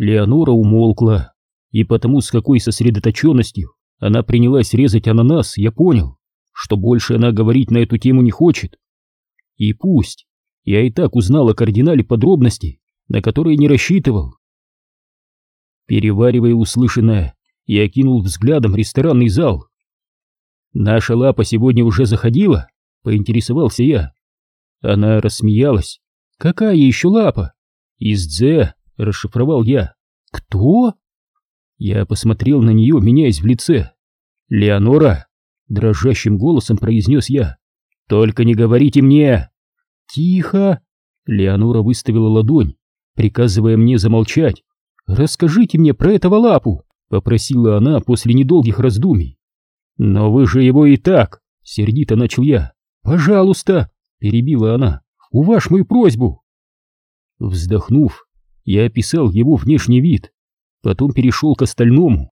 Леонора умолкла, и потому с какой сосредоточенностью она принялась резать ананас, я понял, что больше она говорить на эту тему не хочет. И пусть, я и так узнал о кардинале подробности, на которые не рассчитывал. Переваривая услышанное, я окинул взглядом ресторанный зал. «Наша лапа сегодня уже заходила?» — поинтересовался я. Она рассмеялась. «Какая еще лапа?» «Из Дзе», — расшифровал я. «Кто?» Я посмотрел на нее, меняясь в лице. «Леонора!» — дрожащим голосом произнес я. «Только не говорите мне!» «Тихо!» — Леонора выставила ладонь, приказывая мне замолчать. «Расскажите мне про этого лапу!» — попросила она после недолгих раздумий. «Но вы же его и так!» — сердито начал я. «Пожалуйста!» — перебила она. «Уваж мою просьбу!» Вздохнув, я описал его внешний вид, потом перешел к остальному.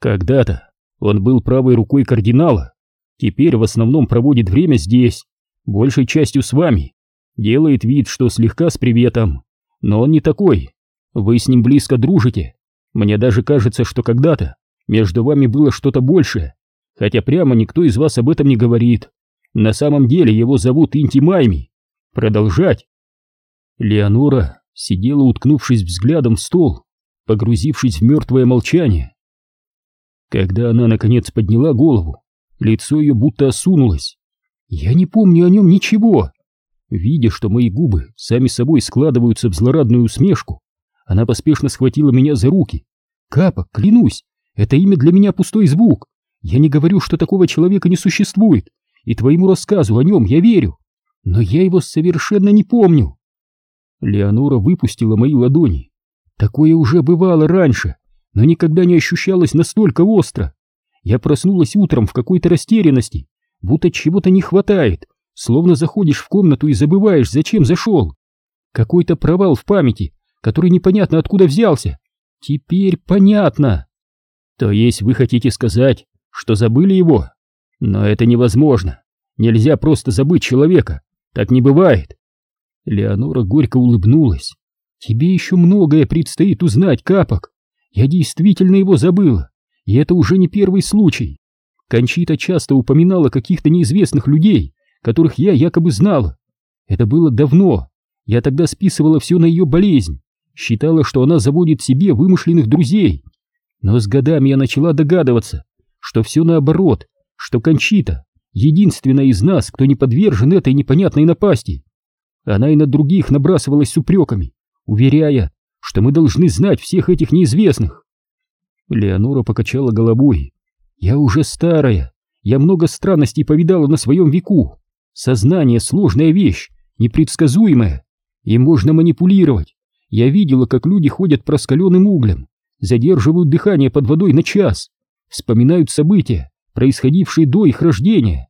Когда-то он был правой рукой кардинала, теперь в основном проводит время здесь, большей частью с вами, делает вид, что слегка с приветом, но он не такой, вы с ним близко дружите, мне даже кажется, что когда-то между вами было что-то большее, хотя прямо никто из вас об этом не говорит. На самом деле его зовут Инти Майми. Продолжать. Леонора сидела, уткнувшись взглядом в стол, погрузившись в мертвое молчание. Когда она, наконец, подняла голову, лицо ее будто осунулось. «Я не помню о нем ничего!» Видя, что мои губы сами собой складываются в злорадную усмешку, она поспешно схватила меня за руки. «Капа, клянусь, это имя для меня пустой звук. Я не говорю, что такого человека не существует, и твоему рассказу о нем я верю, но я его совершенно не помню. Леонора выпустила мои ладони. Такое уже бывало раньше, но никогда не ощущалось настолько остро. Я проснулась утром в какой-то растерянности, будто чего-то не хватает, словно заходишь в комнату и забываешь, зачем зашел. Какой-то провал в памяти, который непонятно откуда взялся. Теперь понятно. То есть вы хотите сказать, что забыли его? Но это невозможно. Нельзя просто забыть человека. Так не бывает. Леонора горько улыбнулась. Тебе еще многое предстоит узнать, Капок. Я действительно его забыла. И это уже не первый случай. Кончита часто упоминала каких-то неизвестных людей, которых я якобы знала. Это было давно. Я тогда списывала все на ее болезнь. Считала, что она заводит себе вымышленных друзей. Но с годами я начала догадываться, что все наоборот, что Кончита — единственная из нас, кто не подвержен этой непонятной напасти. Она и на других набрасывалась с упреками, уверяя, что мы должны знать всех этих неизвестных. Леонора покачала головой. «Я уже старая, я много странностей повидала на своем веку. Сознание — сложная вещь, непредсказуемая, и можно манипулировать. Я видела, как люди ходят по раскаленным углем, задерживают дыхание под водой на час, вспоминают события, происходившие до их рождения.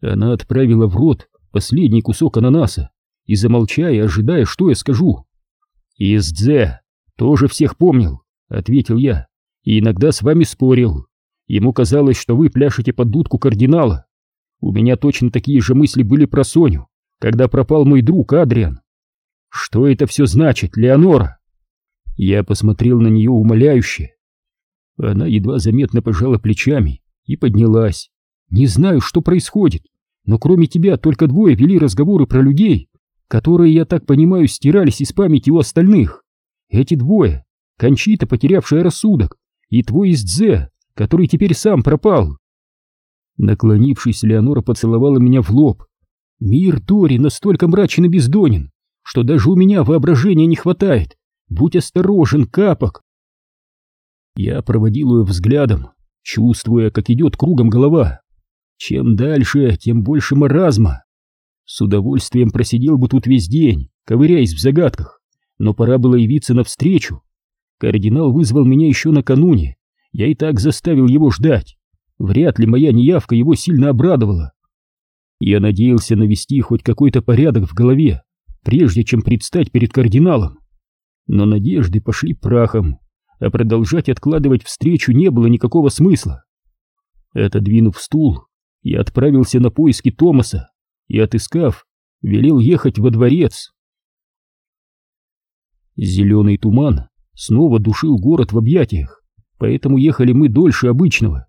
Она отправила в рот последний кусок ананаса и, замолчая, ожидая, что я скажу. «Из Дзе тоже всех помнил», — ответил я, — «и иногда с вами спорил. Ему казалось, что вы пляшете под дудку кардинала. У меня точно такие же мысли были про Соню, когда пропал мой друг Адриан. Что это все значит, Леонора?» Я посмотрел на нее умоляюще. Она едва заметно пожала плечами и поднялась. «Не знаю, что происходит, но кроме тебя только двое вели разговоры про людей, которые, я так понимаю, стирались из памяти у остальных. Эти двое — Кончита, потерявшая рассудок, и твой из Дзе, который теперь сам пропал». Наклонившись, Леонора поцеловала меня в лоб. «Мир Дори настолько мрачен и бездонен, что даже у меня воображения не хватает. Будь осторожен, Капок!» Я проводил ее взглядом, чувствуя, как идет кругом голова. Чем дальше, тем больше маразма. С удовольствием просидел бы тут весь день, ковыряясь в загадках, но пора было явиться навстречу. Кардинал вызвал меня еще накануне, я и так заставил его ждать. Вряд ли моя неявка его сильно обрадовала. Я надеялся навести хоть какой-то порядок в голове, прежде чем предстать перед кардиналом. Но надежды пошли прахом а продолжать откладывать встречу не было никакого смысла. Отодвинув стул, я отправился на поиски Томаса и, отыскав, велел ехать во дворец. Зеленый туман снова душил город в объятиях, поэтому ехали мы дольше обычного.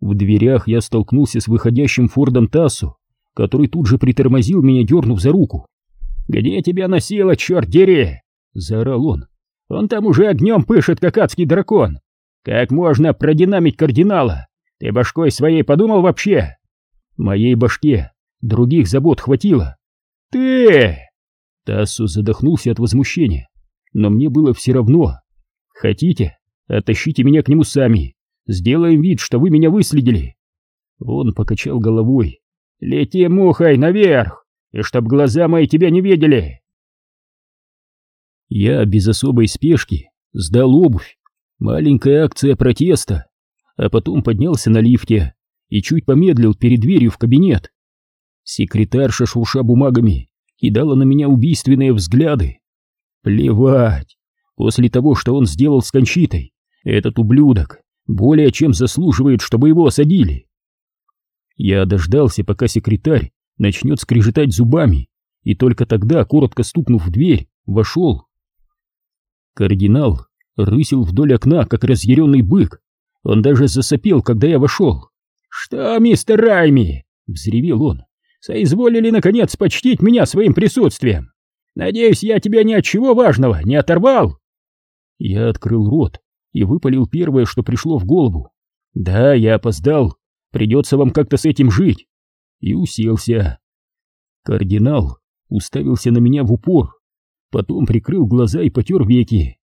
В дверях я столкнулся с выходящим Фордом Тассу, который тут же притормозил меня, дернув за руку. «Где тебя носило, черт дери?» — заорал он. «Он там уже огнем пышет, как адский дракон! Как можно продинамить кардинала? Ты башкой своей подумал вообще?» «Моей башке других забот хватило». «Ты!» Тассу задохнулся от возмущения, но мне было все равно. «Хотите? Оттащите меня к нему сами. Сделаем вид, что вы меня выследили». Он покачал головой. «Лети мухой наверх, и чтоб глаза мои тебя не видели!» Я без особой спешки сдал обувь. Маленькая акция протеста. А потом поднялся на лифте и чуть помедлил перед дверью в кабинет. Секретарша, шурша бумагами, кидала на меня убийственные взгляды. Плевать. После того, что он сделал с Кончитой, этот ублюдок более чем заслуживает, чтобы его осадили. Я дождался, пока секретарь начнет скрежетать зубами, и только тогда, коротко стукнув в дверь, вошел. Кардинал рысил вдоль окна, как разъяренный бык. Он даже засопел, когда я вошел. «Что, мистер Райми?» — взревел он. «Соизволили, наконец, почтить меня своим присутствием. Надеюсь, я тебя ни от чего важного не оторвал?» Я открыл рот и выпалил первое, что пришло в голову. «Да, я опоздал. Придется вам как-то с этим жить». И уселся. Кардинал уставился на меня в упор, потом прикрыл глаза и потер веки.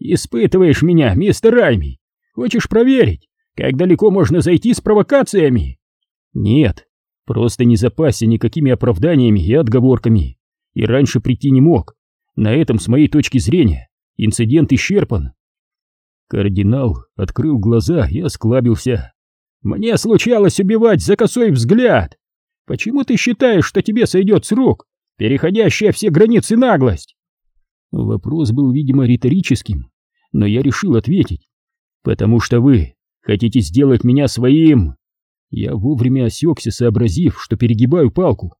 «Испытываешь меня, мистер Райми? Хочешь проверить, как далеко можно зайти с провокациями?» «Нет, просто не запасся никакими оправданиями и отговорками, и раньше прийти не мог. На этом, с моей точки зрения, инцидент исчерпан». Кардинал открыл глаза и осклабился. «Мне случалось убивать за косой взгляд. Почему ты считаешь, что тебе сойдет срок, переходящая все границы наглость?» Вопрос был, видимо, риторическим, но я решил ответить. «Потому что вы хотите сделать меня своим...» Я вовремя осекся, сообразив, что перегибаю палку.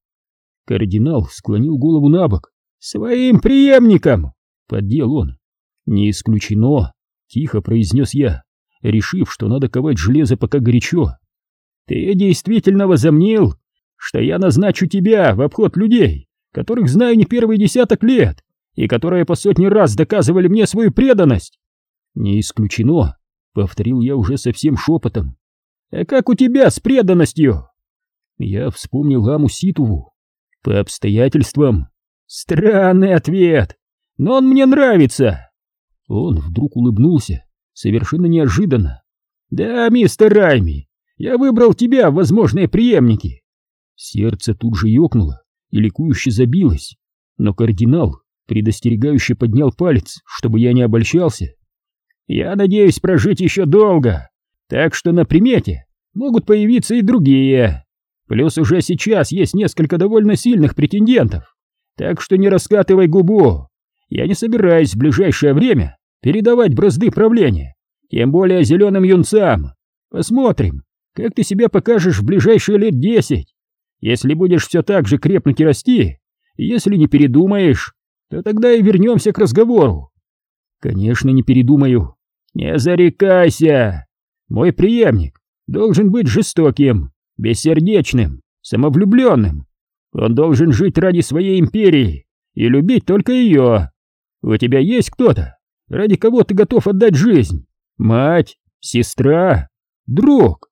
Кардинал склонил голову на бок. «Своим преемником!» — поддел он. «Не исключено!» — тихо произнес я, решив, что надо ковать железо пока горячо. «Ты действительно возомнил, что я назначу тебя в обход людей, которых знаю не первый десяток лет, и которые по сотни раз доказывали мне свою преданность. Не исключено, повторил я уже совсем шепотом. А как у тебя с преданностью? Я вспомнил Аму Ситуву. По обстоятельствам. Странный ответ, но он мне нравится. Он вдруг улыбнулся, совершенно неожиданно. Да, мистер Райми, я выбрал тебя в возможные преемники. Сердце тут же ёкнуло и ликующе забилось, но кардинал предостерегающе поднял палец, чтобы я не обольщался. «Я надеюсь прожить еще долго, так что на примете могут появиться и другие. Плюс уже сейчас есть несколько довольно сильных претендентов, так что не раскатывай губу. Я не собираюсь в ближайшее время передавать бразды правления, тем более зеленым юнцам. Посмотрим, как ты себя покажешь в ближайшие лет десять. Если будешь все так же крепнуть и расти, если не передумаешь, то тогда и вернемся к разговору. Конечно, не передумаю. Не зарекайся. Мой преемник должен быть жестоким, бессердечным, самовлюбленным. Он должен жить ради своей империи и любить только ее. У тебя есть кто-то, ради кого ты готов отдать жизнь? Мать, сестра, друг?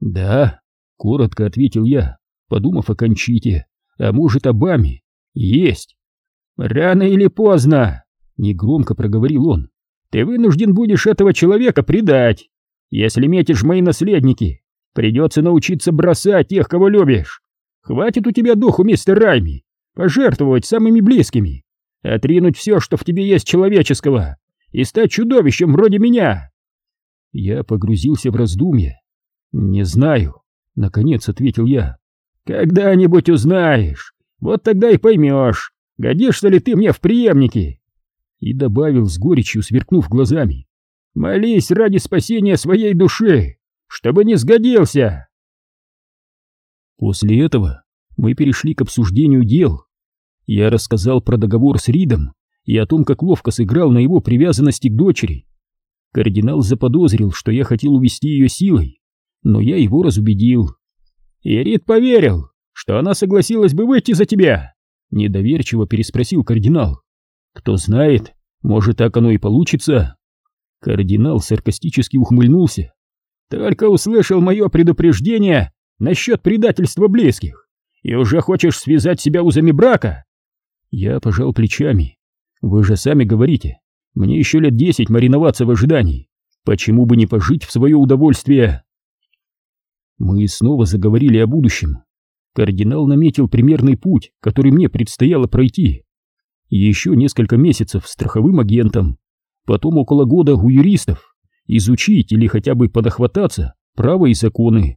Да, коротко ответил я, подумав о Кончите, а может, об Аме. Есть. «Рано или поздно», — негромко проговорил он, — «ты вынужден будешь этого человека предать. Если метишь мои наследники, придется научиться бросать тех, кого любишь. Хватит у тебя духу, мистер Райми, пожертвовать самыми близкими, отринуть все, что в тебе есть человеческого, и стать чудовищем вроде меня». Я погрузился в раздумье. «Не знаю», — наконец ответил я. «Когда-нибудь узнаешь, вот тогда и поймешь, Годишься ли ты мне в преемнике?» И добавил с горечью, сверкнув глазами. «Молись ради спасения своей души, чтобы не сгодился!» После этого мы перешли к обсуждению дел. Я рассказал про договор с Ридом и о том, как ловко сыграл на его привязанности к дочери. Кардинал заподозрил, что я хотел увести ее силой, но я его разубедил. «Ирит поверил, что она согласилась бы выйти за тебя!» Недоверчиво переспросил кардинал. «Кто знает, может, так оно и получится?» Кардинал саркастически ухмыльнулся. «Только услышал мое предупреждение насчет предательства близких, и уже хочешь связать себя узами брака?» Я пожал плечами. «Вы же сами говорите, мне еще лет десять мариноваться в ожидании. Почему бы не пожить в свое удовольствие?» Мы снова заговорили о будущем. Кардинал наметил примерный путь, который мне предстояло пройти. Еще несколько месяцев страховым агентом, потом около года у юристов, изучить или хотя бы подохвататься право и законы.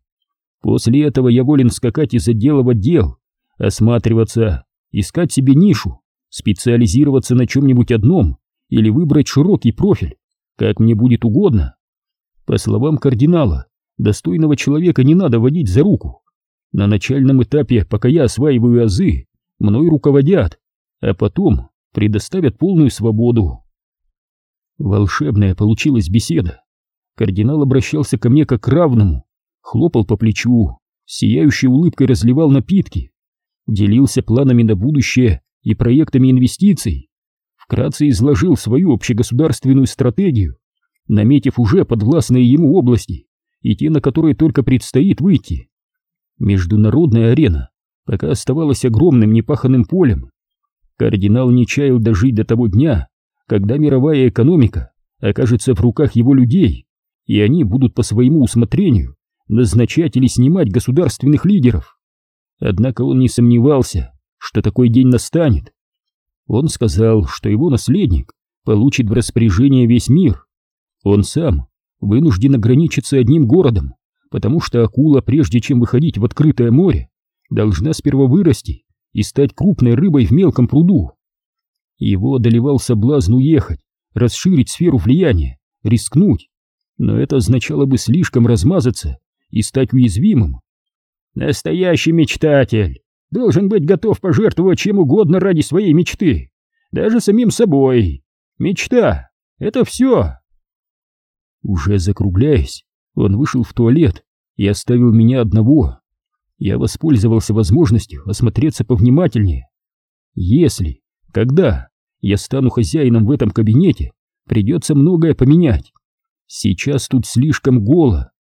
После этого я волен скакать из отдела в отдел, осматриваться, искать себе нишу, специализироваться на чем-нибудь одном или выбрать широкий профиль, как мне будет угодно. По словам кардинала, достойного человека не надо водить за руку. На начальном этапе, пока я осваиваю азы, мной руководят, а потом предоставят полную свободу. Волшебная получилась беседа. Кардинал обращался ко мне как к равному, хлопал по плечу, сияющей улыбкой разливал напитки, делился планами на будущее и проектами инвестиций, вкратце изложил свою общегосударственную стратегию, наметив уже подвластные ему области и те, на которые только предстоит выйти. Международная арена пока оставалась огромным непаханным полем. Кардинал не чаял дожить до того дня, когда мировая экономика окажется в руках его людей, и они будут по своему усмотрению назначать или снимать государственных лидеров. Однако он не сомневался, что такой день настанет. Он сказал, что его наследник получит в распоряжение весь мир. Он сам вынужден ограничиться одним городом, потому что акула, прежде чем выходить в открытое море, должна сперва вырасти и стать крупной рыбой в мелком пруду. Его одолевал соблазн уехать, расширить сферу влияния, рискнуть, но это означало бы слишком размазаться и стать уязвимым. Настоящий мечтатель должен быть готов пожертвовать чем угодно ради своей мечты, даже самим собой. Мечта — это все. Уже закругляясь, он вышел в туалет и оставил меня одного. Я воспользовался возможностью осмотреться повнимательнее. Если, когда я стану хозяином в этом кабинете, придется многое поменять. Сейчас тут слишком голо.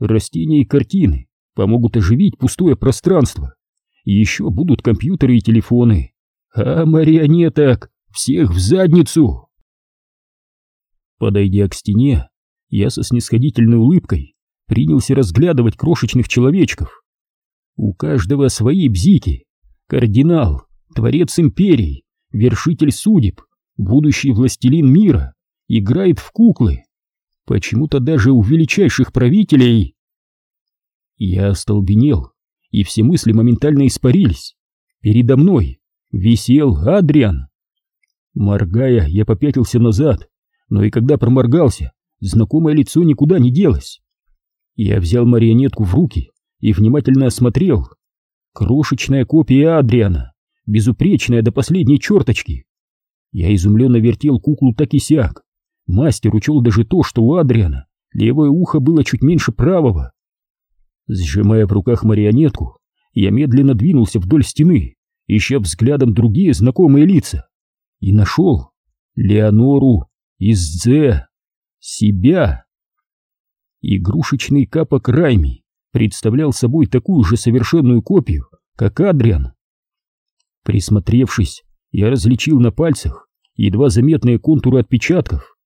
Растения и картины помогут оживить пустое пространство. Еще будут компьютеры и телефоны. А марионеток всех в задницу! Подойдя к стене, я со снисходительной улыбкой принялся разглядывать крошечных человечков. У каждого свои бзики. Кардинал, творец империй, вершитель судеб, будущий властелин мира, играет в куклы. Почему-то даже у величайших правителей... Я остолбенел, и все мысли моментально испарились. Передо мной висел Адриан. Моргая, я попятился назад, но и когда проморгался, знакомое лицо никуда не делось. Я взял марионетку в руки и внимательно осмотрел. Крошечная копия Адриана, безупречная до последней черточки. Я изумленно вертел куклу так и сяк. Мастер учел даже то, что у Адриана левое ухо было чуть меньше правого. Сжимая в руках марионетку, я медленно двинулся вдоль стены, ища взглядом другие знакомые лица. И нашел Леонору из Дзе, себя. Игрушечный капок Райми представлял собой такую же совершенную копию, как Адриан. Присмотревшись, я различил на пальцах едва заметные контуры отпечатков.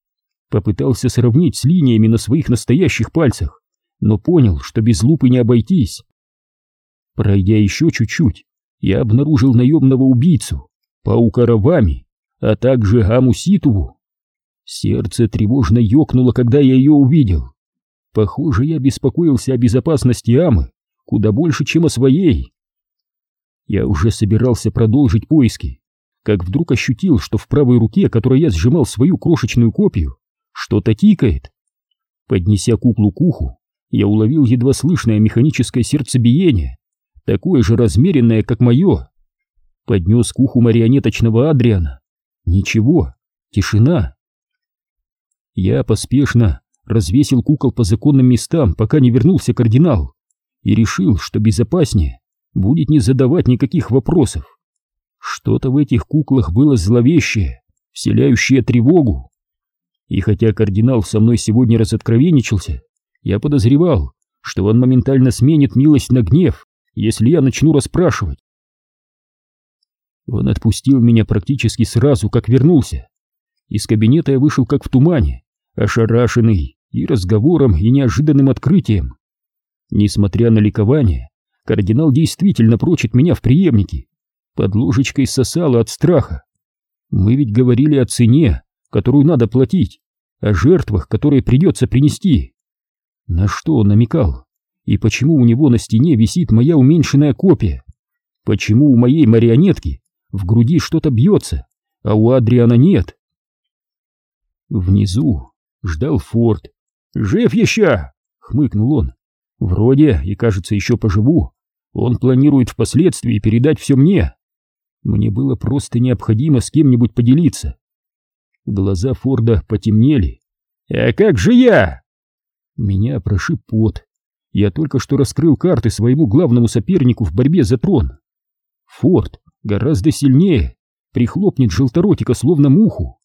Попытался сравнить с линиями на своих настоящих пальцах, но понял, что без лупы не обойтись. Пройдя еще чуть-чуть, я обнаружил наемного убийцу, паука Равами, а также Аму Ситуву. Сердце тревожно ёкнуло, когда я ее увидел. Похоже, я беспокоился о безопасности Амы куда больше, чем о своей. Я уже собирался продолжить поиски, как вдруг ощутил, что в правой руке, которой я сжимал свою крошечную копию, что-то тикает. Поднеся куклу к уху, я уловил едва слышное механическое сердцебиение, такое же размеренное, как мое. Поднес к уху марионеточного Адриана, Ничего, тишина. Я поспешно развесил кукол по законным местам, пока не вернулся кардинал, и решил, что безопаснее будет не задавать никаких вопросов. Что-то в этих куклах было зловещее, вселяющее тревогу. И хотя кардинал со мной сегодня разоткровенничался, я подозревал, что он моментально сменит милость на гнев, если я начну расспрашивать. Он отпустил меня практически сразу, как вернулся. Из кабинета я вышел как в тумане, ошарашенный и разговором, и неожиданным открытием. Несмотря на ликование, кардинал действительно прочит меня в преемнике. Под ложечкой сосало от страха. Мы ведь говорили о цене, которую надо платить, о жертвах, которые придется принести. На что он намекал? И почему у него на стене висит моя уменьшенная копия? Почему у моей марионетки в груди что-то бьется, а у Адриана нет? Внизу ждал Форд. «Жив еще!» — хмыкнул он. «Вроде, и кажется, еще поживу. Он планирует впоследствии передать все мне. Мне было просто необходимо с кем-нибудь поделиться». Глаза Форда потемнели. «А как же я?» Меня прошиб пот. Я только что раскрыл карты своему главному сопернику в борьбе за трон. Форд гораздо сильнее, прихлопнет желторотика словно муху.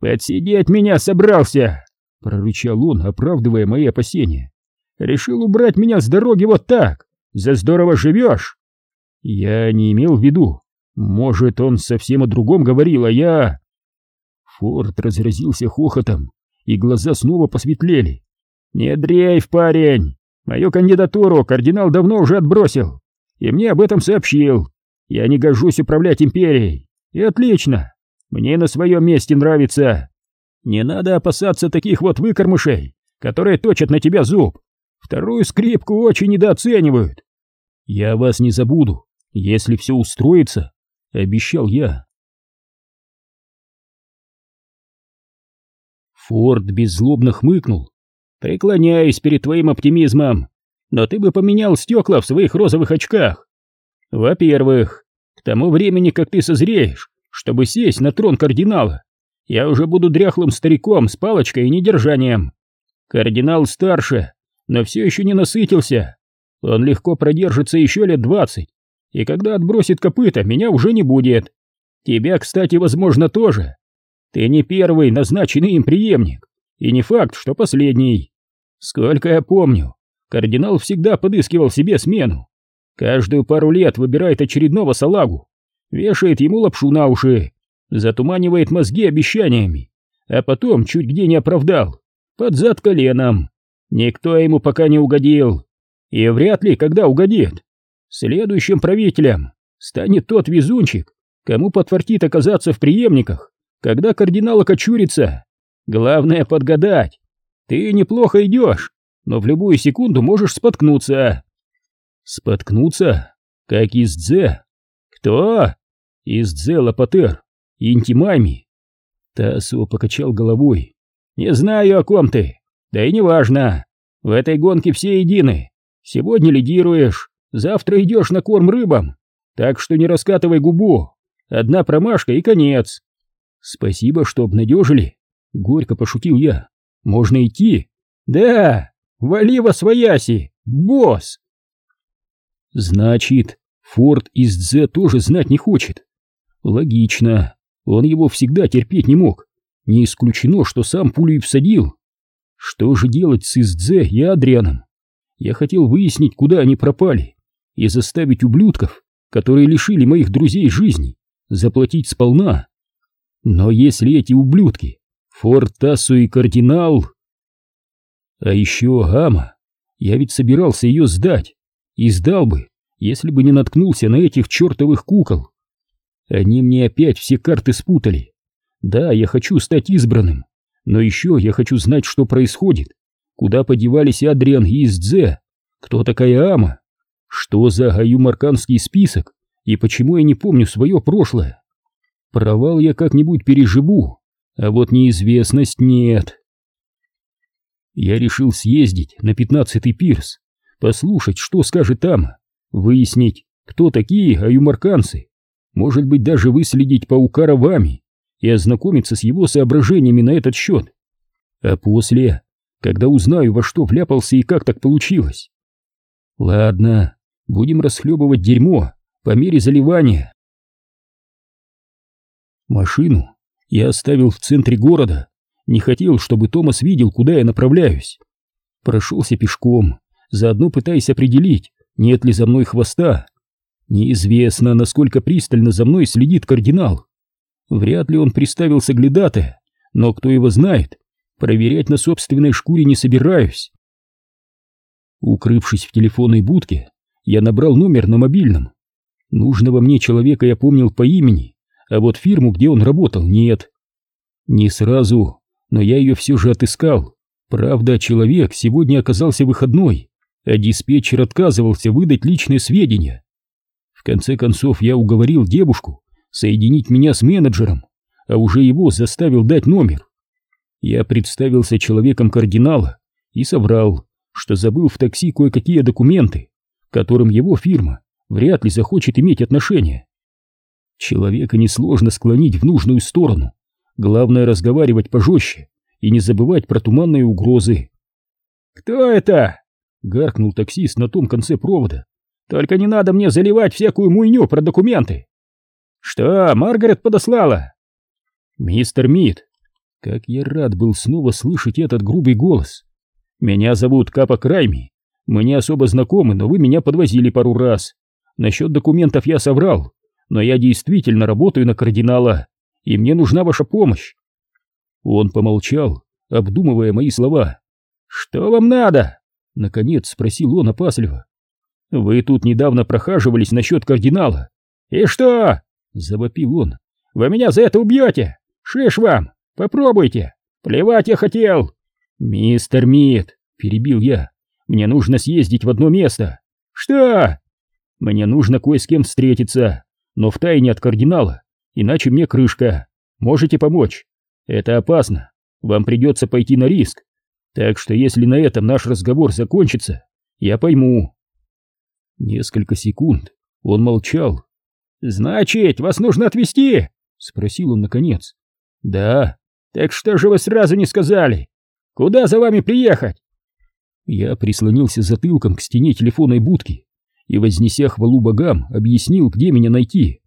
«Подсидеть меня собрался!» — прорычал он, оправдывая мои опасения. «Решил убрать меня с дороги вот так! За здорово живешь!» Я не имел в виду. Может, он совсем о другом говорил, а я... Форд разразился хохотом, и глаза снова посветлели. «Не дрейф, парень! Мою кандидатуру кардинал давно уже отбросил, и мне об этом сообщил. Я не гожусь управлять империей. И отлично. Мне на своем месте нравится. Не надо опасаться таких вот выкормышей, которые точат на тебя зуб. Вторую скрипку очень недооценивают. Я вас не забуду, если все устроится, обещал я. Форд беззлобно хмыкнул. Преклоняюсь перед твоим оптимизмом, но ты бы поменял стекла в своих розовых очках. Во-первых, к тому времени, как ты созреешь, чтобы сесть на трон кардинала, я уже буду дряхлым стариком с палочкой и недержанием. Кардинал старше, но все еще не насытился. Он легко продержится еще лет двадцать, и когда отбросит копыта, меня уже не будет. Тебя, кстати, возможно, тоже. Ты не первый назначенный им преемник, и не факт, что последний. Сколько я помню, кардинал всегда подыскивал себе смену. Каждую пару лет выбирает очередного салагу, вешает ему лапшу на уши, затуманивает мозги обещаниями, а потом чуть где не оправдал, под зад коленом. Никто ему пока не угодил, и вряд ли когда угодит. Следующим правителем станет тот везунчик, кому подфартит оказаться в преемниках, когда кардинал окочурится. Главное подгадать. Ты неплохо идешь, но в любую секунду можешь споткнуться. Споткнуться? Как из Дзе? Кто? Из Дзе Лапатер, Интимами. Тасо покачал головой. Не знаю, о ком ты. Да и не важно. В этой гонке все едины. Сегодня лидируешь, завтра идешь на корм рыбам. Так что не раскатывай губу. Одна промашка и конец. Спасибо, что обнадежили. Горько пошутил я. Можно идти? Да, вали во свояси, босс. Значит, Форд из Дзе тоже знать не хочет. Логично, он его всегда терпеть не мог. Не исключено, что сам пулю и всадил. Что же делать с Издзе и Адрианом? Я хотел выяснить, куда они пропали, и заставить ублюдков, которые лишили моих друзей жизни, заплатить сполна. Но если эти ублюдки, Фортасу и Кардинал... А еще Ама, я ведь собирался ее сдать, и сдал бы, если бы не наткнулся на этих чертовых кукол. Они мне опять все карты спутали. Да, я хочу стать избранным, но еще я хочу знать, что происходит. Куда подевались Адриан и Издзе? Кто такая Ама? Что за аюмарканский список? И почему я не помню свое прошлое? Провал я как-нибудь переживу, а вот неизвестность нет. Я решил съездить на пятнадцатый пирс, послушать, что скажет Ама, выяснить, кто такие аюмарканцы, может быть, даже выследить паука ровами и ознакомиться с его соображениями на этот счет. А после, когда узнаю, во что вляпался и как так получилось. Ладно, будем расхлебывать дерьмо по мере заливания. Машину я оставил в центре города, не хотел, чтобы Томас видел, куда я направляюсь. Прошелся пешком, заодно пытаясь определить, нет ли за мной хвоста. Неизвестно, насколько пристально за мной следит кардинал. Вряд ли он приставил соглядатая, но кто его знает, проверять на собственной шкуре не собираюсь. Укрывшись в телефонной будке, я набрал номер на мобильном. Нужного мне человека я помнил по имени, а вот фирму, где он работал, нет. Не сразу, но я ее все же отыскал. Правда, человек сегодня оказался выходной, а диспетчер отказывался выдать личные сведения. В конце концов, я уговорил девушку соединить меня с менеджером, а уже его заставил дать номер. Я представился человеком кардинала и соврал, что забыл в такси кое-какие документы, к которым его фирма вряд ли захочет иметь отношение. Человека несложно склонить в нужную сторону, главное разговаривать пожестче и не забывать про туманные угрозы. «Кто это?» — гаркнул таксист на том конце провода. «Только не надо мне заливать всякую муйню про документы!» «Что, Маргарет подослала?» «Мистер Мид!» Как я рад был снова слышать этот грубый голос. «Меня зовут Капа Крайми. Мы не особо знакомы, но вы меня подвозили пару раз. Насчет документов я соврал, но я действительно работаю на кардинала, и мне нужна ваша помощь. Он помолчал, обдумывая мои слова. «Что вам надо?» — наконец спросил он опасливо. «Вы тут недавно прохаживались насчет кардинала». «И что?» — завопил он. «Вы меня за это убьете! Шиш вам! Попробуйте! Плевать я хотел!» «Мистер Мид!» — перебил я. «Мне нужно съездить в одно место!» «Что?» «Мне нужно кое с кем встретиться, но в тайне от кардинала, иначе мне крышка. Можете помочь?» Это опасно. Вам придется пойти на риск. Так что если на этом наш разговор закончится, я пойму. Несколько секунд он молчал. «Значит, вас нужно отвезти?» — спросил он наконец. «Да. Так что же вы сразу не сказали? Куда за вами приехать?» Я прислонился затылком к стене телефонной будки и, вознеся хвалу богам, объяснил, где меня найти.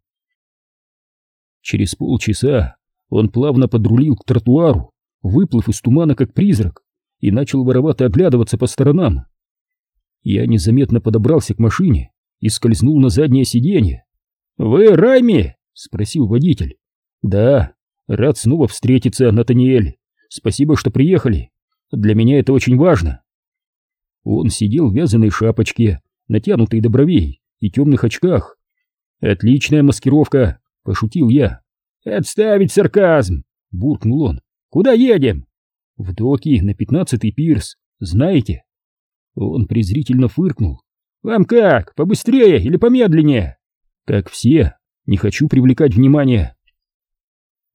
Через полчаса он плавно подрулил к тротуару, выплыв из тумана как призрак, и начал воровато оглядываться по сторонам. Я незаметно подобрался к машине и скользнул на заднее сиденье. «Вы Райми?» — спросил водитель. «Да, рад снова встретиться, Натаниэль. Спасибо, что приехали. Для меня это очень важно». Он сидел в вязаной шапочке, натянутой до бровей и темных очках. «Отличная маскировка», — пошутил я. «Отставить сарказм!» — буркнул он. «Куда едем?» «В доки на пятнадцатый пирс, знаете?» Он презрительно фыркнул. «Вам как, побыстрее или помедленнее?» «Как все, не хочу привлекать внимание».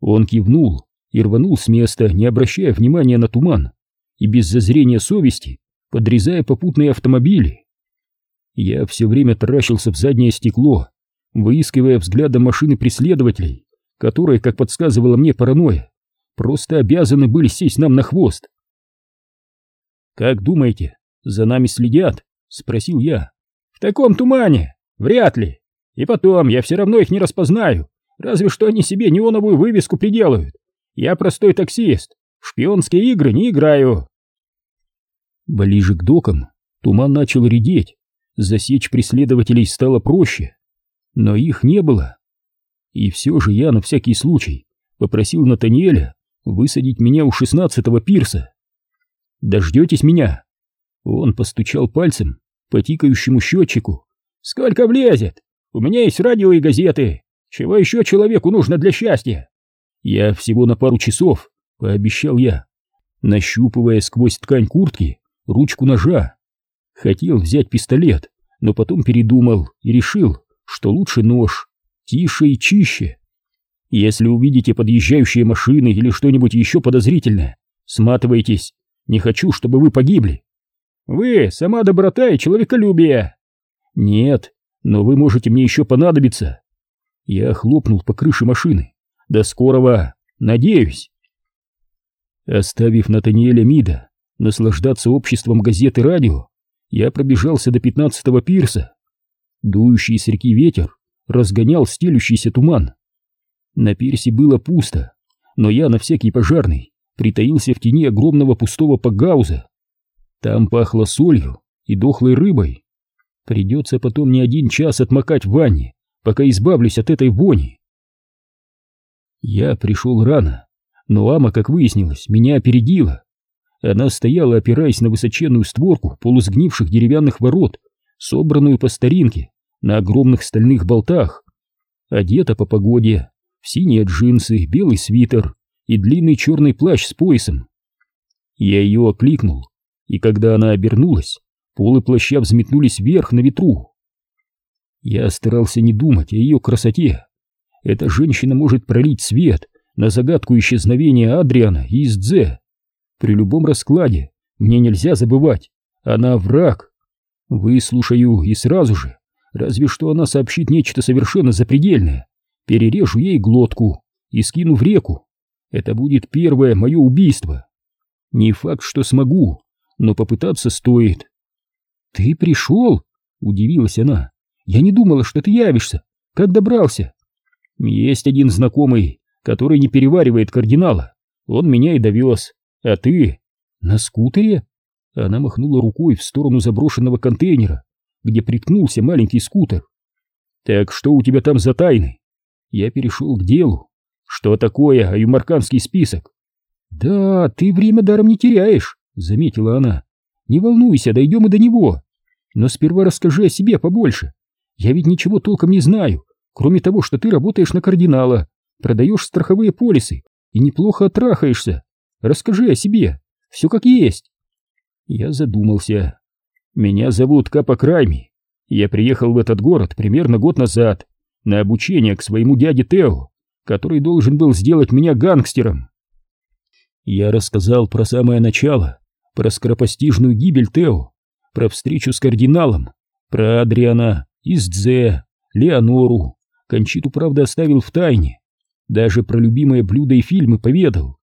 Он кивнул и рванул с места, не обращая внимания на туман, и без зазрения совести, подрезая попутные автомобили. Я все время таращился в заднее стекло, выискивая взглядом машины преследователей которые, как подсказывала мне паранойя, просто обязаны были сесть нам на хвост. «Как думаете, за нами следят?» — спросил я. «В таком тумане? Вряд ли. И потом, я все равно их не распознаю, разве что они себе неоновую вывеску приделают. Я простой таксист, в шпионские игры не играю». Ближе к докам туман начал редеть, засечь преследователей стало проще, но их не было. И все же я на всякий случай попросил Натаниэля высадить меня у шестнадцатого пирса. «Дождетесь меня?» Он постучал пальцем по тикающему счетчику. «Сколько влезет? У меня есть радио и газеты. Чего еще человеку нужно для счастья?» «Я всего на пару часов», — пообещал я, нащупывая сквозь ткань куртки ручку ножа. Хотел взять пистолет, но потом передумал и решил, что лучше нож тише и чище. Если увидите подъезжающие машины или что-нибудь еще подозрительное, сматывайтесь. Не хочу, чтобы вы погибли. Вы сама доброта и человеколюбие. Нет, но вы можете мне еще понадобиться. Я хлопнул по крыше машины. До скорого. Надеюсь. Оставив Натаниэля Мида наслаждаться обществом газет и радио, я пробежался до пятнадцатого пирса. Дующий с реки ветер разгонял стелющийся туман. На пирсе было пусто, но я на всякий пожарный притаился в тени огромного пустого пагауза. Там пахло солью и дохлой рыбой. Придется потом не один час отмокать в ванне, пока избавлюсь от этой вони. Я пришел рано, но Ама, как выяснилось, меня опередила. Она стояла, опираясь на высоченную створку полусгнивших деревянных ворот, собранную по старинке, на огромных стальных болтах. Одета по погоде, в синие джинсы, белый свитер и длинный черный плащ с поясом. Я ее окликнул, и когда она обернулась, полы плаща взметнулись вверх на ветру. Я старался не думать о ее красоте. Эта женщина может пролить свет на загадку исчезновения Адриана и Издзе. При любом раскладе мне нельзя забывать, она враг. Выслушаю и сразу же, разве что она сообщит нечто совершенно запредельное, перережу ей глотку и скину в реку. Это будет первое мое убийство. Не факт, что смогу, но попытаться стоит. «Ты пришел?» — удивилась она. «Я не думала, что ты явишься. Как добрался?» «Есть один знакомый, который не переваривает кардинала. Он меня и довез. А ты? На скутере? Она махнула рукой в сторону заброшенного контейнера, где приткнулся маленький скутер. Так что у тебя там за тайны? Я перешел к делу. Что такое аюмарканский список? Да, ты время даром не теряешь, заметила она. Не волнуйся, дойдем и до него. Но сперва расскажи о себе побольше. Я ведь ничего толком не знаю, кроме того, что ты работаешь на кардинала продаешь страховые полисы и неплохо отрахаешься. Расскажи о себе, все как есть. Я задумался. Меня зовут Капа Крайми. Я приехал в этот город примерно год назад на обучение к своему дяде Тео, который должен был сделать меня гангстером. Я рассказал про самое начало, про скоропостижную гибель Тео, про встречу с кардиналом, про Адриана, Издзе, Леонору. Кончиту, правда, оставил в тайне, даже про любимые блюда и фильмы поведал.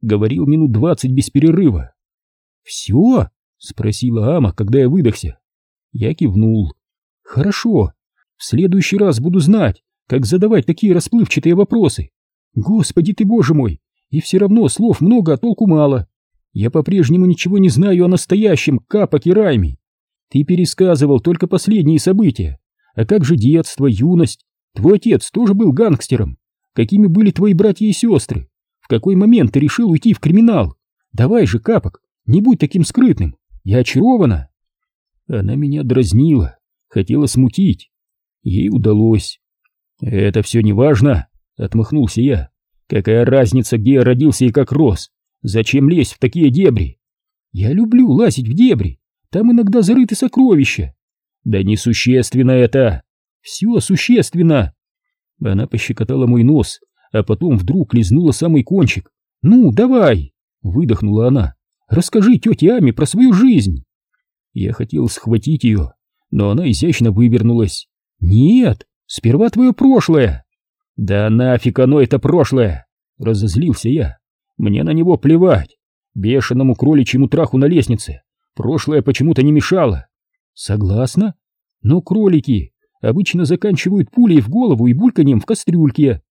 Говорил минут двадцать без перерыва. «Все?» — спросила Ама, когда я выдохся. Я кивнул. «Хорошо. В следующий раз буду знать, как задавать такие расплывчатые вопросы. Господи ты, боже мой! И все равно слов много, а толку мало. Я по-прежнему ничего не знаю о настоящем Капа Керайме. Ты пересказывал только последние события. А как же детство, юность? Твой отец тоже был гангстером. Какими были твои братья и сестры? В какой момент ты решил уйти в криминал? Давай же, Капок, не будь таким скрытным. Я очарована. Она меня дразнила, хотела смутить. Ей удалось. Это все не важно, отмахнулся я. Какая разница, где я родился и как рос? Зачем лезть в такие дебри? Я люблю лазить в дебри. Там иногда зарыты сокровища. Да несущественно это. Все существенно. Она пощекотала мой нос, а потом вдруг лизнула самый кончик. «Ну, давай!» — выдохнула она. «Расскажи тете Аме про свою жизнь!» Я хотел схватить ее, но она изящно вывернулась. «Нет, сперва твое прошлое!» «Да нафиг оно это прошлое!» — разозлился я. «Мне на него плевать! Бешеному кроличьему траху на лестнице прошлое почему-то не мешало!» «Согласна? Но кролики обычно заканчивают пулей в голову и бульканьем в кастрюльке.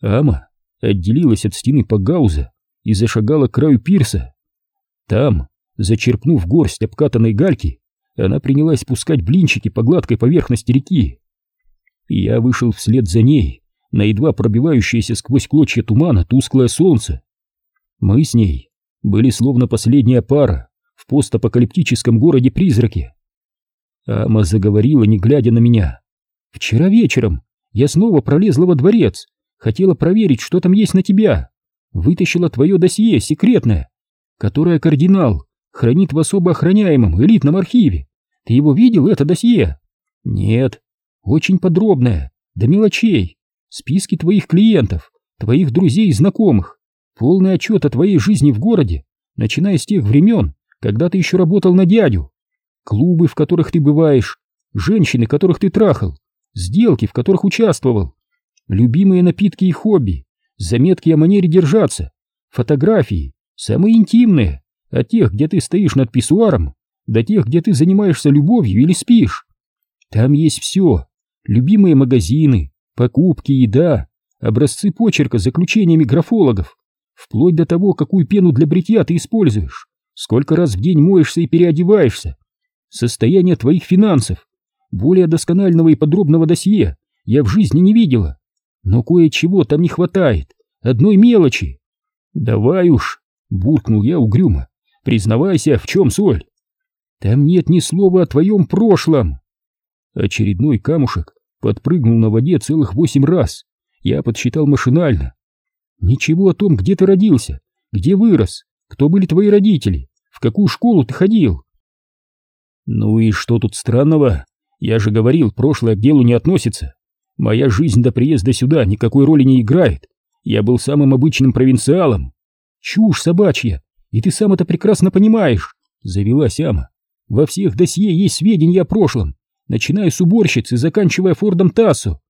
Ама отделилась от стены Пагауза и зашагала к краю пирса. Там, зачерпнув горсть обкатанной гальки, она принялась спускать блинчики по гладкой поверхности реки. Я вышел вслед за ней на едва пробивающееся сквозь клочья тумана тусклое солнце. Мы с ней были словно последняя пара в постапокалиптическом городе-призраке. Ама заговорила, не глядя на меня. «Вчера вечером я снова пролезла во дворец, хотела проверить, что там есть на тебя. Вытащила твое досье, секретное, которое кардинал хранит в особо охраняемом элитном архиве. Ты его видел, это досье?» «Нет. Очень подробное, до мелочей. Списки твоих клиентов, твоих друзей и знакомых, полный отчет о твоей жизни в городе, начиная с тех времен, когда ты еще работал на дядю клубы, в которых ты бываешь, женщины, которых ты трахал, сделки, в которых участвовал, любимые напитки и хобби, заметки о манере держаться, фотографии, самые интимные, от тех, где ты стоишь над писсуаром, до тех, где ты занимаешься любовью или спишь. Там есть все, любимые магазины, покупки, еда, образцы почерка с заключениями графологов, вплоть до того, какую пену для бритья ты используешь, сколько раз в день моешься и переодеваешься, состояние твоих финансов, более досконального и подробного досье я в жизни не видела, но кое-чего там не хватает, одной мелочи. Давай уж, буркнул я угрюмо, признавайся, в чем соль? Там нет ни слова о твоем прошлом. Очередной камушек подпрыгнул на воде целых восемь раз. Я подсчитал машинально. Ничего о том, где ты родился, где вырос, кто были твои родители, в какую школу ты ходил. Ну и что тут странного? Я же говорил, прошлое к делу не относится. Моя жизнь до приезда сюда никакой роли не играет. Я был самым обычным провинциалом. Чушь собачья, и ты сам это прекрасно понимаешь, завелась Ама. Во всех досье есть сведения о прошлом, начиная с уборщицы, заканчивая Фордом Тассо.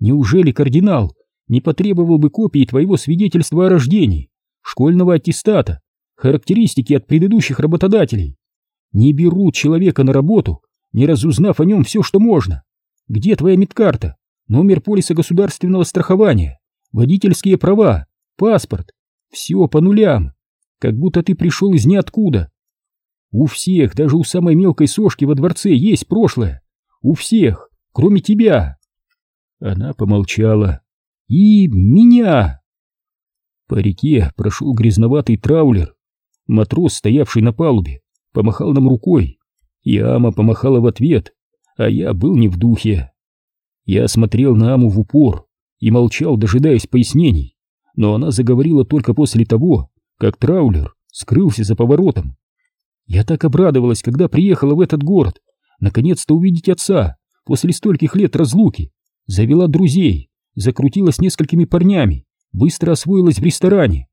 Неужели кардинал не потребовал бы копии твоего свидетельства о рождении, школьного аттестата, характеристики от предыдущих работодателей? Не берут человека на работу, не разузнав о нем все, что можно. Где твоя медкарта, номер полиса государственного страхования, водительские права, паспорт? Все по нулям, как будто ты пришел из ниоткуда. У всех, даже у самой мелкой сошки во дворце есть прошлое. У всех, кроме тебя. Она помолчала. И меня. По реке прошел грязноватый траулер. Матрос, стоявший на палубе, помахал нам рукой. И Ама помахала в ответ, а я был не в духе. Я смотрел на Аму в упор и молчал, дожидаясь пояснений, но она заговорила только после того, как траулер скрылся за поворотом. Я так обрадовалась, когда приехала в этот город, наконец-то увидеть отца после стольких лет разлуки, завела друзей, закрутилась несколькими парнями, быстро освоилась в ресторане.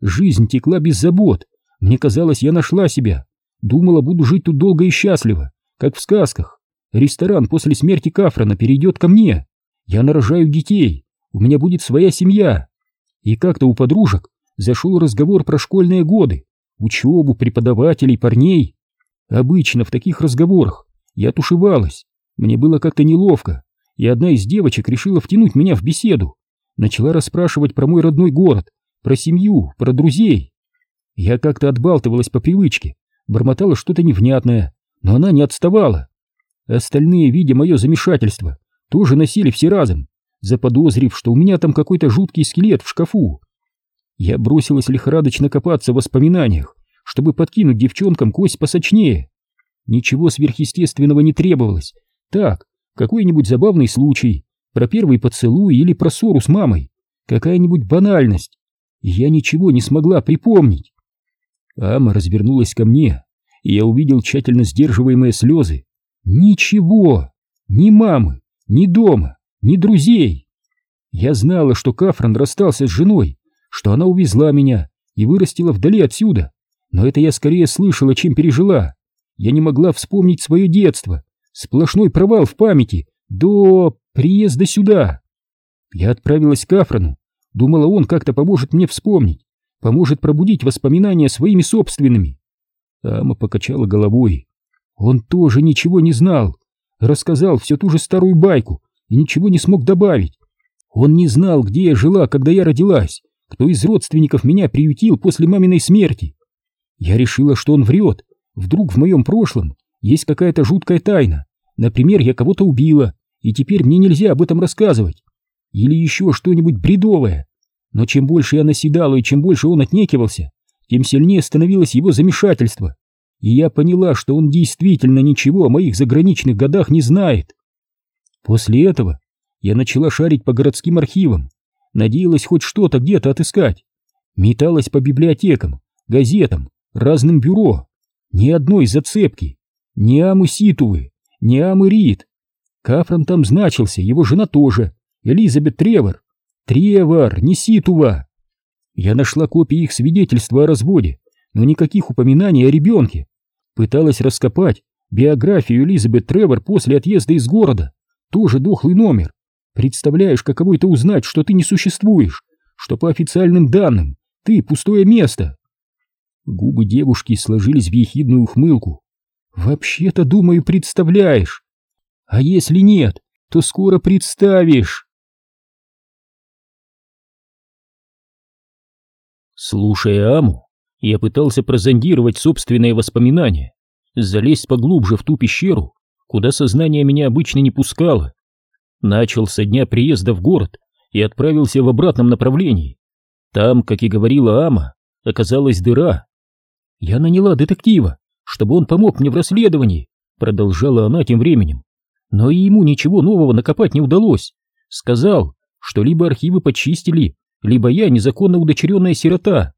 Жизнь текла без забот, мне казалось, я нашла себя, думала, буду жить тут долго и счастливо, как в сказках. Ресторан после смерти Кафрана перейдет ко мне, я нарожаю детей, у меня будет своя семья. И как-то у подружек зашел разговор про школьные годы, учебу, преподавателей, парней. Обычно в таких разговорах я тушевалась, мне было как-то неловко, и одна из девочек решила втянуть меня в беседу. Начала расспрашивать про мой родной город, про семью, про друзей. Я как-то отбалтывалась по привычке, бормотала что-то невнятное, но она не отставала. Остальные, видя мое замешательство, тоже носили все разом, заподозрив, что у меня там какой-то жуткий скелет в шкафу. Я бросилась лихорадочно копаться в воспоминаниях, чтобы подкинуть девчонкам кость посочнее. Ничего сверхъестественного не требовалось. Так, какой-нибудь забавный случай, про первый поцелуй или про ссору с мамой, какая-нибудь банальность. Я ничего не смогла припомнить. Ама развернулась ко мне, и я увидел тщательно сдерживаемые слезы. Ничего! Ни мамы, ни дома, ни друзей. Я знала, что Кафран расстался с женой, что она увезла меня и вырастила вдали отсюда, но это я скорее слышала, чем пережила. Я не могла вспомнить свое детство, сплошной провал в памяти до приезда сюда. Я отправилась к Афрону, думала, он как-то поможет мне вспомнить, поможет пробудить воспоминания своими собственными. Ама покачала головой. Он тоже ничего не знал, рассказал всю ту же старую байку и ничего не смог добавить. Он не знал, где я жила, когда я родилась, кто из родственников меня приютил после маминой смерти. Я решила, что он врет. Вдруг в моем прошлом есть какая-то жуткая тайна. Например, я кого-то убила, и теперь мне нельзя об этом рассказывать. Или еще что-нибудь бредовое. Но чем больше я наседала и чем больше он отнекивался, тем сильнее становилось его замешательство. И я поняла, что он действительно ничего о моих заграничных годах не знает. После этого я начала шарить по городским архивам, надеялась хоть что-то где-то отыскать. Металась по библиотекам, газетам, разным бюро. Ни одной зацепки. Ни Амы Ситувы, ни Амы Рид. Кафран там значился, его жена тоже. Элизабет Тревор. Тревор, не Ситува. Я нашла копии их свидетельства о разводе, но никаких упоминаний о ребенке. Пыталась раскопать биографию Элизабет Тревор после отъезда из города. Тоже дохлый номер. Представляешь, каково это узнать, что ты не существуешь, что по официальным данным ты пустое место. Губы девушки сложились в ехидную ухмылку. Вообще-то, думаю, представляешь. А если нет, то скоро представишь. Слушая Аму, я пытался прозондировать собственные воспоминания, залезть поглубже в ту пещеру, куда сознание меня обычно не пускало. Начал со дня приезда в город и отправился в обратном направлении. Там, как и говорила Ама, оказалась дыра. Я наняла детектива, чтобы он помог мне в расследовании, продолжала она тем временем. Но и ему ничего нового накопать не удалось. Сказал, что либо архивы почистили, либо я незаконно удочеренная сирота.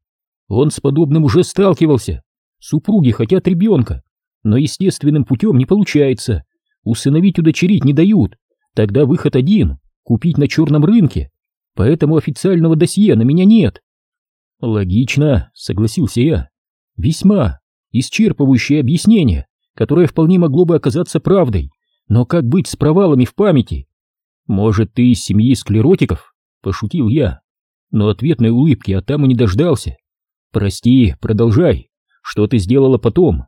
Он с подобным уже сталкивался. Супруги хотят ребенка, но естественным путем не получается. Усыновить удочерить не дают. Тогда выход один — купить на черном рынке. Поэтому официального досье на меня нет. Логично, согласился я. Весьма исчерпывающее объяснение, которое вполне могло бы оказаться правдой. Но как быть с провалами в памяти? Может, ты из семьи склеротиков? Пошутил я. Но ответной улыбки от там не дождался. Прости, продолжай. Что ты сделала потом?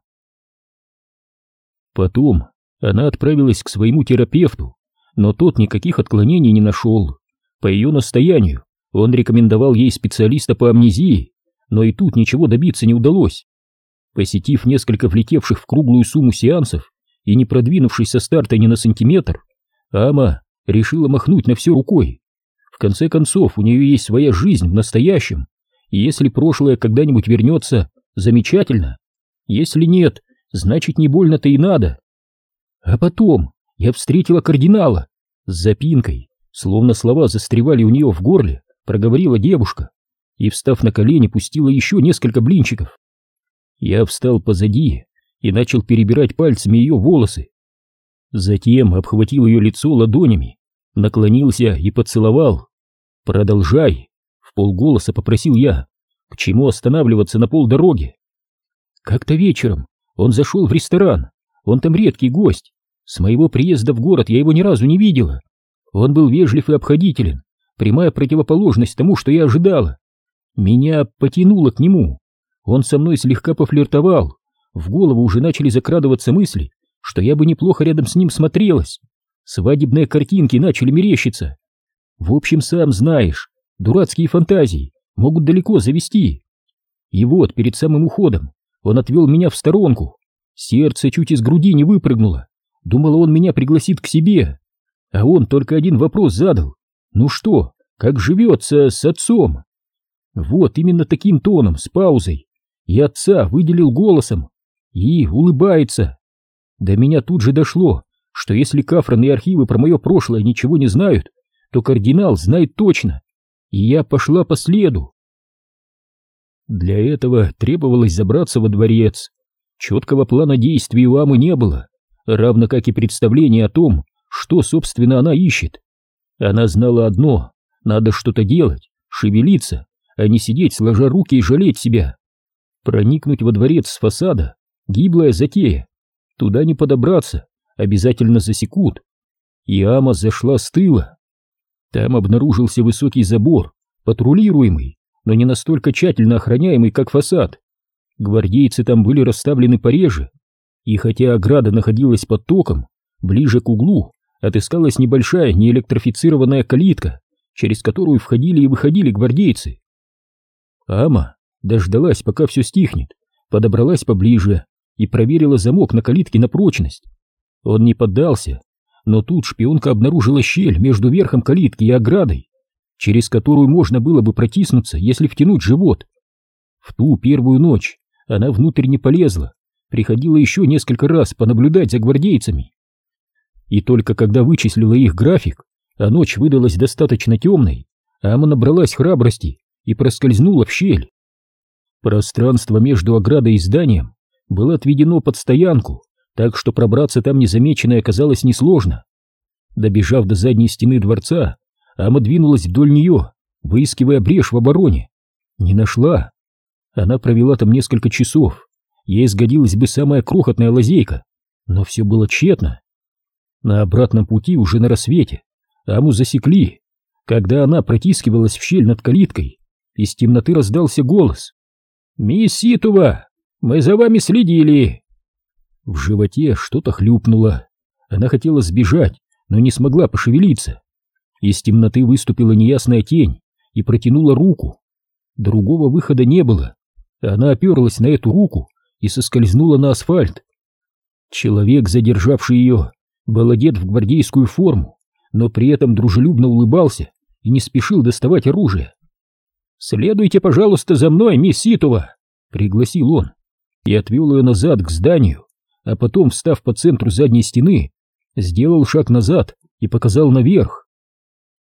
Потом она отправилась к своему терапевту, но тот никаких отклонений не нашел. По ее настоянию он рекомендовал ей специалиста по амнезии, но и тут ничего добиться не удалось. Посетив несколько влетевших в круглую сумму сеансов и не продвинувшись со старта ни на сантиметр, Ама решила махнуть на все рукой. В конце концов, у нее есть своя жизнь в настоящем, и если прошлое когда-нибудь вернется, замечательно. Если нет, значит не больно-то и надо. А потом я встретила кардинала с запинкой, словно слова застревали у нее в горле, проговорила девушка и, встав на колени, пустила еще несколько блинчиков. Я встал позади и начал перебирать пальцами ее волосы. Затем обхватил ее лицо ладонями, наклонился и поцеловал. «Продолжай!» — в полголоса попросил я. «К чему останавливаться на полдороги?» Как-то вечером он зашел в ресторан, он там редкий гость. С моего приезда в город я его ни разу не видела. Он был вежлив и обходителен, прямая противоположность тому, что я ожидала. Меня потянуло к нему. Он со мной слегка пофлиртовал. В голову уже начали закрадываться мысли, что я бы неплохо рядом с ним смотрелась. Свадебные картинки начали мерещиться. В общем, сам знаешь, дурацкие фантазии могут далеко завести. И вот, перед самым уходом, он отвел меня в сторонку. Сердце чуть из груди не выпрыгнуло. Думала, он меня пригласит к себе. А он только один вопрос задал. Ну что, как живется с отцом? Вот именно таким тоном, с паузой. И отца выделил голосом. И улыбается. До меня тут же дошло, что если Кафран и архивы про мое прошлое ничего не знают, то кардинал знает точно. И я пошла по следу. Для этого требовалось забраться во дворец. Четкого плана действий у Амы не было, равно как и представление о том, что, собственно, она ищет. Она знала одно — надо что-то делать, шевелиться, а не сидеть сложа руки и жалеть себя. Проникнуть во дворец с фасада — гиблая затея. Туда не подобраться, обязательно засекут. И Ама зашла с тыла. Там обнаружился высокий забор, патрулируемый, но не настолько тщательно охраняемый, как фасад. Гвардейцы там были расставлены пореже, и хотя ограда находилась под током, ближе к углу отыскалась небольшая неэлектрифицированная калитка, через которую входили и выходили гвардейцы. Ама дождалась, пока все стихнет, подобралась поближе и проверила замок на калитке на прочность. Он не поддался, но тут шпионка обнаружила щель между верхом калитки и оградой, через которую можно было бы протиснуться, если втянуть живот. В ту первую ночь она внутрь не полезла, приходила еще несколько раз понаблюдать за гвардейцами. И только когда вычислила их график, а ночь выдалась достаточно темной, Ама набралась храбрости и проскользнула в щель. Пространство между оградой и зданием было отведено под стоянку, так что пробраться там незамеченной оказалось несложно. Добежав до задней стены дворца, Ама двинулась вдоль нее, выискивая брешь в обороне. Не нашла. Она провела там несколько часов. Ей сгодилась бы самая крохотная лазейка, но все было тщетно. На обратном пути уже на рассвете Аму засекли. Когда она протискивалась в щель над калиткой, из темноты раздался голос. «Мисс Ситува, мы за вами следили!» В животе что-то хлюпнуло. Она хотела сбежать, но не смогла пошевелиться. Из темноты выступила неясная тень и протянула руку. Другого выхода не было. Она оперлась на эту руку и соскользнула на асфальт. Человек, задержавший ее, был одет в гвардейскую форму, но при этом дружелюбно улыбался и не спешил доставать оружие. «Следуйте, пожалуйста, за мной, мисс Ситова!» — пригласил он и отвел ее назад к зданию, а потом, встав по центру задней стены, сделал шаг назад и показал наверх.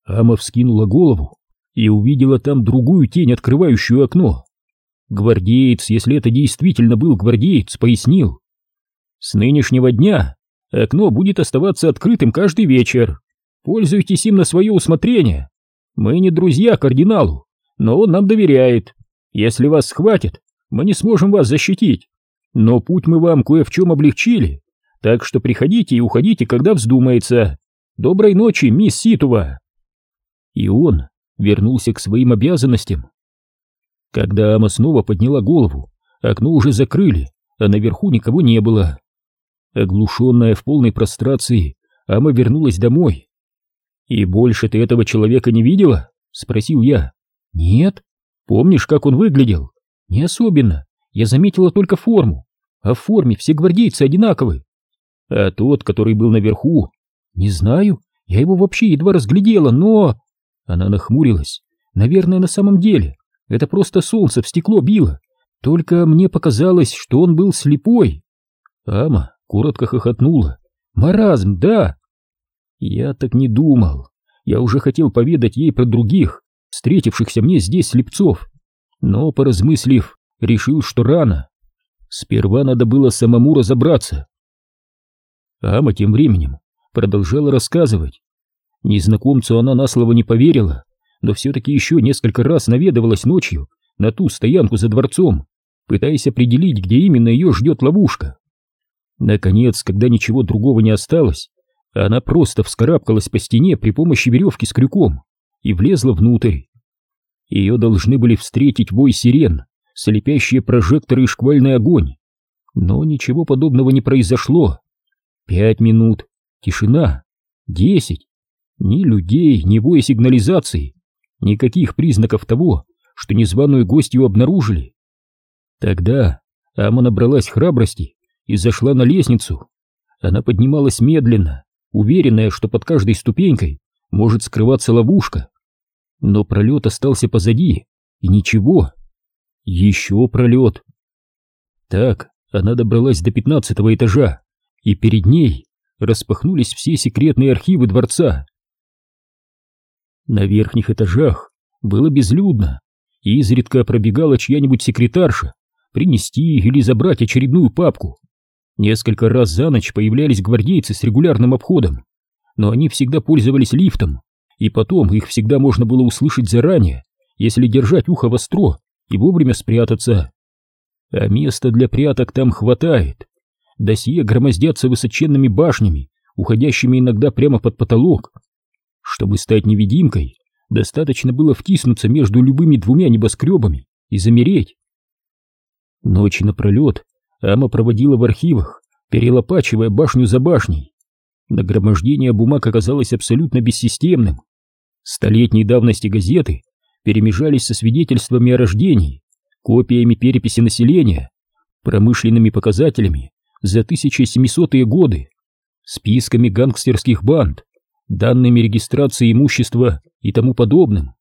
Ама вскинула голову и увидела там другую тень, открывающую окно. Гвардеец, если это действительно был гвардеец, пояснил. С нынешнего дня окно будет оставаться открытым каждый вечер. Пользуйтесь им на свое усмотрение. Мы не друзья кардиналу, но он нам доверяет. Если вас схватят, мы не сможем вас защитить. Но путь мы вам кое в чем облегчили, так что приходите и уходите, когда вздумается. Доброй ночи, мисс Ситува. И он вернулся к своим обязанностям. Когда Ама снова подняла голову, окно уже закрыли, а наверху никого не было. Оглушенная в полной прострации, Ама вернулась домой. «И больше ты этого человека не видела?» — спросил я. «Нет. Помнишь, как он выглядел?» «Не особенно. Я заметила только форму. А в форме все гвардейцы одинаковы. А тот, который был наверху? Не знаю. Я его вообще едва разглядела, но...» Она нахмурилась. «Наверное, на самом деле. Это просто солнце в стекло било. Только мне показалось, что он был слепой. Ама коротко хохотнула. Маразм, да. Я так не думал. Я уже хотел поведать ей про других, встретившихся мне здесь слепцов. Но, поразмыслив, решил, что рано. Сперва надо было самому разобраться. Ама тем временем продолжала рассказывать. Незнакомцу она на слово не поверила, но все-таки еще несколько раз наведывалась ночью на ту стоянку за дворцом, пытаясь определить, где именно ее ждет ловушка. Наконец, когда ничего другого не осталось, она просто вскарабкалась по стене при помощи веревки с крюком и влезла внутрь. Ее должны были встретить вой сирен, слепящие прожекторы и шквальный огонь. Но ничего подобного не произошло. Пять минут, тишина, десять, ни людей, ни воя сигнализации, Никаких признаков того, что незваную гостью обнаружили. Тогда Ама набралась храбрости и зашла на лестницу. Она поднималась медленно, уверенная, что под каждой ступенькой может скрываться ловушка. Но пролет остался позади, и ничего. Еще пролет. Так она добралась до пятнадцатого этажа, и перед ней распахнулись все секретные архивы дворца. На верхних этажах было безлюдно, и изредка пробегала чья-нибудь секретарша принести или забрать очередную папку. Несколько раз за ночь появлялись гвардейцы с регулярным обходом, но они всегда пользовались лифтом, и потом их всегда можно было услышать заранее, если держать ухо востро и вовремя спрятаться. А места для пряток там хватает. Досье громоздятся высоченными башнями, уходящими иногда прямо под потолок, чтобы стать невидимкой, достаточно было втиснуться между любыми двумя небоскребами и замереть. Ночи напролет Ама проводила в архивах, перелопачивая башню за башней. Нагромождение бумаг оказалось абсолютно бессистемным. Столетней давности газеты перемежались со свидетельствами о рождении, копиями переписи населения, промышленными показателями за 1700-е годы, списками гангстерских банд, данными регистрации имущества и тому подобным.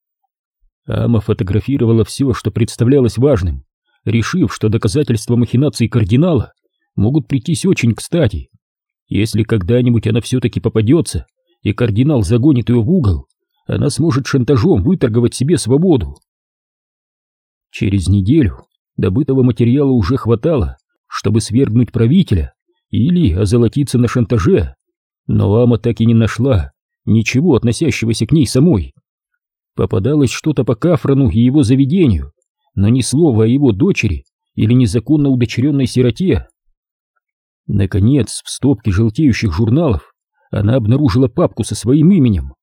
Ама фотографировала все, что представлялось важным, решив, что доказательства махинаций кардинала могут прийтись очень кстати. Если когда-нибудь она все-таки попадется, и кардинал загонит ее в угол, она сможет шантажом выторговать себе свободу. Через неделю добытого материала уже хватало, чтобы свергнуть правителя или озолотиться на шантаже, но Ама так и не нашла ничего относящегося к ней самой. Попадалось что-то по Кафрану и его заведению, но ни слова о его дочери или незаконно удочеренной сироте. Наконец, в стопке желтеющих журналов она обнаружила папку со своим именем.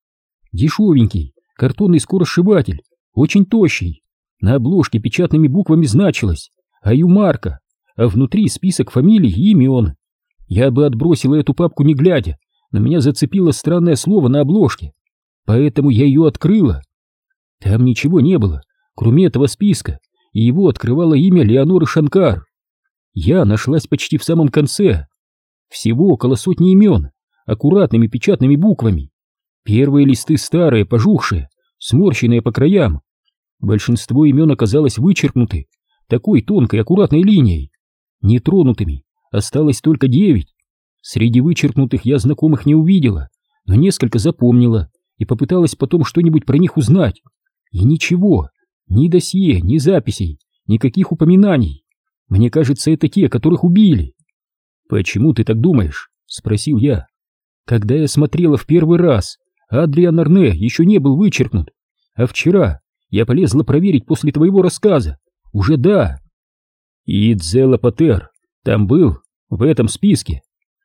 Дешевенький, Картонный скоросшибатель, очень тощий. На обложке печатными буквами значилось «Аюмарка», а внутри список фамилий и имен. Я бы отбросила эту папку не глядя, но меня зацепило странное слово на обложке. Поэтому я ее открыла. Там ничего не было, кроме этого списка, и его открывало имя Леоноры Шанкар. Я нашлась почти в самом конце. Всего около сотни имен, аккуратными печатными буквами. Первые листы старые, пожухшие, сморщенные по краям. Большинство имен оказалось вычеркнуты такой тонкой аккуратной линией. Нетронутыми осталось только девять. Среди вычеркнутых я знакомых не увидела, но несколько запомнила и попыталась потом что-нибудь про них узнать. И ничего, ни досье, ни записей, никаких упоминаний. Мне кажется, это те, которых убили. «Почему ты так думаешь?» — спросил я. «Когда я смотрела в первый раз, Адриан Арне еще не был вычеркнут, а вчера я полезла проверить после твоего рассказа. Уже да. И Дзела Патер там был, в этом списке.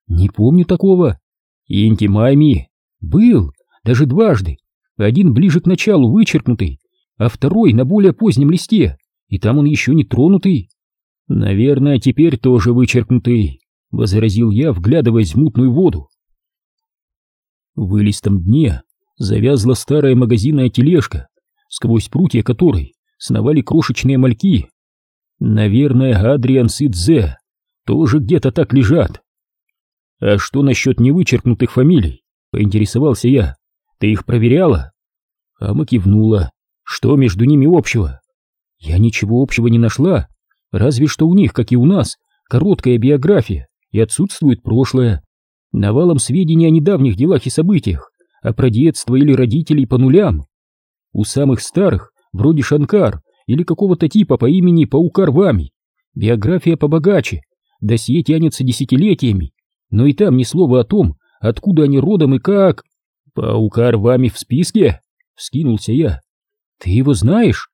Не помню такого. Инти Майми был, даже дважды. Один ближе к началу вычеркнутый, а второй на более позднем листе, и там он еще не тронутый. Наверное, теперь тоже вычеркнутый, возразил я, вглядываясь в мутную воду. В илистом дне завязла старая магазинная тележка, сквозь прутья которой сновали крошечные мальки. Наверное, Адриан Сидзе тоже где-то так лежат. А что насчет невычеркнутых фамилий? Поинтересовался я. Ты их проверяла? Ама кивнула. Что между ними общего? Я ничего общего не нашла, разве что у них, как и у нас, короткая биография и отсутствует прошлое. Навалом сведений о недавних делах и событиях, а про детство или родителей по нулям. У самых старых, вроде Шанкар или какого-то типа по имени Паукар Вами, биография побогаче, досье тянется десятилетиями, но и там ни слова о том, откуда они родом и как. Паукар Вами в списке? Вскинулся я. Ты его знаешь?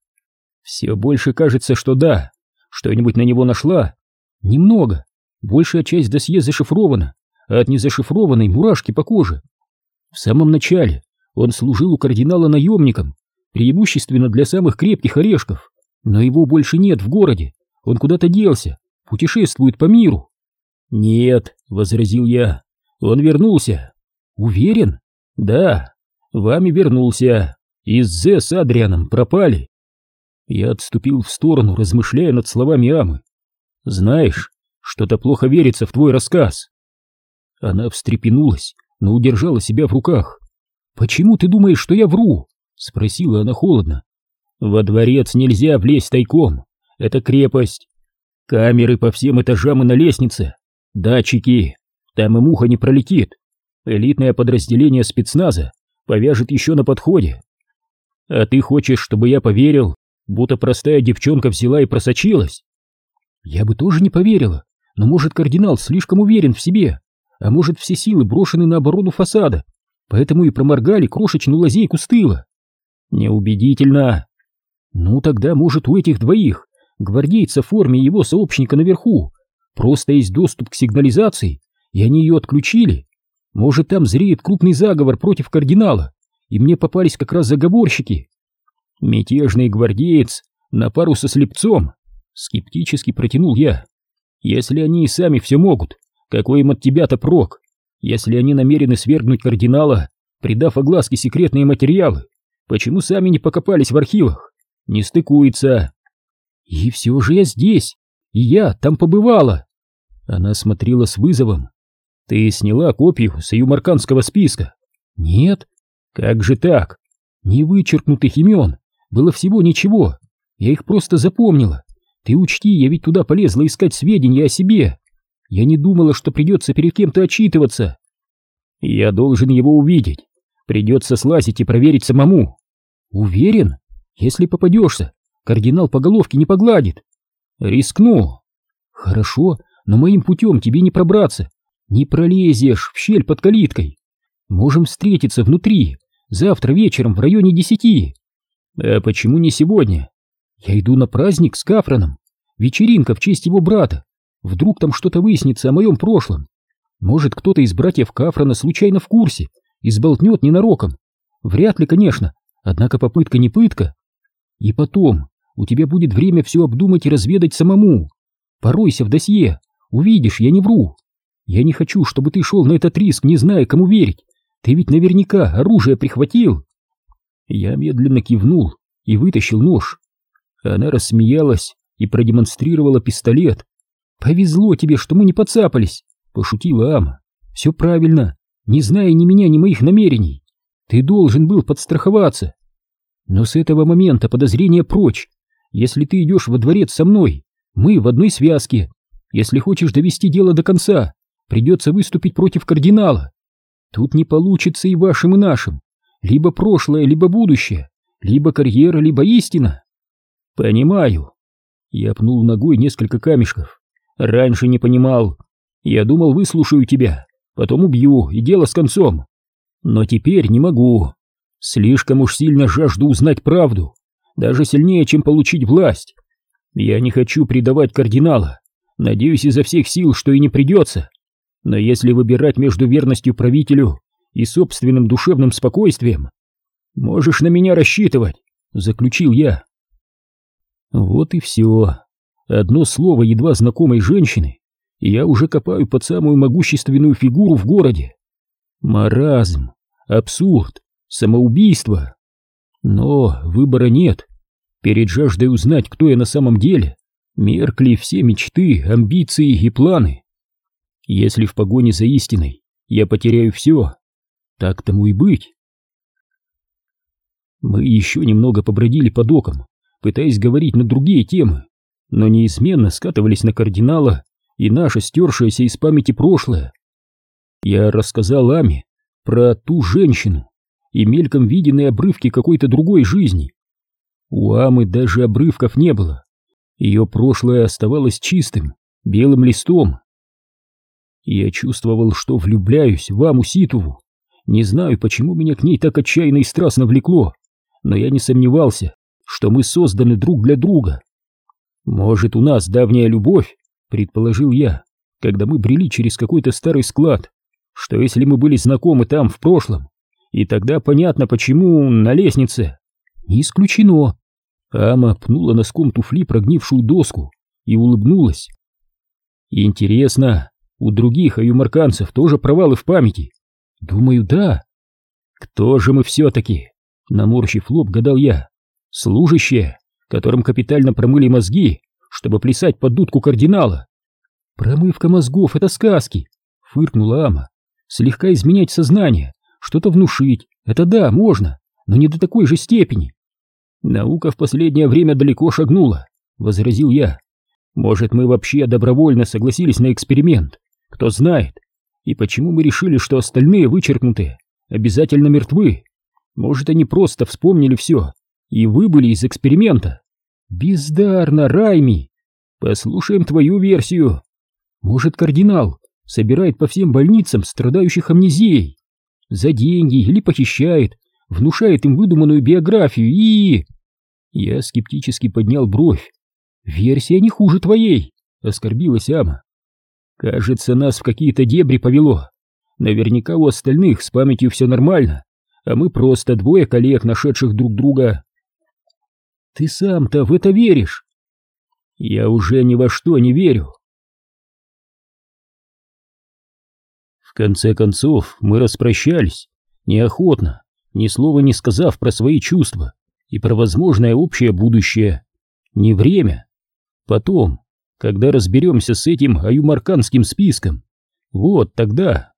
Все больше кажется, что да. Что-нибудь на него нашла? Немного. Большая часть досье зашифрована, а от незашифрованной мурашки по коже. В самом начале он служил у кардинала наемником, преимущественно для самых крепких орешков, но его больше нет в городе, он куда-то делся, путешествует по миру. Нет, возразил я, он вернулся. Уверен? Да, вами вернулся. Из Зе с Адрианом пропали. Я отступил в сторону, размышляя над словами Амы. Знаешь, что-то плохо верится в твой рассказ. Она встрепенулась, но удержала себя в руках. «Почему ты думаешь, что я вру?» — спросила она холодно. «Во дворец нельзя влезть тайком. Это крепость. Камеры по всем этажам и на лестнице. Датчики. Там и муха не пролетит. Элитное подразделение спецназа повяжет еще на подходе. А ты хочешь, чтобы я поверил, будто простая девчонка взяла и просочилась?» «Я бы тоже не поверила, но, может, кардинал слишком уверен в себе, а может, все силы брошены на оборону фасада, поэтому и проморгали крошечную лазейку с тыла. Неубедительно. Ну, тогда, может, у этих двоих, гвардейца в форме его сообщника наверху, просто есть доступ к сигнализации, и они ее отключили. Может, там зреет крупный заговор против кардинала, и мне попались как раз заговорщики. Мятежный гвардеец на пару со слепцом, скептически протянул я. Если они и сами все могут, какой им от тебя-то прок? Если они намерены свергнуть кардинала, придав огласке секретные материалы, почему сами не покопались в архивах? Не стыкуется. И все же я здесь, и я там побывала. Она смотрела с вызовом. Ты сняла копию с юмарканского списка? Нет. Как же так? Не вычеркнутых имен. Было всего ничего. Я их просто запомнила. Ты учти, я ведь туда полезла искать сведения о себе. Я не думала, что придется перед кем-то отчитываться. Я должен его увидеть. Придется слазить и проверить самому. Уверен? Если попадешься, кардинал по головке не погладит. Рискну. Хорошо, но моим путем тебе не пробраться. Не пролезешь в щель под калиткой. Можем встретиться внутри, завтра вечером в районе десяти. А почему не сегодня? Я иду на праздник с Кафраном. Вечеринка в честь его брата. Вдруг там что-то выяснится о моем прошлом. Может, кто-то из братьев Кафрана случайно в курсе и сболтнет ненароком. Вряд ли, конечно, однако попытка не пытка. И потом, у тебя будет время все обдумать и разведать самому. Поройся в досье, увидишь, я не вру. Я не хочу, чтобы ты шел на этот риск, не зная, кому верить. Ты ведь наверняка оружие прихватил. Я медленно кивнул и вытащил нож. Она рассмеялась и продемонстрировала пистолет. «Повезло тебе, что мы не подцапались», — пошутила Ама. «Все правильно, не зная ни меня, ни моих намерений. Ты должен был подстраховаться. Но с этого момента подозрения прочь. Если ты идешь во дворец со мной, мы в одной связке. Если хочешь довести дело до конца, придется выступить против кардинала. Тут не получится и вашим, и нашим. Либо прошлое, либо будущее, либо карьера, либо истина. Понимаю. Я пнул ногой несколько камешков. Раньше не понимал. Я думал, выслушаю тебя, потом убью, и дело с концом. Но теперь не могу. Слишком уж сильно жажду узнать правду, даже сильнее, чем получить власть. Я не хочу предавать кардинала, надеюсь изо всех сил, что и не придется. Но если выбирать между верностью правителю и собственным душевным спокойствием, можешь на меня рассчитывать, заключил я. Вот и все. Одно слово едва знакомой женщины, и я уже копаю под самую могущественную фигуру в городе. Маразм, абсурд, самоубийство. Но выбора нет. Перед жаждой узнать, кто я на самом деле, меркли все мечты, амбиции и планы. Если в погоне за истиной я потеряю все, так тому и быть. Мы еще немного побродили по докам, пытаясь говорить на другие темы, но неизменно скатывались на кардинала и наше стершееся из памяти прошлое. Я рассказал Аме про ту женщину и мельком виденные обрывки какой-то другой жизни. У Амы даже обрывков не было. Ее прошлое оставалось чистым, белым листом. Я чувствовал, что влюбляюсь в Аму Ситову. Не знаю, почему меня к ней так отчаянно и страстно влекло, но я не сомневался, что мы созданы друг для друга. Может, у нас давняя любовь, предположил я, когда мы брели через какой-то старый склад, что если мы были знакомы там в прошлом, и тогда понятно, почему на лестнице. Не исключено. Ама пнула носком туфли прогнившую доску и улыбнулась. Интересно, у других аюмарканцев тоже провалы в памяти? Думаю, да. Кто же мы все-таки? Наморщив лоб, гадал я. Служащие, которым капитально промыли мозги, чтобы плясать под дудку кардинала. Промывка мозгов — это сказки, фыркнула Ама. Слегка изменять сознание, что-то внушить, это да, можно, но не до такой же степени. Наука в последнее время далеко шагнула, возразил я. Может, мы вообще добровольно согласились на эксперимент, кто знает. И почему мы решили, что остальные вычеркнутые обязательно мертвы? Может, они просто вспомнили все и выбыли из эксперимента? Бездарно, Райми! Послушаем твою версию. Может, кардинал собирает по всем больницам страдающих амнезией? за деньги или похищает, внушает им выдуманную биографию и... Я скептически поднял бровь. «Версия не хуже твоей», — оскорбилась Ама. «Кажется, нас в какие-то дебри повело. Наверняка у остальных с памятью все нормально, а мы просто двое коллег, нашедших друг друга». «Ты сам-то в это веришь?» «Я уже ни во что не верю», конце концов, мы распрощались, неохотно, ни слова не сказав про свои чувства и про возможное общее будущее. Не время. Потом, когда разберемся с этим аюмарканским списком, вот тогда.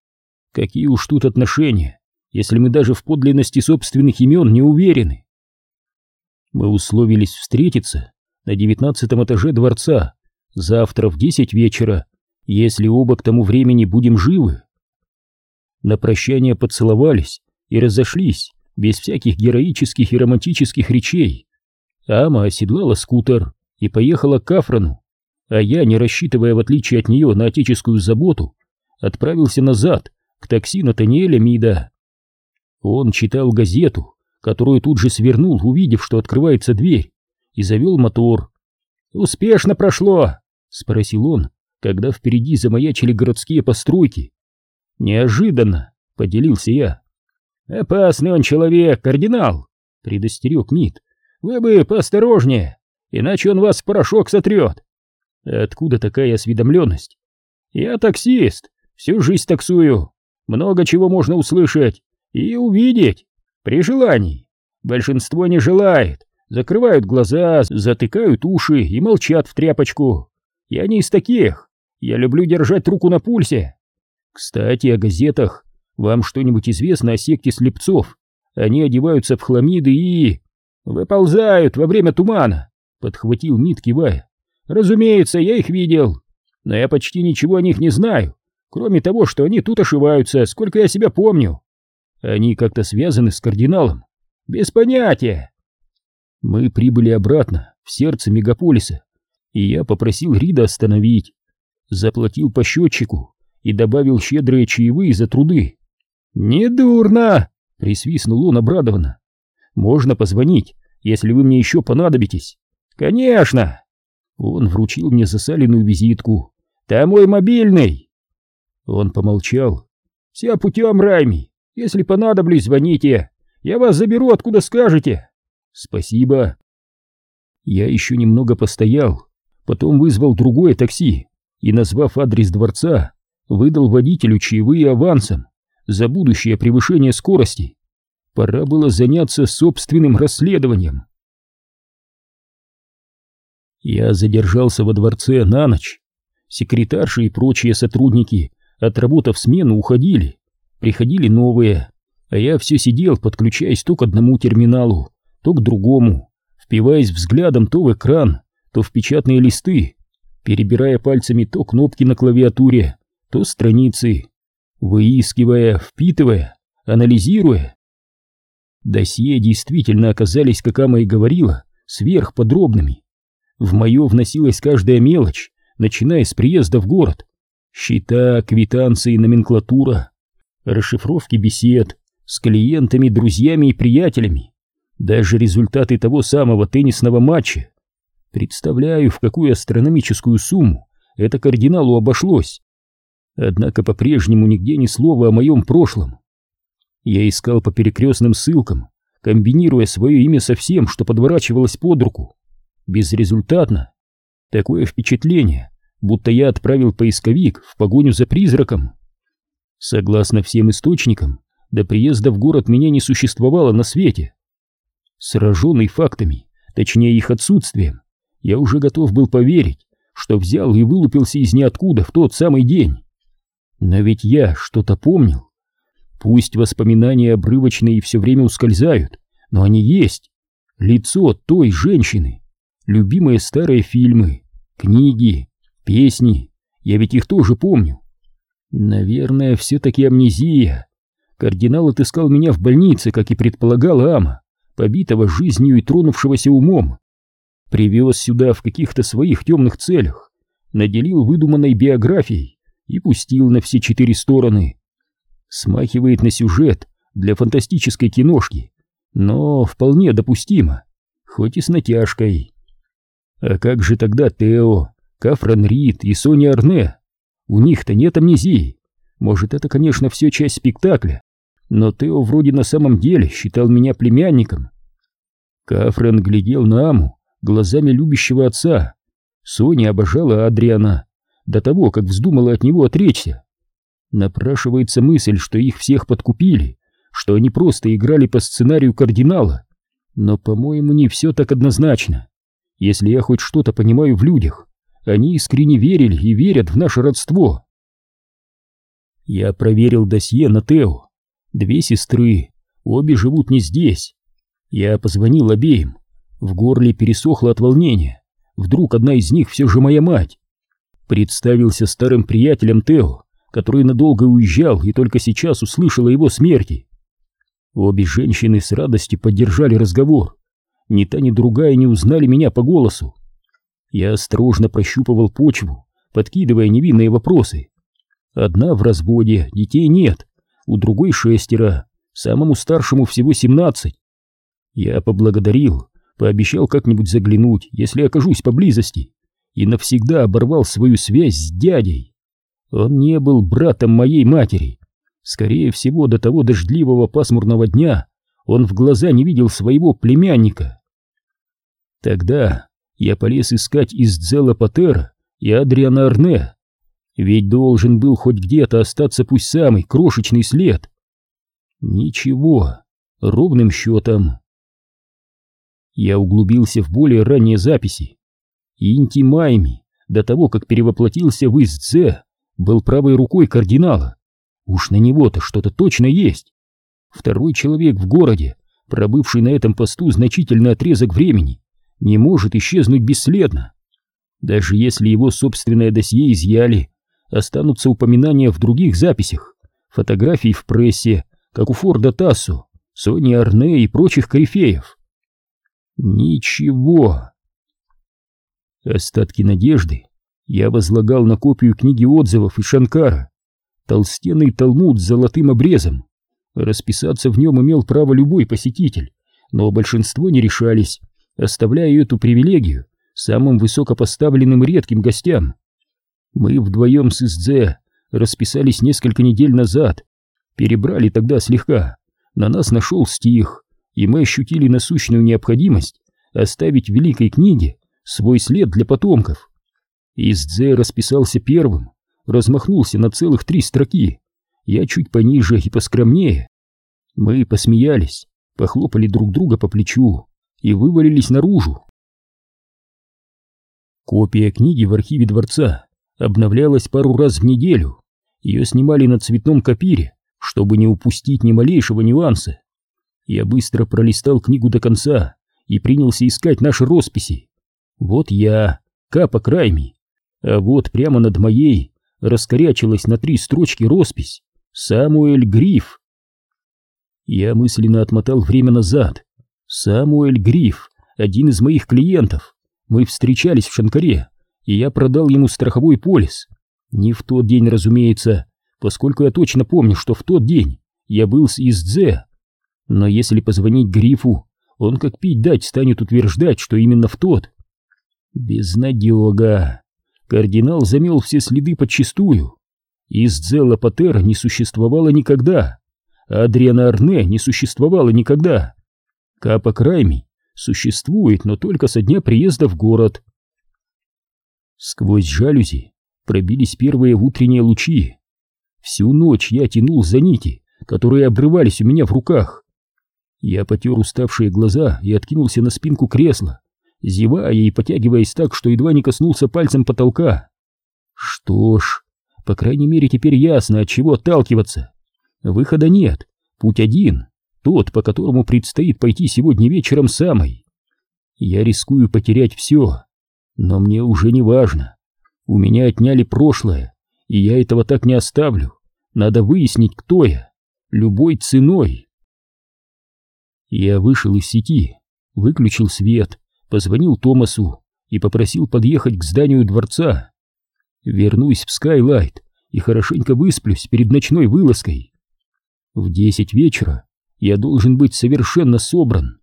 Какие уж тут отношения, если мы даже в подлинности собственных имен не уверены. Мы условились встретиться на девятнадцатом этаже дворца завтра в десять вечера, если оба к тому времени будем живы. На прощание поцеловались и разошлись без всяких героических и романтических речей. Ама оседлала скутер и поехала к Кафрану, а я, не рассчитывая в отличие от нее на отеческую заботу, отправился назад к такси Натаниэля Мида. Он читал газету, которую тут же свернул, увидев, что открывается дверь, и завел мотор. «Успешно прошло?» — спросил он, когда впереди замаячили городские постройки, Неожиданно, поделился я. Опасный он человек, кардинал. — предостерег Мит. «Вы бы поосторожнее, иначе он вас в порошок сотрет». «Откуда такая осведомленность?» «Я таксист, всю жизнь таксую. Много чего можно услышать и увидеть, при желании. Большинство не желает, закрывают глаза, затыкают уши и молчат в тряпочку. Я не из таких, я люблю держать руку на пульсе. Кстати, о газетах. Вам что-нибудь известно о секте слепцов? Они одеваются в хламиды и... Выползают во время тумана, подхватил Мит, кивая. Разумеется, я их видел, но я почти ничего о них не знаю, кроме того, что они тут ошиваются, сколько я себя помню. Они как-то связаны с кардиналом. Без понятия. Мы прибыли обратно, в сердце мегаполиса, и я попросил Рида остановить. Заплатил по счетчику и добавил щедрые чаевые за труды. «Недурно!» — присвистнул он обрадованно. «Можно позвонить, если вы мне еще понадобитесь». «Конечно!» Он вручил мне засаленную визитку. «Там мой мобильный!» Он помолчал. «Все путем, Райми. Если понадоблюсь, звоните. Я вас заберу, откуда скажете». «Спасибо». Я еще немного постоял, потом вызвал другое такси и, назвав адрес дворца, выдал водителю чаевые авансом за будущее превышение скорости. Пора было заняться собственным расследованием. Я задержался во дворце на ночь. Секретарши и прочие сотрудники, отработав смену, уходили. Приходили новые, а я все сидел, подключаясь то к одному терминалу, то к другому, впиваясь взглядом то в экран, то в печатные листы, перебирая пальцами то кнопки на клавиатуре, то страницы, выискивая, впитывая, анализируя. Досье действительно оказались, как Ама и говорила, сверхподробными. В мое вносилась каждая мелочь, начиная с приезда в город. Счета, квитанции, номенклатура, расшифровки бесед с клиентами, друзьями и приятелями, даже результаты того самого теннисного матча. Представляю, в какую астрономическую сумму это кардиналу обошлось. Однако по-прежнему нигде ни слова о моем прошлом. Я искал по перекрестным ссылкам, комбинируя свое имя со всем, что подворачивалось под руку. Безрезультатно. Такое впечатление, будто я отправил поисковик в погоню за призраком. Согласно всем источникам, до приезда в город меня не существовало на свете. Сраженный фактами, точнее их отсутствием, я уже готов был поверить, что взял и вылупился из ниоткуда в тот самый день. Но ведь я что-то помнил. Пусть воспоминания обрывочные и все время ускользают, но они есть. Лицо той женщины, любимые старые фильмы, книги, песни, я ведь их тоже помню. Наверное, все-таки амнезия. Кардинал отыскал меня в больнице, как и предполагала Ама, побитого жизнью и тронувшегося умом. Привез сюда в каких-то своих темных целях, наделил выдуманной биографией и пустил на все четыре стороны. Смахивает на сюжет для фантастической киношки, но вполне допустимо, хоть и с натяжкой. А как же тогда Тео, Кафран Рид и Соня Арне? У них-то нет амнезии. Может, это, конечно, все часть спектакля, но Тео вроде на самом деле считал меня племянником. Кафран глядел на Аму глазами любящего отца. Соня обожала Адриана до того, как вздумала от него отречься. Напрашивается мысль, что их всех подкупили, что они просто играли по сценарию кардинала. Но, по-моему, не все так однозначно. Если я хоть что-то понимаю в людях, они искренне верили и верят в наше родство. Я проверил досье на Тео. Две сестры, обе живут не здесь. Я позвонил обеим. В горле пересохло от волнения. Вдруг одна из них все же моя мать. Представился старым приятелем Тео, который надолго уезжал и только сейчас услышал о его смерти. Обе женщины с радостью поддержали разговор. Ни та, ни другая не узнали меня по голосу. Я осторожно прощупывал почву, подкидывая невинные вопросы. Одна в разводе, детей нет, у другой шестеро, самому старшему всего семнадцать. Я поблагодарил, пообещал как-нибудь заглянуть, если окажусь поблизости и навсегда оборвал свою связь с дядей. Он не был братом моей матери. Скорее всего, до того дождливого пасмурного дня он в глаза не видел своего племянника. Тогда я полез искать из Дзела Патера и Адриана Арне, ведь должен был хоть где-то остаться пусть самый крошечный след. Ничего, ровным счетом. Я углубился в более ранние записи. Инти Майми, до того, как перевоплотился в Издзе, был правой рукой кардинала. Уж на него-то что-то точно есть. Второй человек в городе, пробывший на этом посту значительный отрезок времени, не может исчезнуть бесследно. Даже если его собственное досье изъяли, останутся упоминания в других записях, фотографии в прессе, как у Форда Тассу, Сони Арне и прочих корифеев. Ничего. Остатки надежды я возлагал на копию книги отзывов и Шанкара, толстенный талмуд с золотым обрезом. Расписаться в нем имел право любой посетитель, но большинство не решались, оставляя эту привилегию самым высокопоставленным редким гостям. Мы вдвоем с Издзе расписались несколько недель назад, перебрали тогда слегка, на нас нашел стих, и мы ощутили насущную необходимость оставить в великой книге свой след для потомков. Издзе расписался первым, размахнулся на целых три строки, я чуть пониже и поскромнее. Мы посмеялись, похлопали друг друга по плечу и вывалились наружу. Копия книги в архиве дворца обновлялась пару раз в неделю. Ее снимали на цветном копире, чтобы не упустить ни малейшего нюанса. Я быстро пролистал книгу до конца и принялся искать наши росписи. Вот я, Капа Крайми, а вот прямо над моей раскорячилась на три строчки роспись «Самуэль Гриф». Я мысленно отмотал время назад. Самуэль Гриф, один из моих клиентов. Мы встречались в Шанкаре, и я продал ему страховой полис. Не в тот день, разумеется, поскольку я точно помню, что в тот день я был с Издзе. Но если позвонить Грифу, он как пить дать станет утверждать, что именно в тот. Безнадега. Кардинал замел все следы подчистую. Издзе Лапатера не существовало никогда. Адриана Арне не существовало никогда. Капа Крайми существует, но только со дня приезда в город. Сквозь жалюзи пробились первые утренние лучи. Всю ночь я тянул за нити, которые обрывались у меня в руках. Я потер уставшие глаза и откинулся на спинку кресла, зевая и потягиваясь так, что едва не коснулся пальцем потолка. Что ж, по крайней мере теперь ясно, от чего отталкиваться. Выхода нет, путь один тот, по которому предстоит пойти сегодня вечером самой. Я рискую потерять все, но мне уже не важно. У меня отняли прошлое, и я этого так не оставлю. Надо выяснить, кто я, любой ценой. Я вышел из сети, выключил свет, позвонил Томасу и попросил подъехать к зданию дворца. Вернусь в Скайлайт и хорошенько высплюсь перед ночной вылазкой. В десять вечера я должен быть совершенно собран.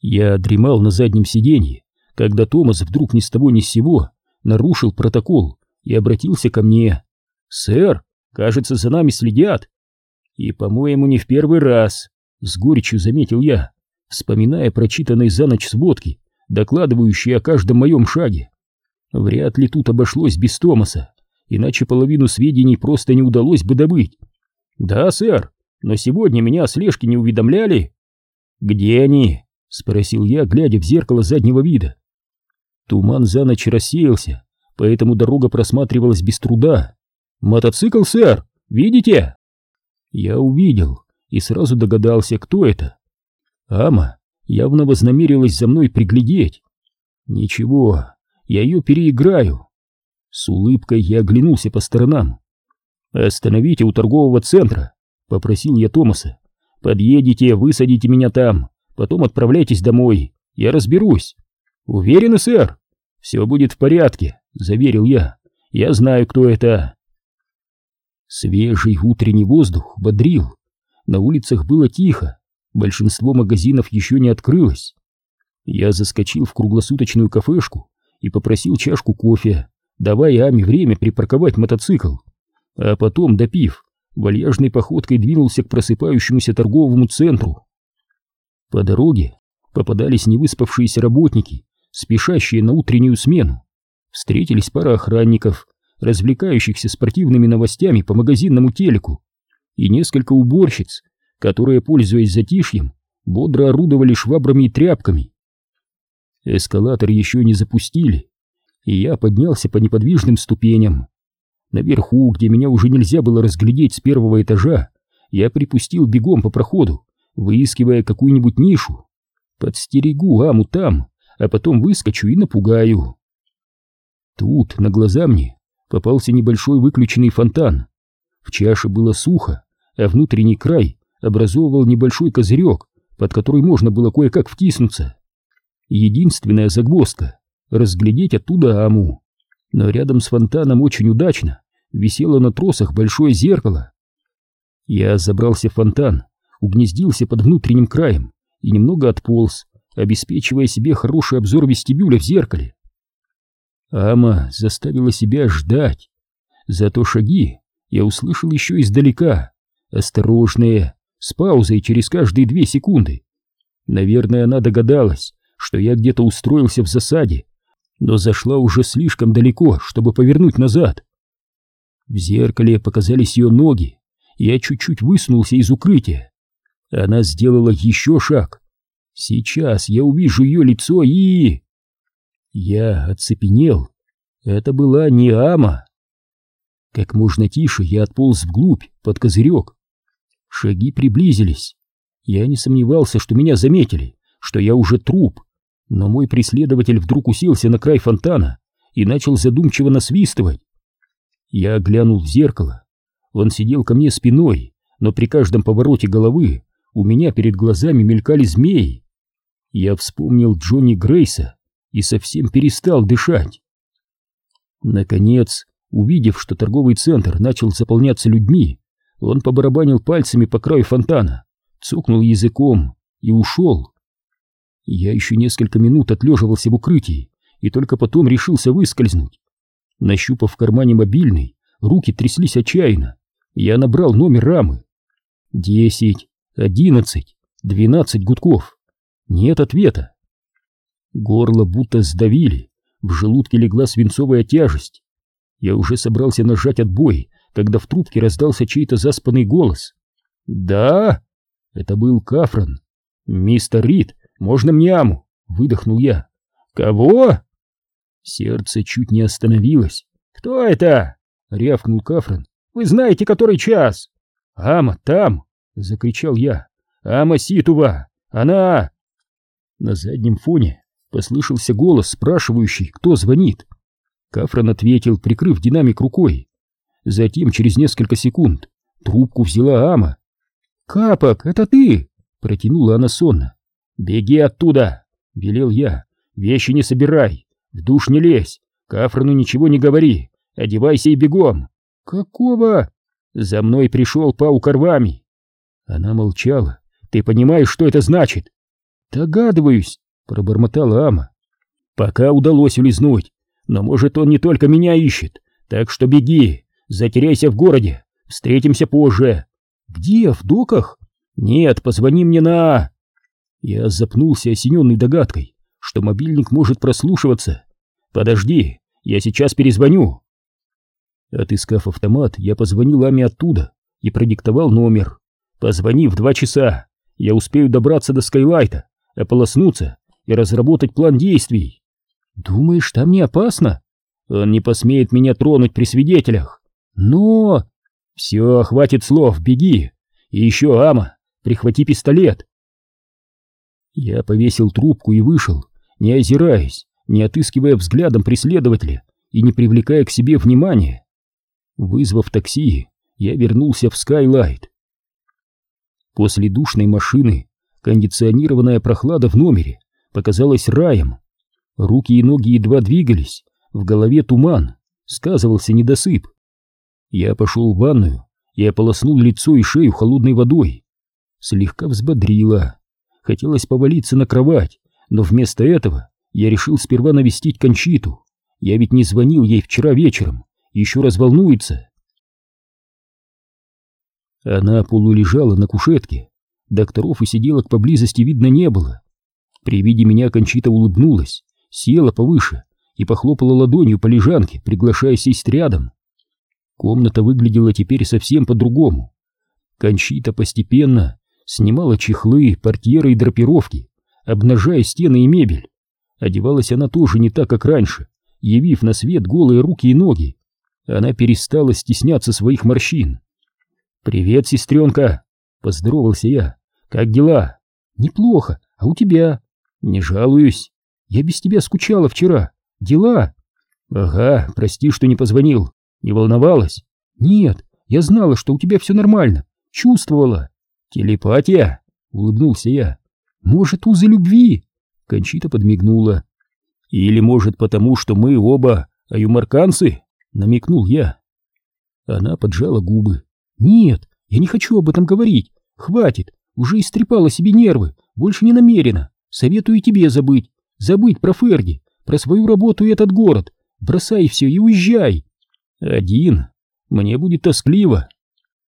Я дремал на заднем сиденье, когда Томас вдруг ни с того ни с сего нарушил протокол и обратился ко мне. «Сэр, кажется, за нами следят». «И, по-моему, не в первый раз», — с горечью заметил я, вспоминая прочитанные за ночь сводки, докладывающие о каждом моем шаге. Вряд ли тут обошлось без Томаса, иначе половину сведений просто не удалось бы добыть. «Да, сэр, но сегодня меня о слежке не уведомляли». «Где они?» — спросил я, глядя в зеркало заднего вида. Туман за ночь рассеялся, поэтому дорога просматривалась без труда. «Мотоцикл, сэр, видите?» Я увидел и сразу догадался, кто это. Ама явно вознамерилась за мной приглядеть. «Ничего, я ее переиграю». С улыбкой я оглянулся по сторонам. «Остановите у торгового центра», — попросил я Томаса. «Подъедете, высадите меня там, потом отправляйтесь домой, я разберусь». «Уверены, сэр?» «Все будет в порядке», — заверил я. «Я знаю, кто это». Свежий утренний воздух бодрил. На улицах было тихо, большинство магазинов еще не открылось. Я заскочил в круглосуточную кафешку и попросил чашку кофе, давая Аме время припарковать мотоцикл. А потом, допив, вальяжной походкой двинулся к просыпающемуся торговому центру. По дороге попадались невыспавшиеся работники, спешащие на утреннюю смену. Встретились пара охранников, развлекающихся спортивными новостями по магазинному телеку, и несколько уборщиц, которые, пользуясь затишьем, бодро орудовали швабрами и тряпками. Эскалатор еще не запустили, и я поднялся по неподвижным ступеням. Наверху, где меня уже нельзя было разглядеть с первого этажа, я припустил бегом по проходу, выискивая какую-нибудь нишу. Подстерегу Аму там, а потом выскочу и напугаю. Тут, на глаза мне, попался небольшой выключенный фонтан. В чаше было сухо, а внутренний край образовывал небольшой козырек, под который можно было кое-как втиснуться. Единственная загвоздка — разглядеть оттуда Аму. Но рядом с фонтаном очень удачно висело на тросах большое зеркало. Я забрался в фонтан, угнездился под внутренним краем и немного отполз, обеспечивая себе хороший обзор вестибюля в зеркале. Ама заставила себя ждать. Зато шаги я услышал еще издалека, осторожные, с паузой через каждые две секунды. Наверное, она догадалась, что я где-то устроился в засаде, но зашла уже слишком далеко, чтобы повернуть назад. В зеркале показались ее ноги, я чуть-чуть высунулся из укрытия. Она сделала еще шаг. Сейчас я увижу ее лицо и... Я оцепенел. Это была не Ама. Как можно тише я отполз вглубь, под козырек. Шаги приблизились. Я не сомневался, что меня заметили, что я уже труп. Но мой преследователь вдруг уселся на край фонтана и начал задумчиво насвистывать. Я глянул в зеркало. Он сидел ко мне спиной, но при каждом повороте головы у меня перед глазами мелькали змеи. Я вспомнил Джонни Грейса и совсем перестал дышать. Наконец, увидев, что торговый центр начал заполняться людьми, он побарабанил пальцами по краю фонтана, цукнул языком и ушел. Я еще несколько минут отлеживался в укрытии и только потом решился выскользнуть. Нащупав в кармане мобильный, руки тряслись отчаянно. Я набрал номер рамы. Десять, одиннадцать, двенадцать гудков. Нет ответа. Горло будто сдавили, в желудке легла свинцовая тяжесть. Я уже собрался нажать отбой, когда в трубке раздался чей-то заспанный голос. «Да?» Это был Кафран. «Мистер Рид, можно мне аму?» — выдохнул я. «Кого?» Сердце чуть не остановилось. «Кто это?» — рявкнул Кафран. «Вы знаете, который час?» «Ама, там!» — закричал я. «Ама Ситува! Она...» На заднем фоне послышался голос, спрашивающий, кто звонит. Кафран ответил, прикрыв динамик рукой. Затем, через несколько секунд, трубку взяла Ама. «Капок, это ты!» — протянула она сонно. «Беги оттуда!» — велел я. «Вещи не собирай, в душ не лезь, Кафрану ничего не говори, одевайся и бегом!» «Какого?» «За мной пришел паук рвами!» Она молчала. «Ты понимаешь, что это значит?» «Догадываюсь!» — пробормотала Ама. «Пока удалось улизнуть, но может он не только меня ищет, так что беги, Затеряйся в городе, встретимся позже. Где, в доках? Нет, позвони мне на... Я запнулся, осененный догадкой, что мобильник может прослушиваться. Подожди, я сейчас перезвоню. Отыскав автомат, я позвонил Аме оттуда и продиктовал номер. Позвони в два часа, я успею добраться до Скайлайта, ополоснуться и разработать план действий. Думаешь, там не опасно? Он не посмеет меня тронуть при свидетелях. Но... Все, хватит слов, беги. И еще, Ама, прихвати пистолет. Я повесил трубку и вышел, не озираясь, не отыскивая взглядом преследователя и не привлекая к себе внимания. Вызвав такси, я вернулся в Скайлайт. После душной машины кондиционированная прохлада в номере показалась раем. Руки и ноги едва двигались, в голове туман, сказывался недосып. Я пошел в ванную и ополоснул лицо и шею холодной водой. Слегка взбодрило. Хотелось повалиться на кровать, но вместо этого я решил сперва навестить Кончиту. Я ведь не звонил ей вчера вечером, еще раз волнуется. Она полулежала на кушетке. Докторов и сиделок поблизости видно не было. При виде меня Кончита улыбнулась, села повыше и похлопала ладонью по лежанке, приглашая сесть рядом. Комната выглядела теперь совсем по-другому. Кончита постепенно снимала чехлы, портьеры и драпировки, обнажая стены и мебель. Одевалась она тоже не так, как раньше, явив на свет голые руки и ноги. Она перестала стесняться своих морщин. «Привет, сестренка!» — поздоровался я. «Как дела?» «Неплохо. А у тебя?» «Не жалуюсь. Я без тебя скучала вчера. Дела?» «Ага, прости, что не позвонил. Не волновалась?» «Нет, я знала, что у тебя все нормально. Чувствовала». «Телепатия?» — улыбнулся я. «Может, узы любви?» Кончита подмигнула. «Или, может, потому, что мы оба аюмарканцы?» — намекнул я. Она поджала губы. «Нет, я не хочу об этом говорить. Хватит, уже истрепала себе нервы, больше не намерена. Советую тебе забыть. Забыть про Ферди, про свою работу и этот город. Бросай все и уезжай. Один. Мне будет тоскливо.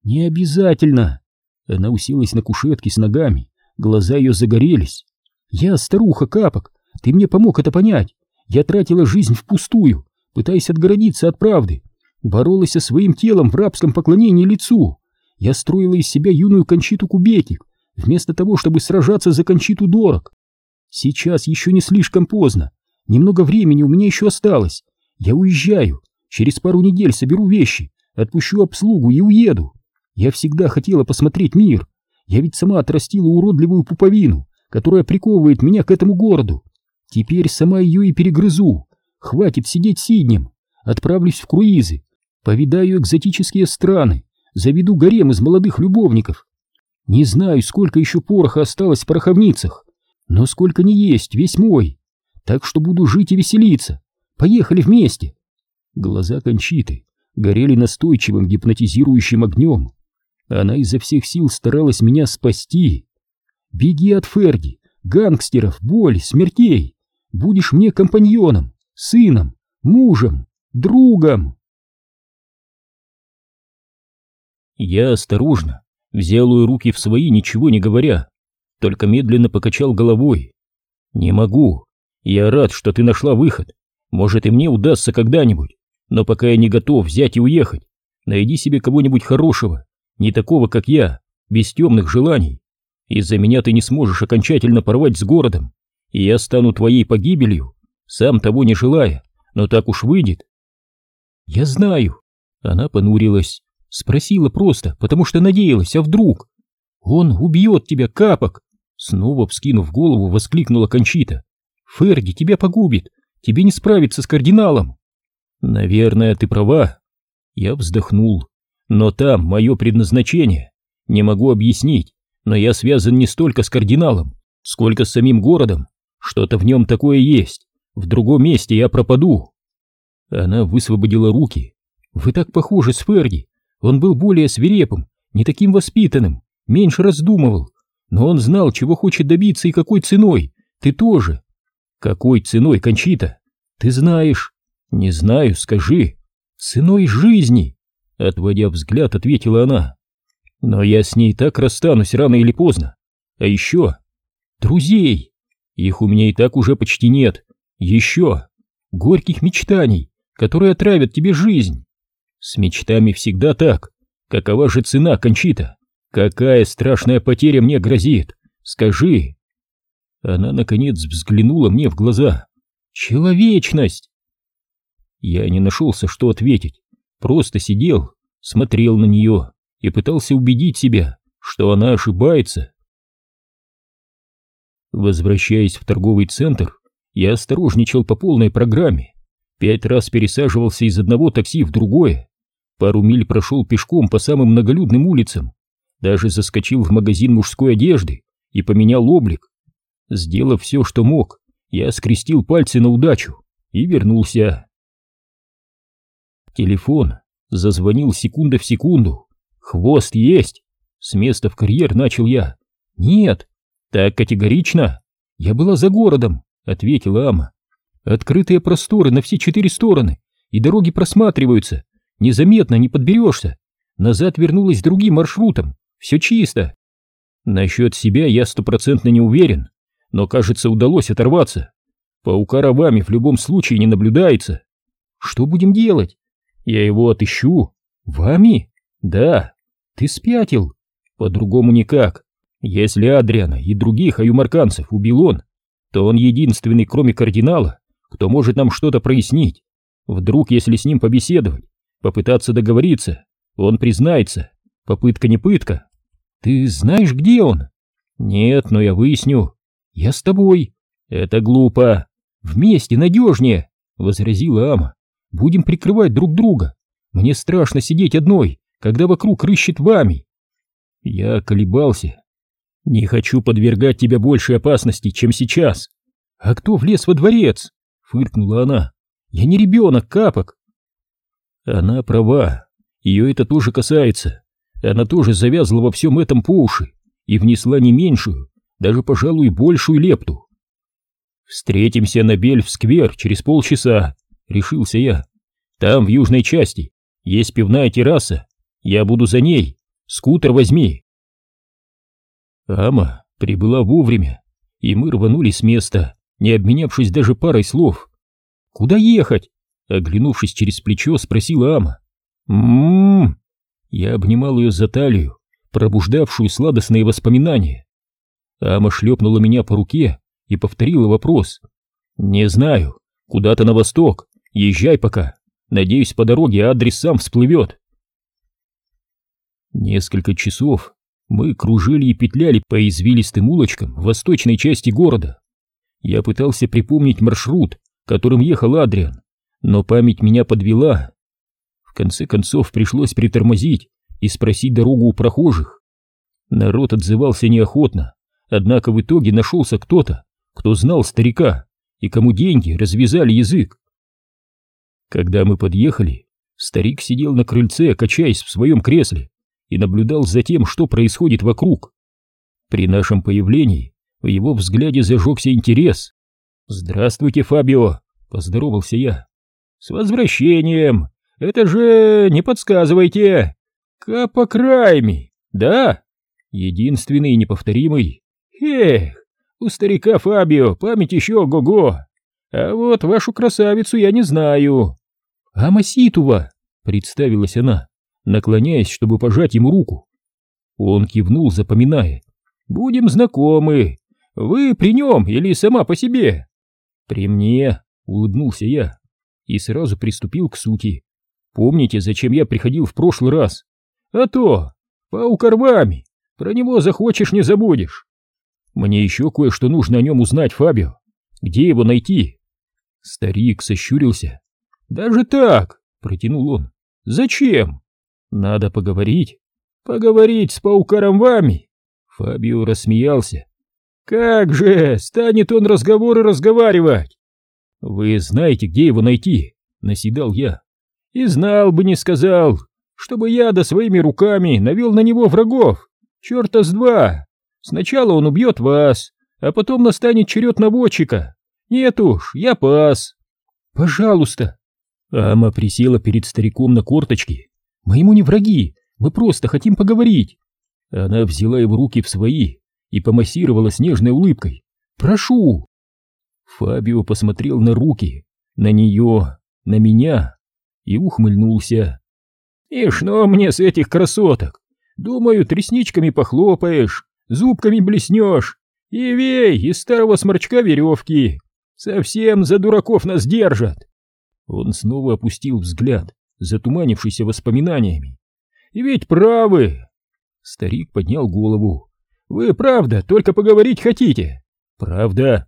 Не обязательно. Она уселась на кушетке с ногами, глаза ее загорелись. Я старуха Капок, ты мне помог это понять. Я тратила жизнь впустую, пытаясь отгородиться от правды, боролась со своим телом в рабском поклонении лицу. Я строила из себя юную Кончиту Кубетик, вместо того, чтобы сражаться за Кончиту Дорог. Сейчас еще не слишком поздно, немного времени у меня еще осталось. Я уезжаю, через пару недель соберу вещи, отпущу обслугу и уеду. Я всегда хотела посмотреть мир. Я ведь сама отрастила уродливую пуповину, которая приковывает меня к этому городу. Теперь сама ее и перегрызу. Хватит сидеть сиднем. Отправлюсь в круизы, повидаю экзотические страны, заведу гарем из молодых любовников. Не знаю, сколько еще пороха осталось в пороховницах, но сколько не есть, весь мой. Так что буду жить и веселиться. Поехали вместе. Глаза Кончиты горели настойчивым гипнотизирующим огнем. Она изо всех сил старалась меня спасти. Беги от Ферди, гангстеров, боли, смертей. Будешь мне компаньоном, сыном, мужем, другом. Я осторожно взял ее руки в свои, ничего не говоря, только медленно покачал головой. «Не могу. Я рад, что ты нашла выход. Может, и мне удастся когда-нибудь, но пока я не готов взять и уехать. Найди себе кого-нибудь хорошего, не такого, как я, без темных желаний. Из-за меня ты не сможешь окончательно порвать с городом, и я стану твоей погибелью, сам того не желая, но так уж выйдет». «Я знаю». Она понурилась. Спросила просто, потому что надеялась, а вдруг? Он убьет тебя, капок! Снова вскинув голову, воскликнула Кончита. Ферди тебя погубит, тебе не справиться с кардиналом. Наверное, ты права. Я вздохнул. Но там мое предназначение. Не могу объяснить, но я связан не столько с кардиналом, сколько с самим городом. Что-то в нем такое есть. В другом месте я пропаду. Она высвободила руки. Вы так похожи с Ферди. Он был более свирепым, не таким воспитанным, меньше раздумывал. Но он знал, чего хочет добиться и какой ценой. Ты тоже. Какой ценой, Кончита? Ты знаешь. Не знаю, скажи. Ценой жизни. Отводя взгляд, ответила она. Но я с ней так расстанусь рано или поздно. А еще... Друзей. Их у меня и так уже почти нет. Еще. Горьких мечтаний, которые отравят тебе жизнь. С мечтами всегда так. Какова же цена, Кончита? Какая страшная потеря мне грозит? Скажи. Она, наконец, взглянула мне в глаза. Человечность! Я не нашелся, что ответить. Просто сидел, смотрел на нее и пытался убедить себя, что она ошибается. Возвращаясь в торговый центр, я осторожничал по полной программе. Пять раз пересаживался из одного такси в другое, Пару миль прошел пешком по самым многолюдным улицам, даже заскочил в магазин мужской одежды и поменял облик. Сделав все, что мог, я скрестил пальцы на удачу и вернулся. Телефон зазвонил секунда в секунду. Хвост есть. С места в карьер начал я. Нет, так категорично. Я была за городом, ответила Ама. Открытые просторы на все четыре стороны, и дороги просматриваются. Незаметно не подберешься. назад вернулась другим маршрутом, все чисто. Насчет себя я стопроцентно не уверен, но, кажется, удалось оторваться. Паука ровами в любом случае не наблюдается. Что будем делать? Я его отыщу. Вами? Да. Ты спятил. По-другому никак. Если Адриана и других аюмарканцев убил он, то он единственный, кроме кардинала, кто может нам что-то прояснить. Вдруг, если с ним побеседовать, попытаться договориться, он признается. Попытка не пытка. Ты знаешь, где он? Нет, но я выясню. Я с тобой. Это глупо. Вместе надежнее, возразила Ама. Будем прикрывать друг друга. Мне страшно сидеть одной, когда вокруг рыщет вами. Я колебался. Не хочу подвергать тебя большей опасности, чем сейчас. А кто влез во дворец? Фыркнула она. Я не ребенок, капок. Она права. Ее это тоже касается. Она тоже завязла во всем этом по уши и внесла не меньшую, даже, пожалуй, большую лепту. «Встретимся на Бельф-сквер через полчаса», — решился я. «Там, в южной части, есть пивная терраса. Я буду за ней. Скутер возьми». Ама прибыла вовремя, и мы рванули с места, не обменявшись даже парой слов. «Куда ехать?» — оглянувшись через плечо, спросила Ама. «М-м-м!» Я обнимал ее за талию, пробуждавшую сладостные воспоминания. Ама шлепнула меня по руке и повторила вопрос. «Не знаю. Куда-то на восток. Езжай пока. Надеюсь, по дороге адрес сам всплывет». Несколько часов мы кружили и петляли по извилистым улочкам восточной части города. Я пытался припомнить маршрут, которым ехал Адриан, но память меня подвела. В конце концов пришлось притормозить и спросить дорогу у прохожих. Народ отзывался неохотно, однако в итоге нашелся кто-то, кто знал старика и кому деньги развязали язык. Когда мы подъехали, старик сидел на крыльце, качаясь в своем кресле, и наблюдал за тем, что происходит вокруг. При нашем появлении в его взгляде зажегся интерес. «Здравствуйте, Фабио!» — поздоровался я. «С возвращением! Это же... не подсказывайте! Капокрайми, да? Единственный и неповторимый. Эх, у старика Фабио память еще го-го. А вот вашу красавицу я не знаю. А Маситува, представилась она, наклоняясь, чтобы пожать ему руку. Он кивнул, запоминая. Будем знакомы. Вы при нем или сама по себе? При мне, улыбнулся я и сразу приступил к сути. Помните, зачем я приходил в прошлый раз? А то, паукарвами, про него захочешь не забудешь. Мне еще кое-что нужно о нем узнать, Фабио. Где его найти? Старик сощурился. Даже так, протянул он. Зачем? Надо поговорить. Поговорить с паукаром вами. Фабио рассмеялся. Как же, станет он разговоры разговаривать. Вы знаете, где его найти? Наседал я. И знал бы, не сказал, чтобы я да своими руками навел на него врагов. Черта с два. Сначала он убьет вас, а потом настанет черед наводчика. Нет уж, я пас. Пожалуйста. Ама присела перед стариком на корточки. Мы ему не враги, мы просто хотим поговорить. Она взяла его руки в свои и помассировала с нежной улыбкой. Прошу. Фабио посмотрел на руки, на нее, на меня и ухмыльнулся. «И что мне с этих красоток? Думаю, тресничками похлопаешь, зубками блеснешь, и вей из старого сморчка веревки. Совсем за дураков нас держат!» Он снова опустил взгляд, затуманившийся воспоминаниями. «И ведь правы!» Старик поднял голову. «Вы правда только поговорить хотите?» «Правда?»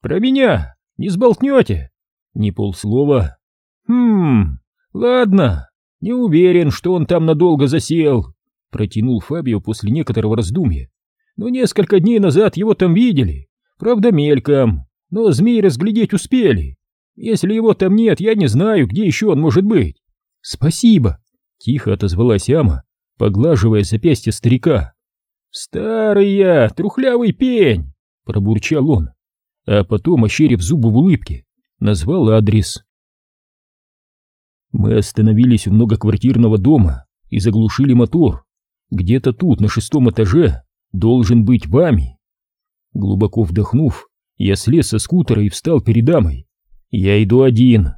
«Про меня не сболтнете?» «Ни полслова». «Хм, ладно, не уверен, что он там надолго засел», протянул Фабио после некоторого раздумья. «Но несколько дней назад его там видели, правда мельком, но змей разглядеть успели. Если его там нет, я не знаю, где еще он может быть». «Спасибо», — тихо отозвалась Ама, поглаживая запястье старика. «Старый я, трухлявый пень!» — пробурчал он а потом, ощерив зубы в улыбке, назвал адрес. Мы остановились у многоквартирного дома, и заглушили мотор. Где-то тут, на шестом этаже, должен быть вами. Глубоко вдохнув, я слез со скутера и встал перед дамой. Я иду один.